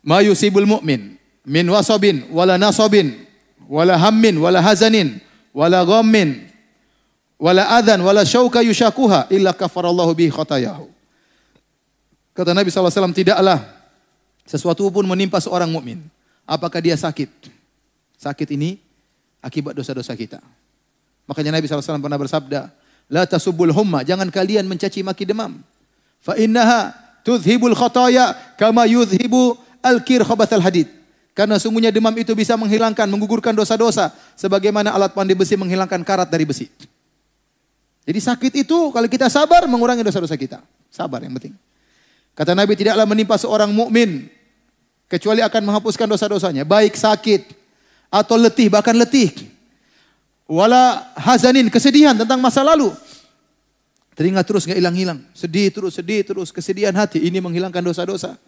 Ma yusibul mu'min min wasabin wala nasabin wala hammin wala hazanin wala ghammin wala adhan wala syauka yushakuha illa kafarallahu bi khotayahu. Kata Nabi SAW, tidaklah sesuatu pun menimpa seorang mukmin. Apakah dia sakit? Sakit ini akibat dosa-dosa kita. Makanya Nabi SAW pernah bersabda, La tasubul humma, jangan kalian mencaci maki demam. Fa innaha tudhibul khotaya kama yudhibu al-kir al hadid. Karena sungguhnya demam itu bisa menghilangkan, menggugurkan dosa-dosa. Sebagaimana alat pandai besi menghilangkan karat dari besi. Jadi sakit itu kalau kita sabar mengurangi dosa-dosa kita. Sabar yang penting. Kata Nabi tidaklah menimpa seorang mukmin kecuali akan menghapuskan dosa-dosanya, baik sakit atau letih bahkan letih. Wala hazanin kesedihan tentang masa lalu. Teringat terus nggak hilang-hilang, sedih terus, sedih terus, kesedihan hati ini menghilangkan dosa-dosa.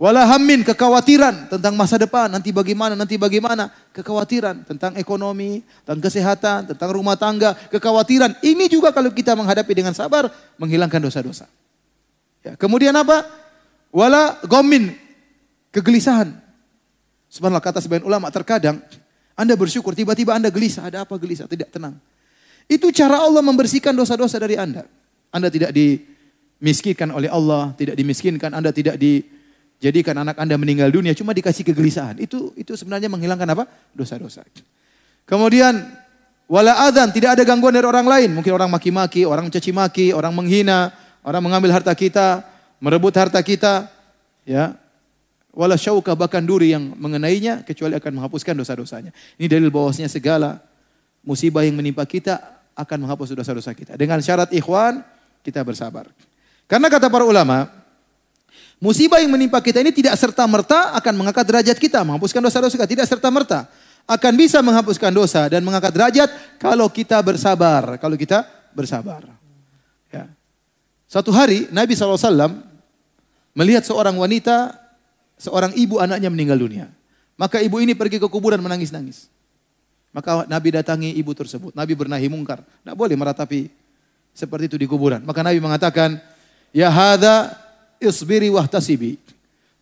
Wala hammin kekhawatiran tentang masa depan, nanti bagaimana, nanti bagaimana. Kekhawatiran tentang ekonomi, tentang kesehatan, tentang rumah tangga, kekhawatiran. Ini juga kalau kita menghadapi dengan sabar, menghilangkan dosa-dosa. Ya, kemudian apa? Wala gomin, kegelisahan. Subhanallah kata sebagian ulama, terkadang Anda bersyukur, tiba-tiba Anda gelisah. Ada apa gelisah? Tidak tenang. Itu cara Allah membersihkan dosa-dosa dari Anda. Anda tidak dimiskinkan oleh Allah, tidak dimiskinkan, Anda tidak di Jadikan anak Anda meninggal dunia cuma dikasih kegelisahan. Itu itu sebenarnya menghilangkan apa? Dosa-dosa. Kemudian wala adzan, tidak ada gangguan dari orang lain. Mungkin orang maki-maki, orang mencaci maki, orang menghina, orang mengambil harta kita, merebut harta kita, ya. Wala syauka bahkan duri yang mengenainya kecuali akan menghapuskan dosa-dosanya. Ini dalil bahwasanya segala musibah yang menimpa kita akan menghapus dosa-dosa kita. Dengan syarat ikhwan kita bersabar. Karena kata para ulama, Musibah yang menimpa kita ini tidak serta-merta akan mengangkat derajat kita, menghapuskan dosa-dosa kita. Tidak serta-merta. Akan bisa menghapuskan dosa dan mengangkat derajat kalau kita bersabar. Kalau kita bersabar. Ya. Satu hari Nabi SAW melihat seorang wanita, seorang ibu anaknya meninggal dunia. Maka ibu ini pergi ke kuburan menangis-nangis. Maka Nabi datangi ibu tersebut. Nabi bernahi mungkar. Tidak boleh meratapi seperti itu di kuburan. Maka Nabi mengatakan, Ya hadha isbiri wahtasibi.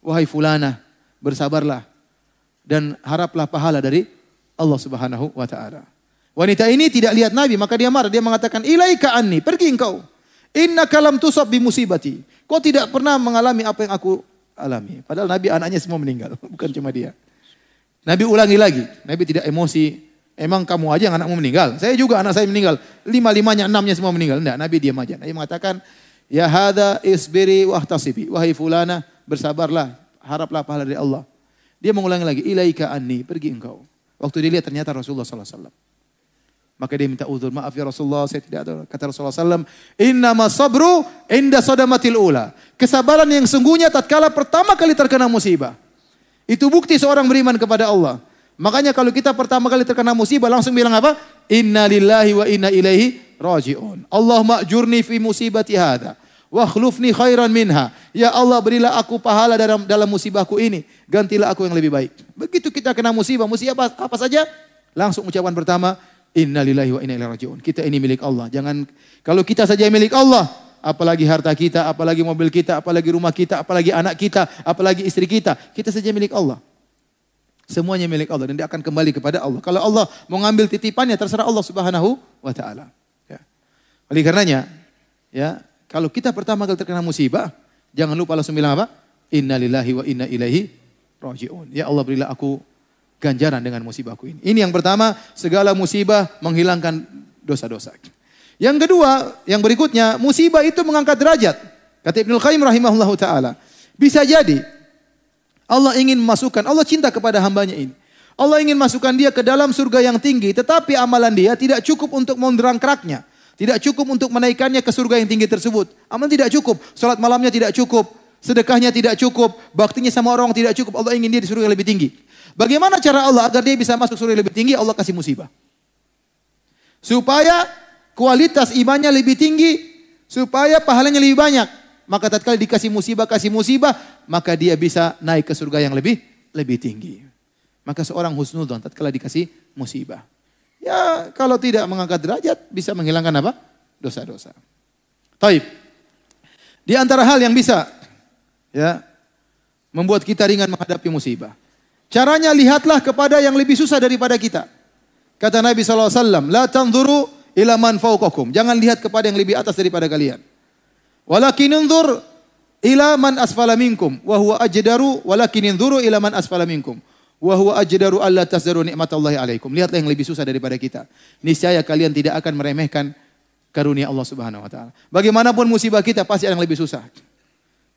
Wahai fulana, bersabarlah. Dan haraplah pahala dari Allah subhanahu wa ta'ala. Wanita ini tidak lihat Nabi, maka dia marah. Dia mengatakan, ilaika anni, pergi engkau. Inna kalam tusab bi musibati. Kau tidak pernah mengalami apa yang aku alami. Padahal Nabi anaknya semua meninggal, bukan cuma dia. Nabi ulangi lagi. Nabi tidak emosi. Emang kamu aja yang anakmu meninggal. Saya juga anak saya meninggal. Lima-limanya, enamnya semua meninggal. Tidak, Nabi diam aja. Nabi mengatakan, Ya hada isbiri wahtasibi. Wahai fulana, bersabarlah. Haraplah pahala dari Allah. Dia mengulangi lagi, ilaika anni, pergi engkau. Waktu dilihat ternyata Rasulullah SAW. Maka dia minta uzur, maaf ya Rasulullah, saya tidak ada. Kata Rasulullah SAW, Inna sabru inda sodamatil ula. Kesabaran yang sungguhnya tatkala pertama kali terkena musibah. Itu bukti seorang beriman kepada Allah. Makanya kalau kita pertama kali terkena musibah langsung bilang apa? Inna lillahi wa inna ilaihi raji'un. Allah ma'jurni fi musibati hadha. Wa khlufni khairan minha. Ya Allah berilah aku pahala dalam dalam musibahku ini. Gantilah aku yang lebih baik. Begitu kita kena musibah, musibah apa, apa saja? Langsung ucapan pertama, Inna lillahi wa inna ilaihi raji'un. Kita ini milik Allah. Jangan kalau kita saja milik Allah, apalagi harta kita, apalagi mobil kita, apalagi rumah kita, apalagi anak kita, apalagi istri kita. Kita saja milik Allah. Semuanya milik Allah dan dia akan kembali kepada Allah. Kalau Allah mau ngambil titipannya terserah Allah Subhanahu wa taala. Oleh karenanya, ya, kalau kita pertama kali terkena musibah, jangan lupa langsung bilang apa? Inna lillahi wa inna ilaihi raji'un. Ya Allah berilah aku ganjaran dengan musibahku ini. Ini yang pertama, segala musibah menghilangkan dosa-dosa. Yang kedua, yang berikutnya, musibah itu mengangkat derajat. Kata Ibnu Qayyim rahimahullahu taala. Bisa jadi Allah ingin masukkan, Allah cinta kepada hambanya ini. Allah ingin masukkan dia ke dalam surga yang tinggi, tetapi amalan dia tidak cukup untuk menerangkraknya. Tidak cukup untuk menaikkannya ke surga yang tinggi tersebut. Amal tidak cukup. Salat malamnya tidak cukup. Sedekahnya tidak cukup. Baktinya sama orang tidak cukup. Allah ingin dia di surga yang lebih tinggi. Bagaimana cara Allah agar dia bisa masuk surga yang lebih tinggi? Allah kasih musibah. Supaya kualitas imannya lebih tinggi, supaya pahalanya lebih banyak. Maka tatkala dikasih musibah, kasih musibah, maka dia bisa naik ke surga yang lebih lebih tinggi. Maka seorang husnudon tatkala dikasih musibah. Ya, kalau tidak mengangkat derajat bisa menghilangkan apa? Dosa-dosa. Taib. Di antara hal yang bisa ya membuat kita ringan menghadapi musibah. Caranya lihatlah kepada yang lebih susah daripada kita. Kata Nabi SAW, La tanzuru ila man. Jangan lihat kepada yang lebih atas daripada kalian. Walakin ila man asfala minkum wa huwa ajdaru walakin ila man asfala wa huwa ajdaru alla tasdaru nikmatallahi alaikum. Lihatlah yang lebih susah daripada kita. Niscaya kalian tidak akan meremehkan karunia Allah Subhanahu wa taala. Bagaimanapun musibah kita pasti ada yang lebih susah.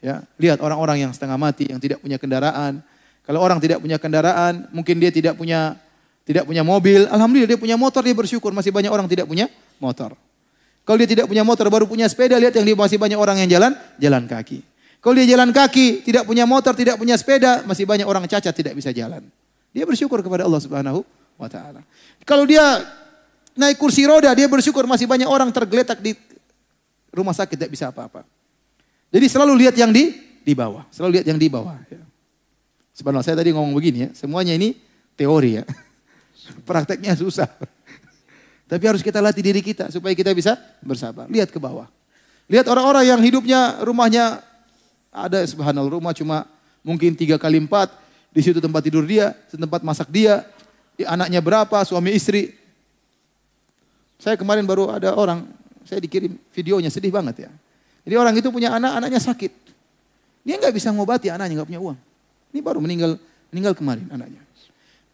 Ya, lihat orang-orang yang setengah mati yang tidak punya kendaraan. Kalau orang tidak punya kendaraan, mungkin dia tidak punya tidak punya mobil, alhamdulillah dia punya motor, dia bersyukur. Masih banyak orang tidak punya motor. Kalau dia tidak punya motor, baru punya sepeda, lihat yang dia masih banyak orang yang jalan, jalan kaki. Kalau dia jalan kaki, tidak punya motor, tidak punya sepeda, masih banyak orang cacat tidak bisa jalan. Dia bersyukur kepada Allah Subhanahu wa taala. Kalau dia naik kursi roda, dia bersyukur masih banyak orang tergeletak di rumah sakit tidak bisa apa-apa. Jadi selalu lihat yang di di bawah, selalu lihat yang di bawah. Ya. Sebenarnya saya tadi ngomong begini ya, semuanya ini teori ya. Prakteknya susah. Tapi harus kita latih diri kita supaya kita bisa bersabar. Lihat ke bawah. Lihat orang-orang yang hidupnya rumahnya ada subhanallah rumah cuma mungkin tiga kali empat. Di situ tempat tidur dia, tempat masak dia. Anaknya berapa, suami istri. Saya kemarin baru ada orang, saya dikirim videonya sedih banget ya. Jadi orang itu punya anak, anaknya sakit. Dia nggak bisa ngobati anaknya, nggak punya uang. Ini baru meninggal meninggal kemarin anaknya.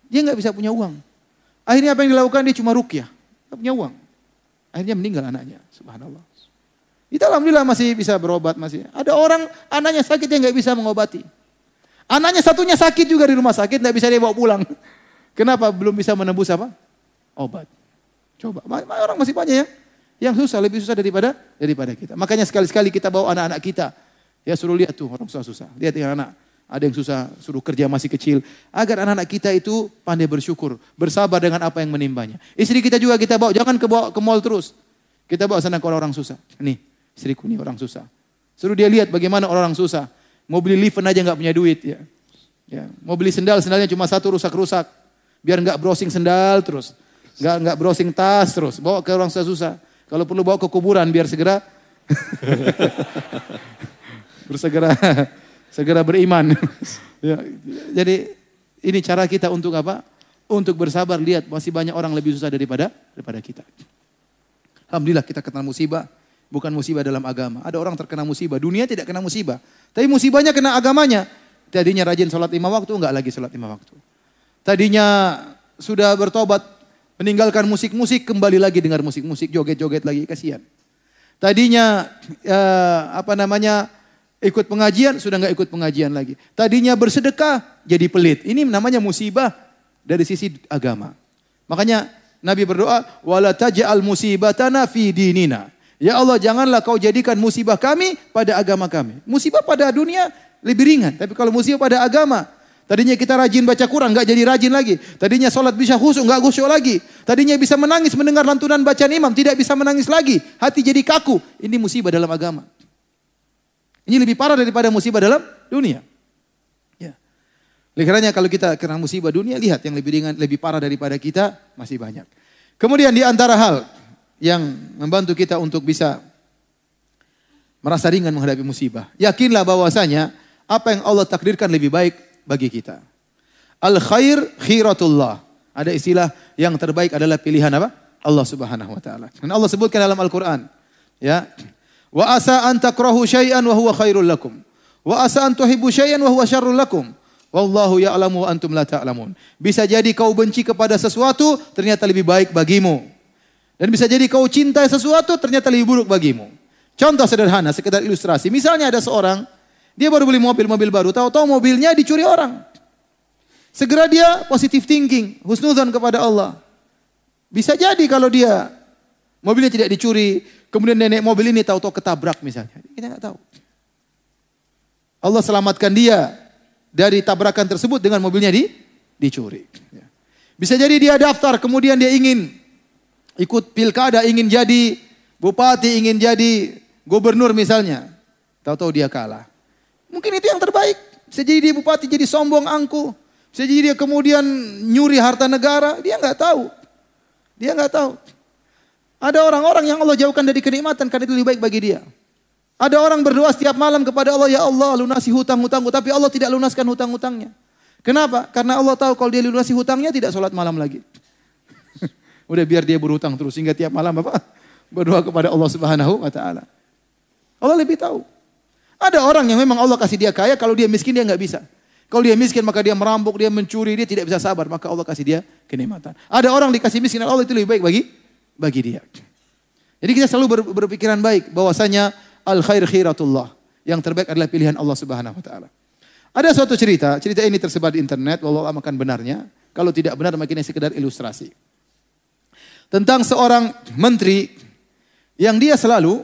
Dia nggak bisa punya uang. Akhirnya apa yang dilakukan? Dia cuma rukyah. Gak punya uang. Akhirnya meninggal anaknya. Subhanallah. Kita alhamdulillah masih bisa berobat. masih. Ada orang anaknya sakit yang nggak bisa mengobati. Anaknya satunya sakit juga di rumah sakit, nggak bisa dia bawa pulang. Kenapa? Belum bisa menembus apa? Obat. Coba. Orang masih banyak ya. Yang susah, lebih susah daripada daripada kita. Makanya sekali-sekali kita bawa anak-anak kita. Ya suruh lihat tuh orang susah-susah. Lihat yang anak ada yang susah, suruh kerja masih kecil. Agar anak-anak kita itu pandai bersyukur, bersabar dengan apa yang menimbanya. Istri kita juga kita bawa, jangan ke, bawa, ke mall terus. Kita bawa sana ke orang-orang susah. Nih, istriku nih orang susah. Suruh dia lihat bagaimana orang-orang susah. Mau beli lift aja nggak punya duit ya. Ya, mau beli sendal, sendalnya cuma satu rusak-rusak. Biar nggak browsing sendal terus. Nggak nggak browsing tas terus. Bawa ke orang susah-susah. Kalau perlu bawa ke kuburan biar segera bersegera segera beriman. ya, jadi ini cara kita untuk apa? Untuk bersabar lihat masih banyak orang lebih susah daripada daripada kita. Alhamdulillah kita kena musibah, bukan musibah dalam agama. Ada orang terkena musibah, dunia tidak kena musibah. Tapi musibahnya kena agamanya. Tadinya rajin sholat lima waktu, enggak lagi sholat lima waktu. Tadinya sudah bertobat, meninggalkan musik-musik, kembali lagi dengar musik-musik, joget-joget lagi, kasihan. Tadinya eh, apa namanya ikut pengajian, sudah enggak ikut pengajian lagi. Tadinya bersedekah, jadi pelit. Ini namanya musibah dari sisi agama. Makanya Nabi berdoa, "Wala taj'al musibatana fi dinina." Ya Allah, janganlah kau jadikan musibah kami pada agama kami. Musibah pada dunia lebih ringan, tapi kalau musibah pada agama, tadinya kita rajin baca Quran, enggak jadi rajin lagi. Tadinya sholat bisa khusyuk, enggak khusyuk lagi. Tadinya bisa menangis mendengar lantunan bacaan imam, tidak bisa menangis lagi. Hati jadi kaku. Ini musibah dalam agama. Ini lebih parah daripada musibah dalam dunia. Ya. Karenanya kalau kita kena musibah dunia, lihat yang lebih ringan, lebih parah daripada kita masih banyak. Kemudian di antara hal yang membantu kita untuk bisa merasa ringan menghadapi musibah. Yakinlah bahwasanya apa yang Allah takdirkan lebih baik bagi kita. Al khair khiratullah. Ada istilah yang terbaik adalah pilihan apa? Allah Subhanahu wa taala. Dan Allah sebutkan dalam Al-Qur'an, ya. Wa asa an takrahu syai'an wa huwa khairul lakum. Wa asa an tuhibbu syai'an wa huwa syarrul lakum. Wallahu ya'lamu antum la ta'lamun. Bisa jadi kau benci kepada sesuatu ternyata lebih baik bagimu. Dan bisa jadi kau cintai sesuatu ternyata lebih buruk bagimu. Contoh sederhana, sekedar ilustrasi. Misalnya ada seorang, dia baru beli mobil, mobil baru. Tahu-tahu mobilnya dicuri orang. Segera dia positive thinking, husnuzon kepada Allah. Bisa jadi kalau dia mobilnya tidak dicuri, kemudian nenek mobil ini tahu-tahu ketabrak misalnya. Kita nggak tahu. Allah selamatkan dia dari tabrakan tersebut dengan mobilnya di, dicuri. Bisa jadi dia daftar, kemudian dia ingin ikut pilkada, ingin jadi bupati, ingin jadi gubernur misalnya. Tahu-tahu dia kalah. Mungkin itu yang terbaik. Bisa jadi dia bupati jadi sombong angku. Bisa jadi dia kemudian nyuri harta negara. Dia nggak tahu. Dia nggak tahu. Ada orang-orang yang Allah jauhkan dari kenikmatan karena itu lebih baik bagi dia. Ada orang berdoa setiap malam kepada Allah, ya Allah lunasi hutang-hutangku. Tapi Allah tidak lunaskan hutang-hutangnya. Kenapa? Karena Allah tahu kalau dia lunasi hutangnya tidak sholat malam lagi. Udah biar dia berhutang terus sehingga tiap malam apa? Berdoa kepada Allah Subhanahu wa taala. Allah lebih tahu. Ada orang yang memang Allah kasih dia kaya, kalau dia miskin dia nggak bisa. Kalau dia miskin maka dia merampok, dia mencuri, dia tidak bisa sabar, maka Allah kasih dia kenikmatan. Ada orang dikasih miskin, Allah itu lebih baik bagi bagi dia. Jadi kita selalu ber, berpikiran baik bahwasanya al khair khiratullah. Yang terbaik adalah pilihan Allah Subhanahu wa taala. Ada suatu cerita, cerita ini tersebar di internet, wallahu akan benarnya. Kalau tidak benar makin sekedar ilustrasi. Tentang seorang menteri yang dia selalu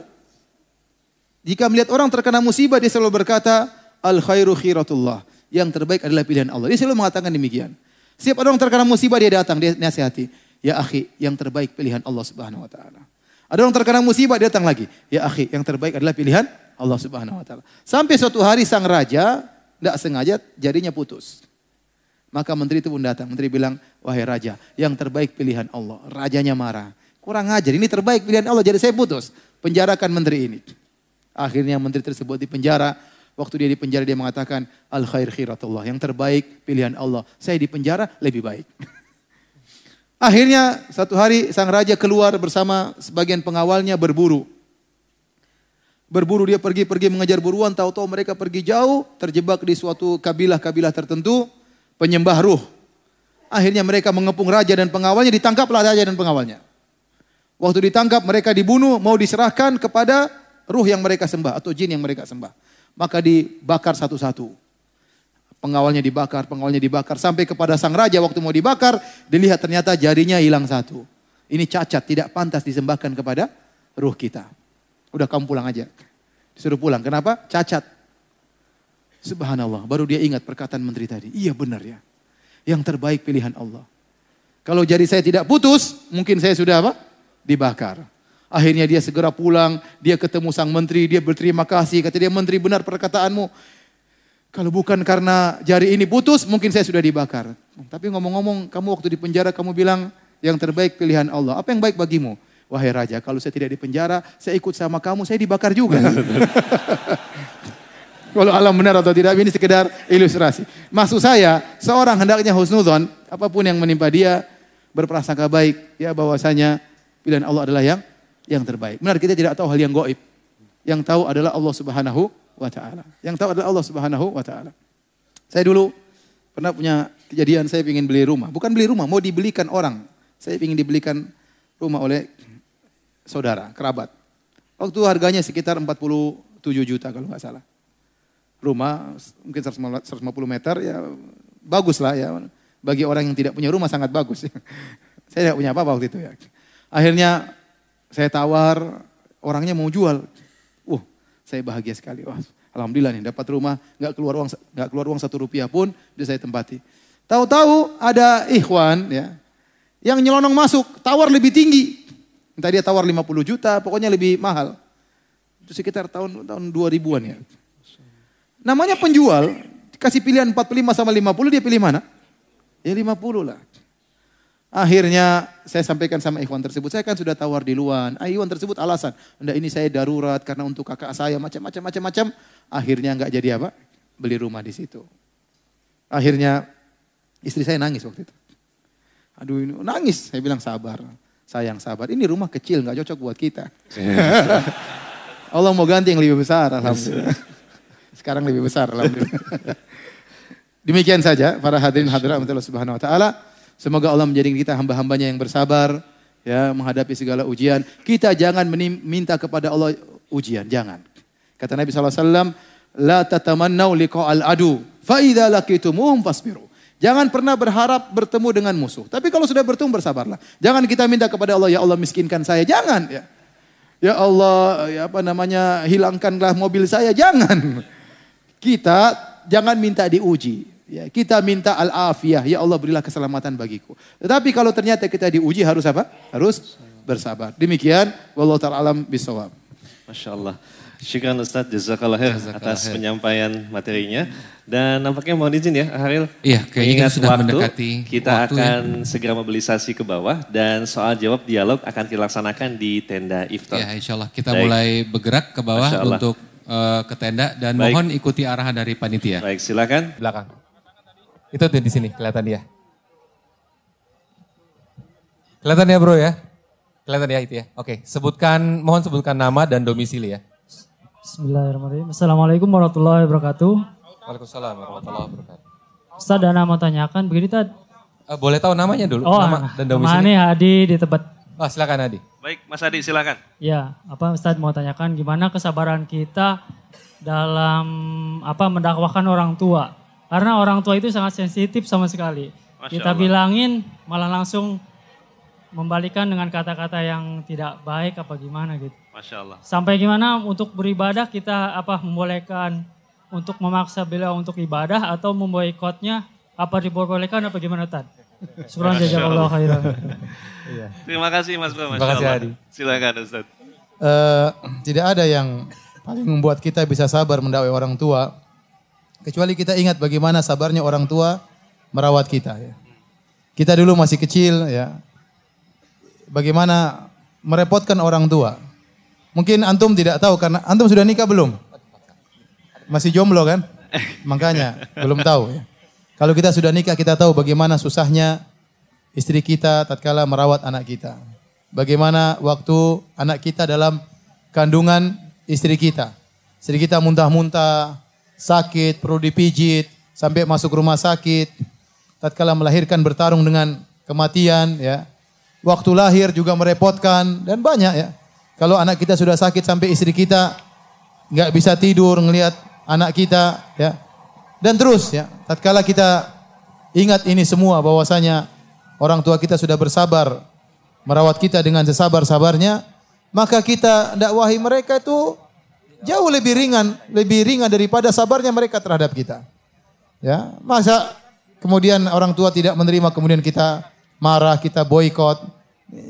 jika melihat orang terkena musibah dia selalu berkata al khairu khiratullah. Yang terbaik adalah pilihan Allah. Dia selalu mengatakan demikian. Setiap orang terkena musibah dia datang, dia nasihati. Ya akhi, yang terbaik pilihan Allah Subhanahu wa taala. Ada orang terkena musibah dia datang lagi. Ya akhi, yang terbaik adalah pilihan Allah Subhanahu wa taala. Sampai suatu hari sang raja tidak sengaja jadinya putus. Maka menteri itu pun datang. Menteri bilang, wahai raja, yang terbaik pilihan Allah. Rajanya marah. Kurang ajar, ini terbaik pilihan Allah, jadi saya putus. Penjarakan menteri ini. Akhirnya menteri tersebut di penjara. Waktu dia di penjara dia mengatakan al khair khiratullah. Yang terbaik pilihan Allah. Saya di penjara lebih baik. Akhirnya satu hari sang raja keluar bersama sebagian pengawalnya berburu. Berburu dia pergi-pergi mengejar buruan, tahu-tahu mereka pergi jauh, terjebak di suatu kabilah-kabilah tertentu, penyembah ruh. Akhirnya mereka mengepung raja dan pengawalnya, ditangkaplah raja dan pengawalnya. Waktu ditangkap mereka dibunuh, mau diserahkan kepada ruh yang mereka sembah atau jin yang mereka sembah. Maka dibakar satu-satu. Pengawalnya dibakar, pengawalnya dibakar. Sampai kepada sang raja waktu mau dibakar, dilihat ternyata jarinya hilang satu. Ini cacat, tidak pantas disembahkan kepada ruh kita. Udah kamu pulang aja. Disuruh pulang. Kenapa? Cacat. Subhanallah. Baru dia ingat perkataan menteri tadi. Iya benar ya. Yang terbaik pilihan Allah. Kalau jari saya tidak putus, mungkin saya sudah apa? Dibakar. Akhirnya dia segera pulang, dia ketemu sang menteri, dia berterima kasih. Kata dia, menteri benar perkataanmu. Kalau bukan karena jari ini putus, mungkin saya sudah dibakar. Tapi ngomong-ngomong, kamu waktu di penjara kamu bilang yang terbaik pilihan Allah. Apa yang baik bagimu? Wahai raja, kalau saya tidak di penjara, saya ikut sama kamu, saya dibakar juga. kalau alam benar atau tidak, ini sekedar ilustrasi. Maksud saya, seorang hendaknya husnudon, apa pun yang menimpa dia, berprasangka baik, ya bahwasanya pilihan Allah adalah yang yang terbaik. Benar kita tidak tahu hal yang goib. Yang tahu adalah Allah Subhanahu wa taala. Yang tahu adalah Allah Subhanahu wa taala. Saya dulu pernah punya kejadian saya ingin beli rumah. Bukan beli rumah, mau dibelikan orang. Saya ingin dibelikan rumah oleh saudara, kerabat. Waktu harganya sekitar 47 juta kalau nggak salah. Rumah mungkin 150 meter ya bagus lah ya. Bagi orang yang tidak punya rumah sangat bagus. saya tidak punya apa-apa waktu itu ya. Akhirnya saya tawar, orangnya mau jual. Uh, saya bahagia sekali. Wah, alhamdulillah nih dapat rumah, nggak keluar uang nggak keluar uang satu rupiah pun, dia saya tempati. Tahu-tahu ada ikhwan ya, yang nyelonong masuk, tawar lebih tinggi. Entah dia tawar 50 juta, pokoknya lebih mahal. Itu sekitar tahun tahun 2000-an ya. Namanya penjual, kasih pilihan 45 sama 50, dia pilih mana? Ya 50 lah. Akhirnya saya sampaikan sama ikhwan tersebut, saya kan sudah tawar di luar. Ah, ikhwan tersebut alasan, enggak ini saya darurat karena untuk kakak saya macam-macam macam-macam. Akhirnya enggak jadi apa? Beli rumah di situ. Akhirnya istri saya nangis waktu itu. Aduh ini nangis, saya bilang sabar. Sayang sabar, ini rumah kecil nggak cocok buat kita. Allah mau ganti yang lebih besar, alhamdulillah. Sekarang lebih besar. Demikian saja para hadirin hadirat Allah Subhanahu wa taala. Semoga Allah menjadi kita hamba-hambanya yang bersabar ya menghadapi segala ujian. Kita jangan minta kepada Allah ujian, jangan. Kata Nabi SAW, La tatamannau liqa'al adu, fa idza fasbiru. Jangan pernah berharap bertemu dengan musuh. Tapi kalau sudah bertemu bersabarlah. Jangan kita minta kepada Allah, ya Allah miskinkan saya. Jangan ya. Ya Allah, ya apa namanya, hilangkanlah mobil saya. Jangan. Kita jangan minta diuji. Ya, kita minta al-afiyah. Ya Allah berilah keselamatan bagiku. Tetapi kalau ternyata kita diuji harus apa? Harus bersabar. Demikian. Wallahu ta'ala alam bisawab. Masya Allah. Syukran Ustaz, jazakallah khair atas penyampaian materinya. Dan nampaknya mohon izin ya, Haril. Iya, kayaknya sudah waktu, mendekati Kita waktu akan ya. segera mobilisasi ke bawah dan soal jawab dialog akan dilaksanakan di tenda iftar. Ya, insya Allah. Kita Baik. mulai bergerak ke bawah untuk uh, ke tenda dan Baik. mohon ikuti arahan dari panitia. Baik, silakan. Belakang. Itu tuh di sini, kelihatan dia. Kelihatan ya bro ya? Kelihatan ya itu ya? Oke, sebutkan, mohon sebutkan nama dan domisili ya. Bismillahirrahmanirrahim. Assalamualaikum warahmatullahi wabarakatuh. Waalaikumsalam warahmatullahi wabarakatuh. Ustaz dan mau tanyakan begini Tad. Uh, boleh tahu namanya dulu? Oh, nama dan domisili. Nama Hadi di tempat. Oh, silakan Hadi. Baik, Mas Hadi silakan. Ya, apa Ustaz mau tanyakan gimana kesabaran kita dalam apa mendakwahkan orang tua? Karena orang tua itu sangat sensitif sama sekali. Masya kita Allah. bilangin malah langsung membalikan dengan kata-kata yang tidak baik apa gimana gitu. Masya Allah. Sampai gimana untuk beribadah kita apa membolehkan untuk memaksa beliau untuk ibadah atau memboikotnya apa diperbolehkan apa gimana Tad? Syukur jazakallahu khairan. Iya. Terima kasih Mas Bro, Terima kasih Adi. Silakan Ustaz. Uh, tidak ada yang paling membuat kita bisa sabar mendakwai orang tua kecuali kita ingat bagaimana sabarnya orang tua merawat kita ya. Kita dulu masih kecil ya, bagaimana merepotkan orang tua. Mungkin antum tidak tahu karena antum sudah nikah belum? Masih jomblo kan? Makanya belum tahu ya. Kalau kita sudah nikah kita tahu bagaimana susahnya istri kita tatkala merawat anak kita. Bagaimana waktu anak kita dalam kandungan istri kita. Istri kita muntah-muntah, sakit, perlu dipijit, sampai masuk rumah sakit. Tatkala melahirkan bertarung dengan kematian ya waktu lahir juga merepotkan dan banyak ya. Kalau anak kita sudah sakit sampai istri kita nggak bisa tidur ngelihat anak kita ya. Dan terus ya, tatkala kita ingat ini semua bahwasanya orang tua kita sudah bersabar merawat kita dengan sesabar-sabarnya, maka kita dakwahi mereka itu jauh lebih ringan, lebih ringan daripada sabarnya mereka terhadap kita. Ya, masa kemudian orang tua tidak menerima kemudian kita marah, kita boykot.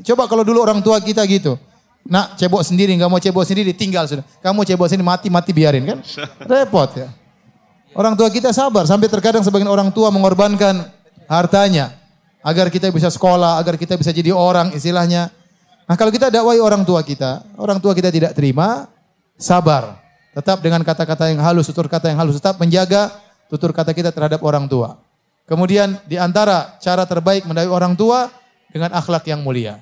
Coba kalau dulu orang tua kita gitu. Nak cebok sendiri, nggak mau cebok sendiri, tinggal sudah. Kamu cebok sendiri, mati-mati biarin kan? Repot ya. Orang tua kita sabar sampai terkadang sebagian orang tua mengorbankan hartanya agar kita bisa sekolah, agar kita bisa jadi orang istilahnya. Nah, kalau kita dakwai orang tua kita, orang tua kita tidak terima, sabar. Tetap dengan kata-kata yang halus, tutur kata yang halus, tetap menjaga tutur kata kita terhadap orang tua. Kemudian di antara cara terbaik mendakwai orang tua dengan akhlak yang mulia.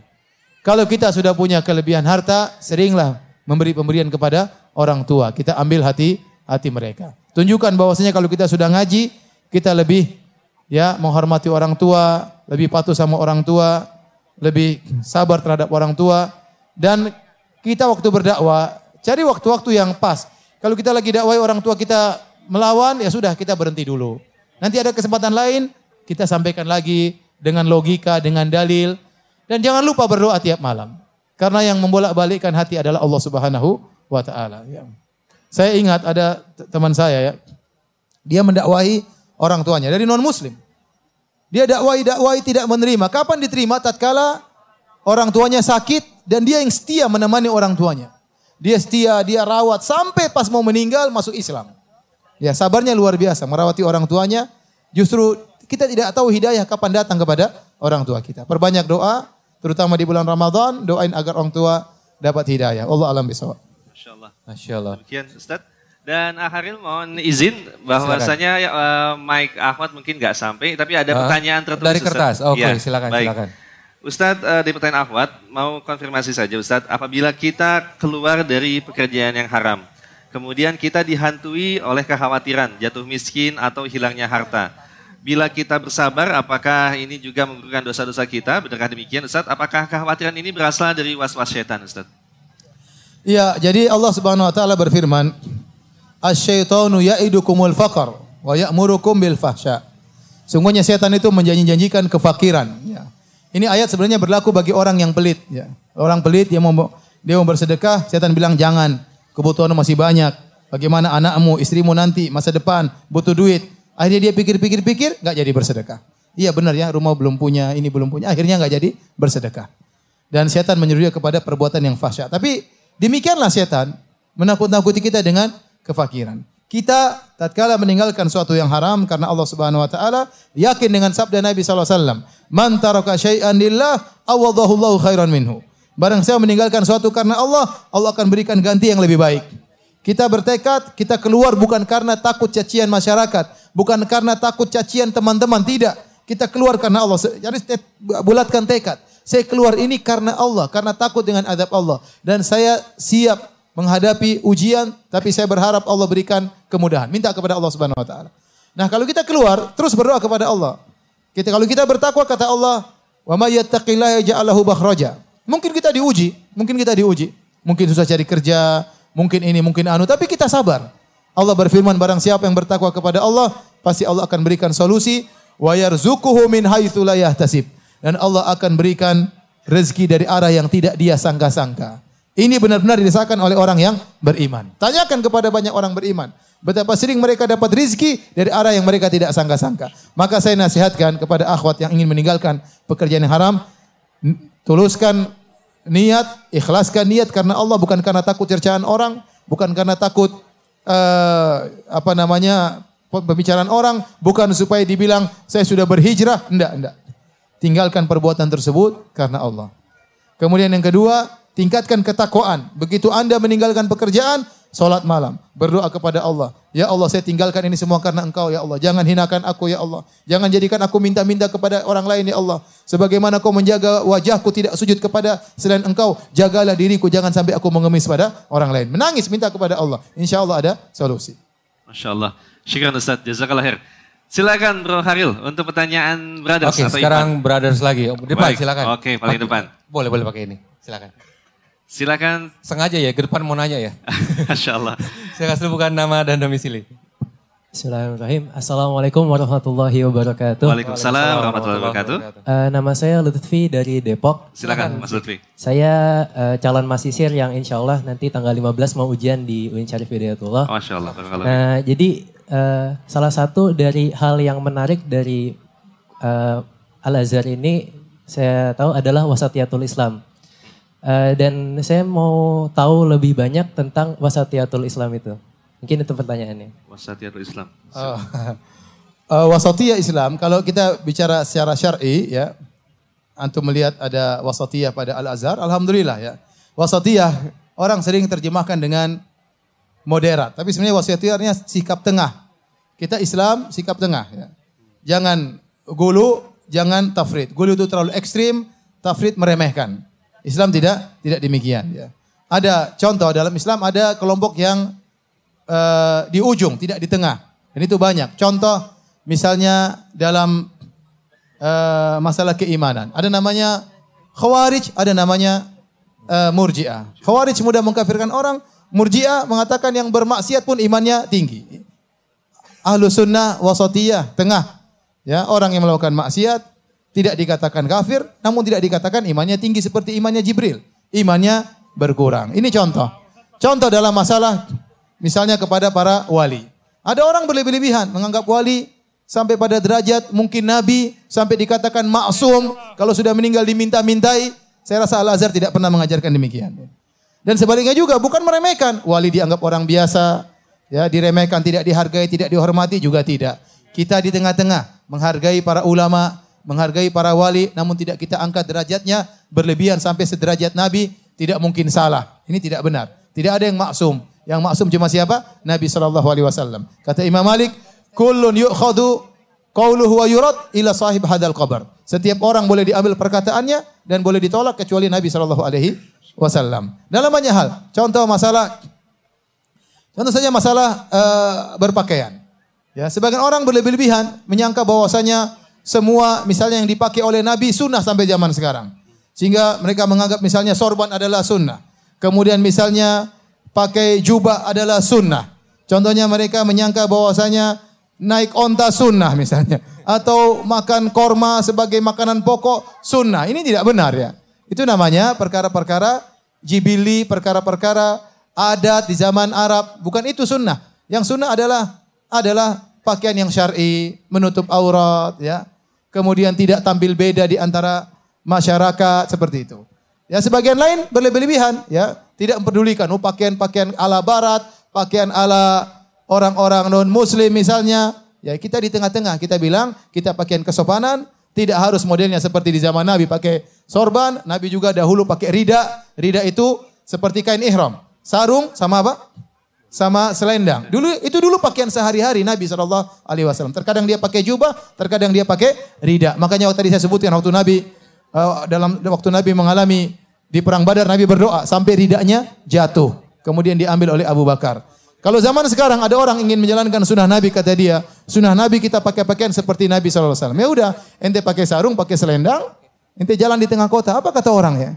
Kalau kita sudah punya kelebihan harta, seringlah memberi pemberian kepada orang tua. Kita ambil hati hati mereka. Tunjukkan bahwasanya kalau kita sudah ngaji, kita lebih ya menghormati orang tua, lebih patuh sama orang tua, lebih sabar terhadap orang tua dan kita waktu berdakwah cari waktu-waktu yang pas. Kalau kita lagi dakwah orang tua kita melawan ya sudah kita berhenti dulu. Nanti ada kesempatan lain kita sampaikan lagi dengan logika, dengan dalil dan jangan lupa berdoa tiap malam. Karena yang membolak-balikkan hati adalah Allah Subhanahu wa taala. Ya. Saya ingat ada teman saya ya. Dia mendakwahi orang tuanya dari non muslim. Dia dakwai dakwai tidak menerima. Kapan diterima? Tatkala orang tuanya sakit dan dia yang setia menemani orang tuanya. Dia setia, dia rawat sampai pas mau meninggal masuk Islam. Ya, sabarnya luar biasa merawati orang tuanya. Justru kita tidak tahu hidayah kapan datang kepada orang tua kita. Perbanyak doa, terutama di bulan Ramadan, doain agar orang tua dapat hidayah. Allah alam bisawab. Masya Allah. Masya Allah. Demikian Ustaz. Dan Akharil mohon izin bahwasanya uh, Mike Ahmad mungkin nggak sampai, tapi ada Ah, pertanyaan tertulis. dari kertas. Oke, Ya, silakan, baik. silakan. Ustadz, uh, di pertanyaan Ahmad, mau konfirmasi saja Ustadz, apabila kita keluar dari pekerjaan yang haram, kemudian kita dihantui oleh kekhawatiran jatuh miskin atau hilangnya harta. Bila kita bersabar, apakah ini juga menggugurkan dosa-dosa kita? Benarkah demikian Ustadz? Apakah kekhawatiran ini berasal dari was-was setan Ustadz? Iya, jadi Allah Subhanahu wa taala berfirman, "Asy-syaitanu ya'idukumul faqr wa ya'murukum bil fahsya." Sungguhnya setan itu menjanji-janjikan kefakiran, ya. Ini ayat sebenarnya berlaku bagi orang yang pelit, ya. Orang pelit dia mau dia mau bersedekah, setan bilang jangan, kebutuhanmu masih banyak. Bagaimana anakmu, istrimu nanti masa depan butuh duit. Akhirnya dia pikir-pikir-pikir nggak jadi bersedekah. Iya benar ya, rumah belum punya, ini belum punya, akhirnya nggak jadi bersedekah. Dan setan menyuruh kepada perbuatan yang fahsyat. Tapi demikianlah setan menakut-nakuti kita dengan kefakiran. Kita tatkala meninggalkan suatu yang haram karena Allah Subhanahu wa taala yakin dengan sabda Nabi sallallahu alaihi wasallam, "Man taraka syai'an lillah khairan minhu." Barang siapa meninggalkan suatu karena Allah, Allah akan berikan ganti yang lebih baik. Kita bertekad, kita keluar bukan karena takut cacian masyarakat, bukan karena takut cacian teman-teman, tidak. Kita keluar karena Allah. Jadi bulatkan tekad. Saya keluar ini karena Allah, karena takut dengan adab Allah. Dan saya siap menghadapi ujian, tapi saya berharap Allah berikan kemudahan. Minta kepada Allah Subhanahu wa taala. Nah, kalau kita keluar, terus berdoa kepada Allah. Kita kalau kita bertakwa kata Allah, "Wa may yattaqillaha yaj'al lahu makhraja." Mungkin kita diuji, mungkin kita diuji. Mungkin susah cari kerja, mungkin ini, mungkin anu, tapi kita sabar. Allah berfirman barang siapa yang bertakwa kepada Allah, pasti Allah akan berikan solusi wa yarzuquhu min haitsu. Dan Allah akan berikan rezeki dari arah yang tidak dia sangka-sangka. Ini benar-benar dirasakan oleh orang yang beriman. Tanyakan kepada banyak orang beriman. Betapa sering mereka dapat rizki dari arah yang mereka tidak sangka-sangka. Maka saya nasihatkan kepada akhwat yang ingin meninggalkan pekerjaan yang haram. Tuluskan niat, ikhlaskan niat karena Allah bukan karena takut cercaan orang, bukan karena takut eh, apa namanya pembicaraan orang, bukan supaya dibilang saya sudah berhijrah, enggak, enggak. Tinggalkan perbuatan tersebut karena Allah. Kemudian yang kedua, tingkatkan ketakwaan. Begitu Anda meninggalkan pekerjaan, salat malam, berdoa kepada Allah. Ya Allah, saya tinggalkan ini semua karena Engkau ya Allah. Jangan hinakan aku ya Allah. Jangan jadikan aku minta-minta kepada orang lain ya Allah. Sebagaimana kau menjaga wajahku tidak sujud kepada selain Engkau, jagalah diriku jangan sampai aku mengemis pada orang lain. Menangis minta kepada Allah. Insya Allah ada solusi. Masya Allah. Syukran Ustaz, jazakallah khair. Silakan Bro Haril untuk pertanyaan brothers Oke, atau sekarang Ipan. brothers lagi. Oh, Depan Baik, silakan. oke, paling Pakai- depan. Boleh, boleh pakai ini. Silakan. Silakan. Sengaja ya, ke depan mau nanya ya. Masya Allah. Saya kasih bukan nama dan domisili. Bismillahirrahmanirrahim. Assalamualaikum warahmatullahi wabarakatuh. Waalaikumsalam warahmatullahi wabarakatuh. Eh, nama saya Lutfi dari Depok. Silakan Mas Lutfi. Saya eh, calon mahasiswa yang insya Allah nanti tanggal 15 mau ujian di UIN Syarif Hidayatullah. Masya Allah. Nah, jadi eh, salah satu dari hal yang menarik dari eh, Al-Azhar ini saya tahu adalah wasatiyatul Islam. Eh, dan saya mau tahu lebih banyak tentang wasatiyatul Islam itu. Mungkin itu pertanyaannya. Wasatiyatul Islam. Uh, uh, wasatiyah Islam, kalau kita bicara secara syar'i ya, antum melihat ada wasatiyah pada Al-Azhar, alhamdulillah ya. Wasatiyah orang sering terjemahkan dengan moderat, tapi sebenarnya wasatiyah artinya sikap tengah. Kita Islam sikap tengah ya. Jangan gulu, jangan tafrid. Gulu itu terlalu ekstrim, tafrid meremehkan. Islam tidak tidak demikian ya. Ada contoh dalam Islam ada kelompok yang uh, di ujung, tidak di tengah. Dan itu banyak. Contoh misalnya dalam uh, masalah keimanan. Ada namanya khawarij, ada namanya uh, murji'ah. Khawarij mudah mengkafirkan orang, murji'ah mengatakan yang bermaksiat pun imannya tinggi. Ahlu sunnah wasatiyah, tengah. Ya, orang yang melakukan maksiat tidak dikatakan kafir, namun tidak dikatakan imannya tinggi seperti imannya Jibril. Imannya berkurang. Ini contoh. Contoh dalam masalah Misalnya kepada para wali. Ada orang berlebih-lebihan menganggap wali sampai pada derajat mungkin nabi sampai dikatakan maksum kalau sudah meninggal diminta-mintai. Saya rasa Al-Azhar tidak pernah mengajarkan demikian. Dan sebaliknya juga bukan meremehkan. Wali dianggap orang biasa, ya diremehkan, tidak dihargai, tidak dihormati juga tidak. Kita di tengah-tengah menghargai para ulama, menghargai para wali, namun tidak kita angkat derajatnya berlebihan sampai sederajat Nabi, tidak mungkin salah. Ini tidak benar. Tidak ada yang maksum. Yang maksum cuma siapa? Nabi Shallallahu Alaihi Wasallam. Kata Imam Malik, kullun yukhadu qauluhu wa yurad ila sahib hadal qabar. Setiap orang boleh diambil perkataannya dan boleh ditolak kecuali Nabi Shallallahu Alaihi Wasallam. Dalam banyak hal. Contoh masalah, contoh saja masalah uh, berpakaian. Ya, sebagian orang berlebih-lebihan menyangka bahwasanya semua misalnya yang dipakai oleh Nabi sunnah sampai zaman sekarang. Sehingga mereka menganggap misalnya sorban adalah sunnah. Kemudian misalnya pakai jubah adalah sunnah. Contohnya mereka menyangka bahwasanya naik onta sunnah misalnya. Atau makan korma sebagai makanan pokok sunnah. Ini tidak benar ya. Itu namanya perkara-perkara jibili, perkara-perkara adat di zaman Arab. Bukan itu sunnah. Yang sunnah adalah adalah pakaian yang syar'i, menutup aurat ya. Kemudian tidak tampil beda di antara masyarakat seperti itu. Ya sebagian lain berlebih-lebihan ya, tidak mempedulikan oh pakaian-pakaian ala barat, pakaian ala orang-orang non muslim misalnya. Ya kita di tengah-tengah kita bilang kita pakaian kesopanan, tidak harus modelnya seperti di zaman Nabi pakai sorban, Nabi juga dahulu pakai rida. Rida itu seperti kain ihram. Sarung sama apa? Sama selendang. Dulu itu dulu pakaian sehari-hari Nabi Shallallahu Alaihi Wasallam. Terkadang dia pakai jubah, terkadang dia pakai rida. Makanya waktu tadi saya sebutkan waktu Nabi uh, dalam waktu Nabi mengalami di perang Badar Nabi berdoa sampai ridaknya jatuh. Kemudian diambil oleh Abu Bakar. Kalau zaman sekarang ada orang ingin menjalankan sunnah Nabi kata dia, sunnah Nabi kita pakai pakaian seperti Nabi SAW. Ya udah, ente pakai sarung, pakai selendang, ente jalan di tengah kota. Apa kata orang ya?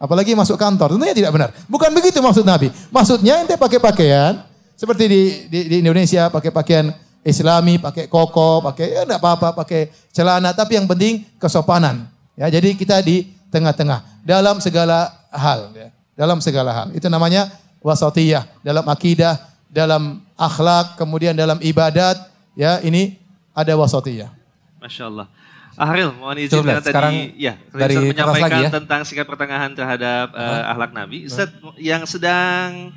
Apalagi masuk kantor, tentunya tidak benar. Bukan begitu maksud Nabi. Maksudnya ente pakai pakaian seperti di, di, di Indonesia pakai pakaian Islami, pakai koko, pakai ya enggak apa-apa, pakai celana, tapi yang penting kesopanan. Ya, jadi kita di tengah-tengah dalam segala hal ya. Dalam segala hal. Itu namanya wasatiyah dalam akidah, dalam akhlak, kemudian dalam ibadat, ya ini ada wasatiyah. Masya Allah. Ahril, mohon izin Coba, sekarang tadi ya, dari menyampaikan lagi ya. tentang sikap pertengahan terhadap uh, akhlak Nabi. Ustaz, yang sedang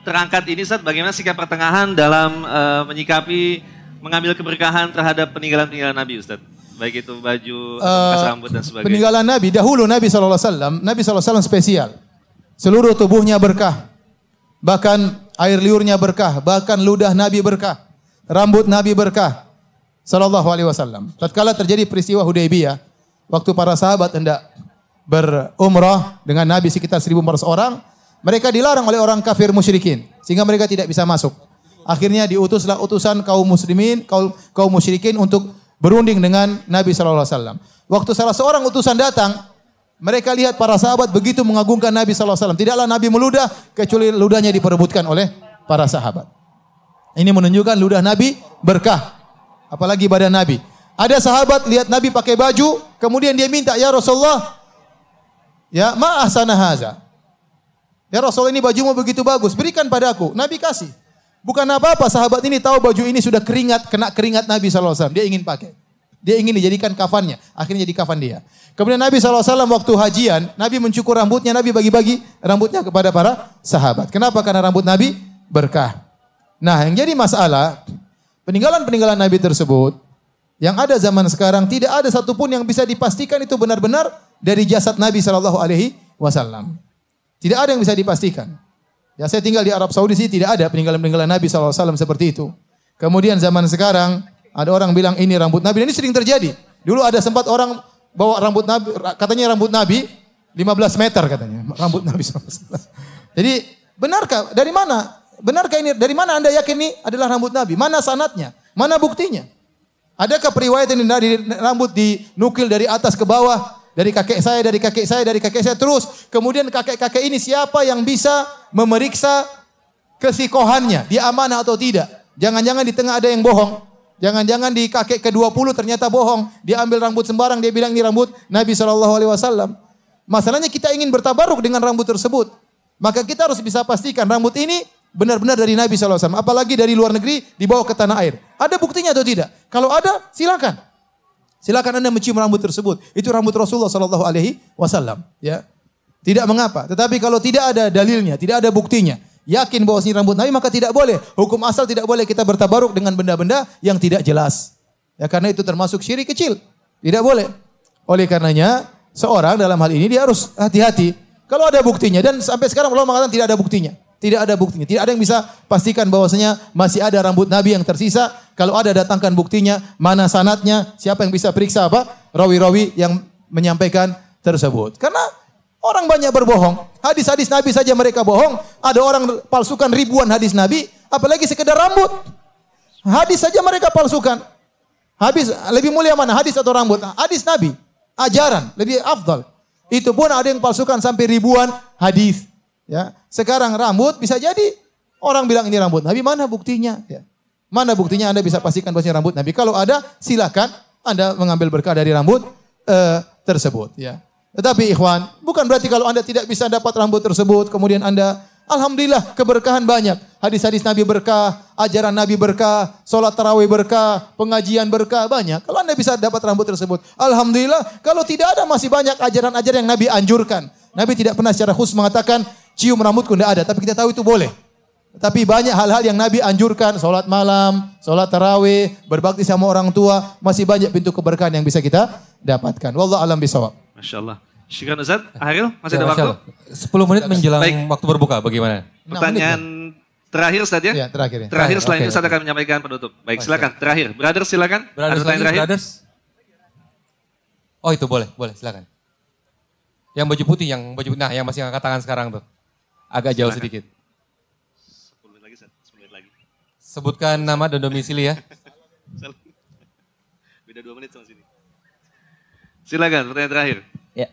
terangkat ini Ustaz, bagaimana sikap pertengahan dalam uh, menyikapi mengambil keberkahan terhadap peninggalan-peninggalan Nabi Ustaz? Baik itu baju, uh, rambut dan sebagainya. Peninggalan Nabi, dahulu Nabi SAW, Nabi SAW spesial. Seluruh tubuhnya berkah. Bahkan air liurnya berkah. Bahkan ludah Nabi berkah. Rambut Nabi berkah. Sallallahu alaihi wasallam. Tatkala terjadi peristiwa Hudaybiyah, waktu para sahabat hendak berumrah dengan Nabi sekitar 1400 orang, mereka dilarang oleh orang kafir musyrikin sehingga mereka tidak bisa masuk. Akhirnya diutuslah utusan kaum muslimin, kaum kaum musyrikin untuk berunding dengan Nabi Shallallahu Alaihi Wasallam. Waktu salah seorang utusan datang, mereka lihat para sahabat begitu mengagungkan Nabi Shallallahu Alaihi Wasallam. Tidaklah Nabi meludah kecuali ludahnya diperebutkan oleh para sahabat. Ini menunjukkan ludah Nabi berkah, apalagi badan Nabi. Ada sahabat lihat Nabi pakai baju, kemudian dia minta, ya Rasulullah, ya maah sana haza. Ya Rasul ini bajumu begitu bagus, berikan padaku. Nabi kasih. Bukan apa-apa, sahabat ini tahu baju ini sudah keringat, kena keringat Nabi SAW. Dia ingin pakai. Dia ingin dijadikan kafannya. Akhirnya jadi kafan dia. Kemudian Nabi SAW waktu hajian, Nabi mencukur rambutnya, Nabi bagi-bagi rambutnya kepada para sahabat. Kenapa? Karena rambut Nabi berkah. Nah, yang jadi masalah peninggalan-peninggalan Nabi tersebut yang ada zaman sekarang tidak ada satupun yang bisa dipastikan itu benar-benar dari jasad Nabi Shallallahu Alaihi Wasallam. Tidak ada yang bisa dipastikan. Ya saya tinggal di Arab Saudi sih tidak ada peninggalan-peninggalan Nabi SAW seperti itu. Kemudian zaman sekarang ada orang bilang ini rambut Nabi. Dan ini sering terjadi. Dulu ada sempat orang bawa rambut Nabi, katanya rambut Nabi 15 meter katanya. Rambut Nabi SAW. Jadi benarkah? Dari mana? Benarkah ini? Dari mana anda yakin ini adalah rambut Nabi? Mana sanatnya? Mana buktinya? Adakah periwayatan dari rambut dinukil dari atas ke bawah? Dari kakek saya, dari kakek saya, dari kakek saya terus. Kemudian kakek-kakek ini siapa yang bisa memeriksa kesikohannya? Dia amanah atau tidak? Jangan-jangan di tengah ada yang bohong. Jangan-jangan di kakek ke-20 ternyata bohong. Dia ambil rambut sembarang, dia bilang ini rambut Nabi SAW. Masalahnya kita ingin bertabaruk dengan rambut tersebut. Maka kita harus bisa pastikan rambut ini benar-benar dari Nabi SAW. Apalagi dari luar negeri dibawa ke tanah air. Ada buktinya atau tidak? Kalau ada, silakan. Silakan anda mencium rambut tersebut. Itu rambut Rasulullah Sallallahu Alaihi Wasallam. Ya, tidak mengapa. Tetapi kalau tidak ada dalilnya, tidak ada buktinya, yakin bahwa ini rambut Nabi maka tidak boleh. Hukum asal tidak boleh kita bertabaruk dengan benda-benda yang tidak jelas. Ya karena itu termasuk syirik kecil. Tidak boleh. Oleh karenanya seorang dalam hal ini dia harus hati-hati. Kalau ada buktinya dan sampai sekarang Allah mengatakan tidak ada buktinya. Tidak ada buktinya. Tidak ada yang bisa pastikan bahwasanya masih ada rambut Nabi yang tersisa. Kalau ada datangkan buktinya, mana sanatnya, siapa yang bisa periksa apa? Rawi-rawi yang menyampaikan tersebut. Karena Orang banyak berbohong. Hadis-hadis Nabi saja mereka bohong. Ada orang palsukan ribuan hadis Nabi. Apalagi sekedar rambut. Hadis saja mereka palsukan. Habis lebih mulia mana hadis atau rambut? Hadis Nabi. Ajaran lebih afdal. Itu pun ada yang palsukan sampai ribuan hadis. Ya. Sekarang rambut bisa jadi orang bilang ini rambut Nabi. Mana buktinya? Ya. Mana buktinya Anda bisa pastikan bahwa rambut Nabi? Kalau ada silakan Anda mengambil berkah dari rambut uh, tersebut. Ya. Tetapi ikhwan, bukan berarti kalau Anda tidak bisa dapat rambut tersebut, kemudian Anda, Alhamdulillah keberkahan banyak. Hadis-hadis Nabi berkah, ajaran Nabi berkah, sholat tarawih berkah, pengajian berkah, banyak. Kalau Anda bisa dapat rambut tersebut, Alhamdulillah. Kalau tidak ada, masih banyak ajaran-ajaran yang Nabi anjurkan. Nabi tidak pernah secara khusus mengatakan, cium rambutku tidak ada. Tapi kita tahu itu boleh. Tapi banyak hal-hal yang Nabi anjurkan, sholat malam, sholat tarawih, berbakti sama orang tua, masih banyak pintu keberkahan yang bisa kita dapatkan. Wallah alam bisawab. Masya Allah. Syukran Ustaz. Akhil, masih ada waktu? 10 menit menjelang Baik. waktu berbuka, bagaimana? Pertanyaan terakhir Ustaz ya? Iya, terakhir ya. Terakhir, setelah okay. itu Ustaz akan menyampaikan penutup. Baik, silakan. Terakhir. Brothers silakan. Brothers ada pertanyaan terakhir? Brothers. Oh itu boleh, boleh silakan. Yang baju putih, yang baju nah yang masih angkat tangan sekarang tuh. Agak jauh silakan. sedikit. 10 menit lagi, 10 menit lagi. Sebutkan nama dan domisili ya. Beda 2 menit sama sini. Silakan, pertanyaan terakhir. Ya.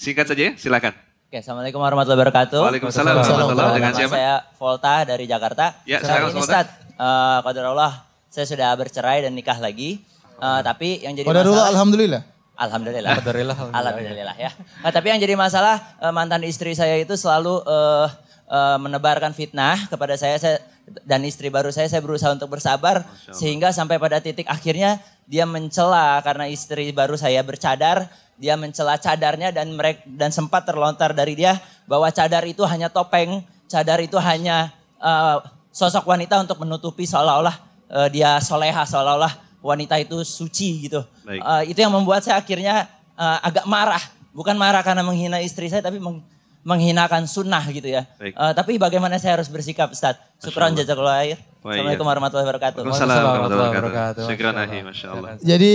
Singkat saja ya, silakan. Oke, Assalamualaikum warahmatullahi wabarakatuh. Waalaikumsalam warahmatullahi wabarakatuh. Dengan siapa? Saya Volta dari Jakarta. Ya, silakan Ini Ustaz, uh, Allah, saya sudah bercerai dan nikah lagi. Uh, tapi yang jadi masalah... Alhamdulillah. Alhamdulillah. Alhamdulillah. Alhamdulillah ya. Nah, tapi yang jadi masalah uh, mantan istri saya itu selalu uh, uh, menebarkan fitnah kepada saya. Saya dan istri baru saya saya berusaha untuk bersabar sehingga sampai pada titik akhirnya dia mencela karena istri baru saya bercadar, dia mencela cadarnya dan mereka dan sempat terlontar dari dia bahwa cadar itu hanya topeng, cadar itu hanya uh, sosok wanita untuk menutupi seolah-olah uh, dia soleha, seolah-olah wanita itu suci gitu. Uh, itu yang membuat saya akhirnya uh, agak marah, bukan marah karena menghina istri saya tapi meng, menghinakan sunnah gitu ya. Uh, tapi bagaimana saya harus bersikap Ustaz? Syukran jazakallah air. Assalamualaikum warahmatullahi wabarakatuh. Waalaikumsalam warahmatullahi wabarakatuh. Syukran ahi, Masya Allah. Jadi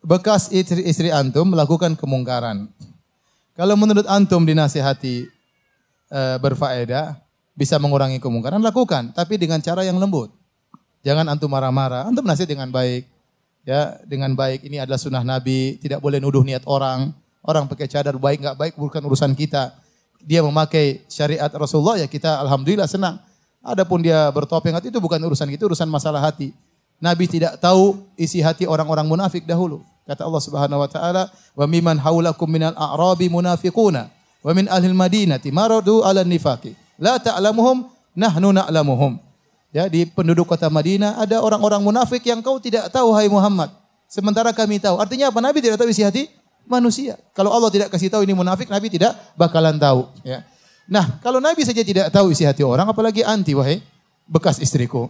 bekas istri, istri antum melakukan kemungkaran. Kalau menurut antum dinasihati e, berfaedah, bisa mengurangi kemungkaran, lakukan. Tapi dengan cara yang lembut. Jangan antum marah-marah. Antum nasihat dengan baik. Ya, dengan baik. Ini adalah sunnah Nabi. Tidak boleh nuduh niat orang. Orang pakai cadar baik nggak baik bukan urusan kita. Dia memakai syariat Rasulullah ya kita alhamdulillah senang. Adapun dia bertopeng itu bukan urusan kita, urusan masalah hati. Nabi tidak tahu isi hati orang-orang munafik dahulu. Kata Allah Subhanahu wa taala, "Wa miman haulakum minal a'rabi munafiquna wa min ahlil madinati maradu 'ala nifaqi. La ta'lamuhum nahnu na'lamuhum." Ya, di penduduk kota Madinah ada orang-orang munafik yang kau tidak tahu hai Muhammad. Sementara kami tahu. Artinya apa? Nabi tidak tahu isi hati manusia. Kalau Allah tidak kasih tahu ini munafik, Nabi tidak bakalan tahu. Ya. Nah, kalau Nabi saja tidak tahu isi hati orang, apalagi anti, wahai bekas istriku.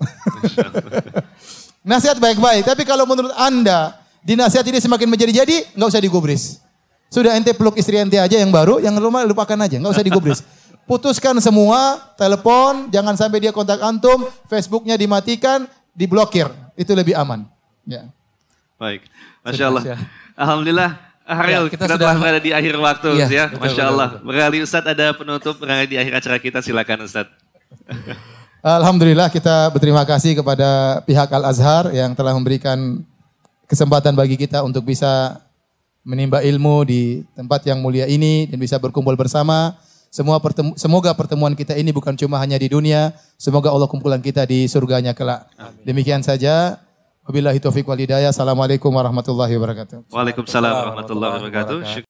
Nasihat baik-baik. Tapi kalau menurut anda dinasihat ini semakin menjadi-jadi, nggak usah digubris. Sudah ente peluk istri ente aja yang baru, yang rumah lupakan aja, nggak usah digubris. Putuskan semua, telepon, jangan sampai dia kontak antum, Facebooknya dimatikan, diblokir. Itu lebih aman. Ya. Baik, Masya Allah. Alhamdulillah, Haril, Ya, kita kita, sudah- berada di akhir waktu Iya, ya. betul, Masya betul, Allah. betul. Berkali Ustadz ada penutup berada di akhir acara kita, silakan Ustadz. Alhamdulillah kita berterima kasih kepada pihak Al-Azhar yang telah memberikan kesempatan bagi kita untuk bisa menimba ilmu di tempat yang mulia ini dan bisa berkumpul bersama. Semua pertemu- semoga pertemuan kita ini bukan cuma hanya di dunia, semoga Allah kumpulan kita di surganya kelak. Demikian saja. Wabillahi taufiq wal hidayah. Assalamualaikum warahmatullahi wabarakatuh. Waalaikumsalam warahmatullahi wabarakatuh.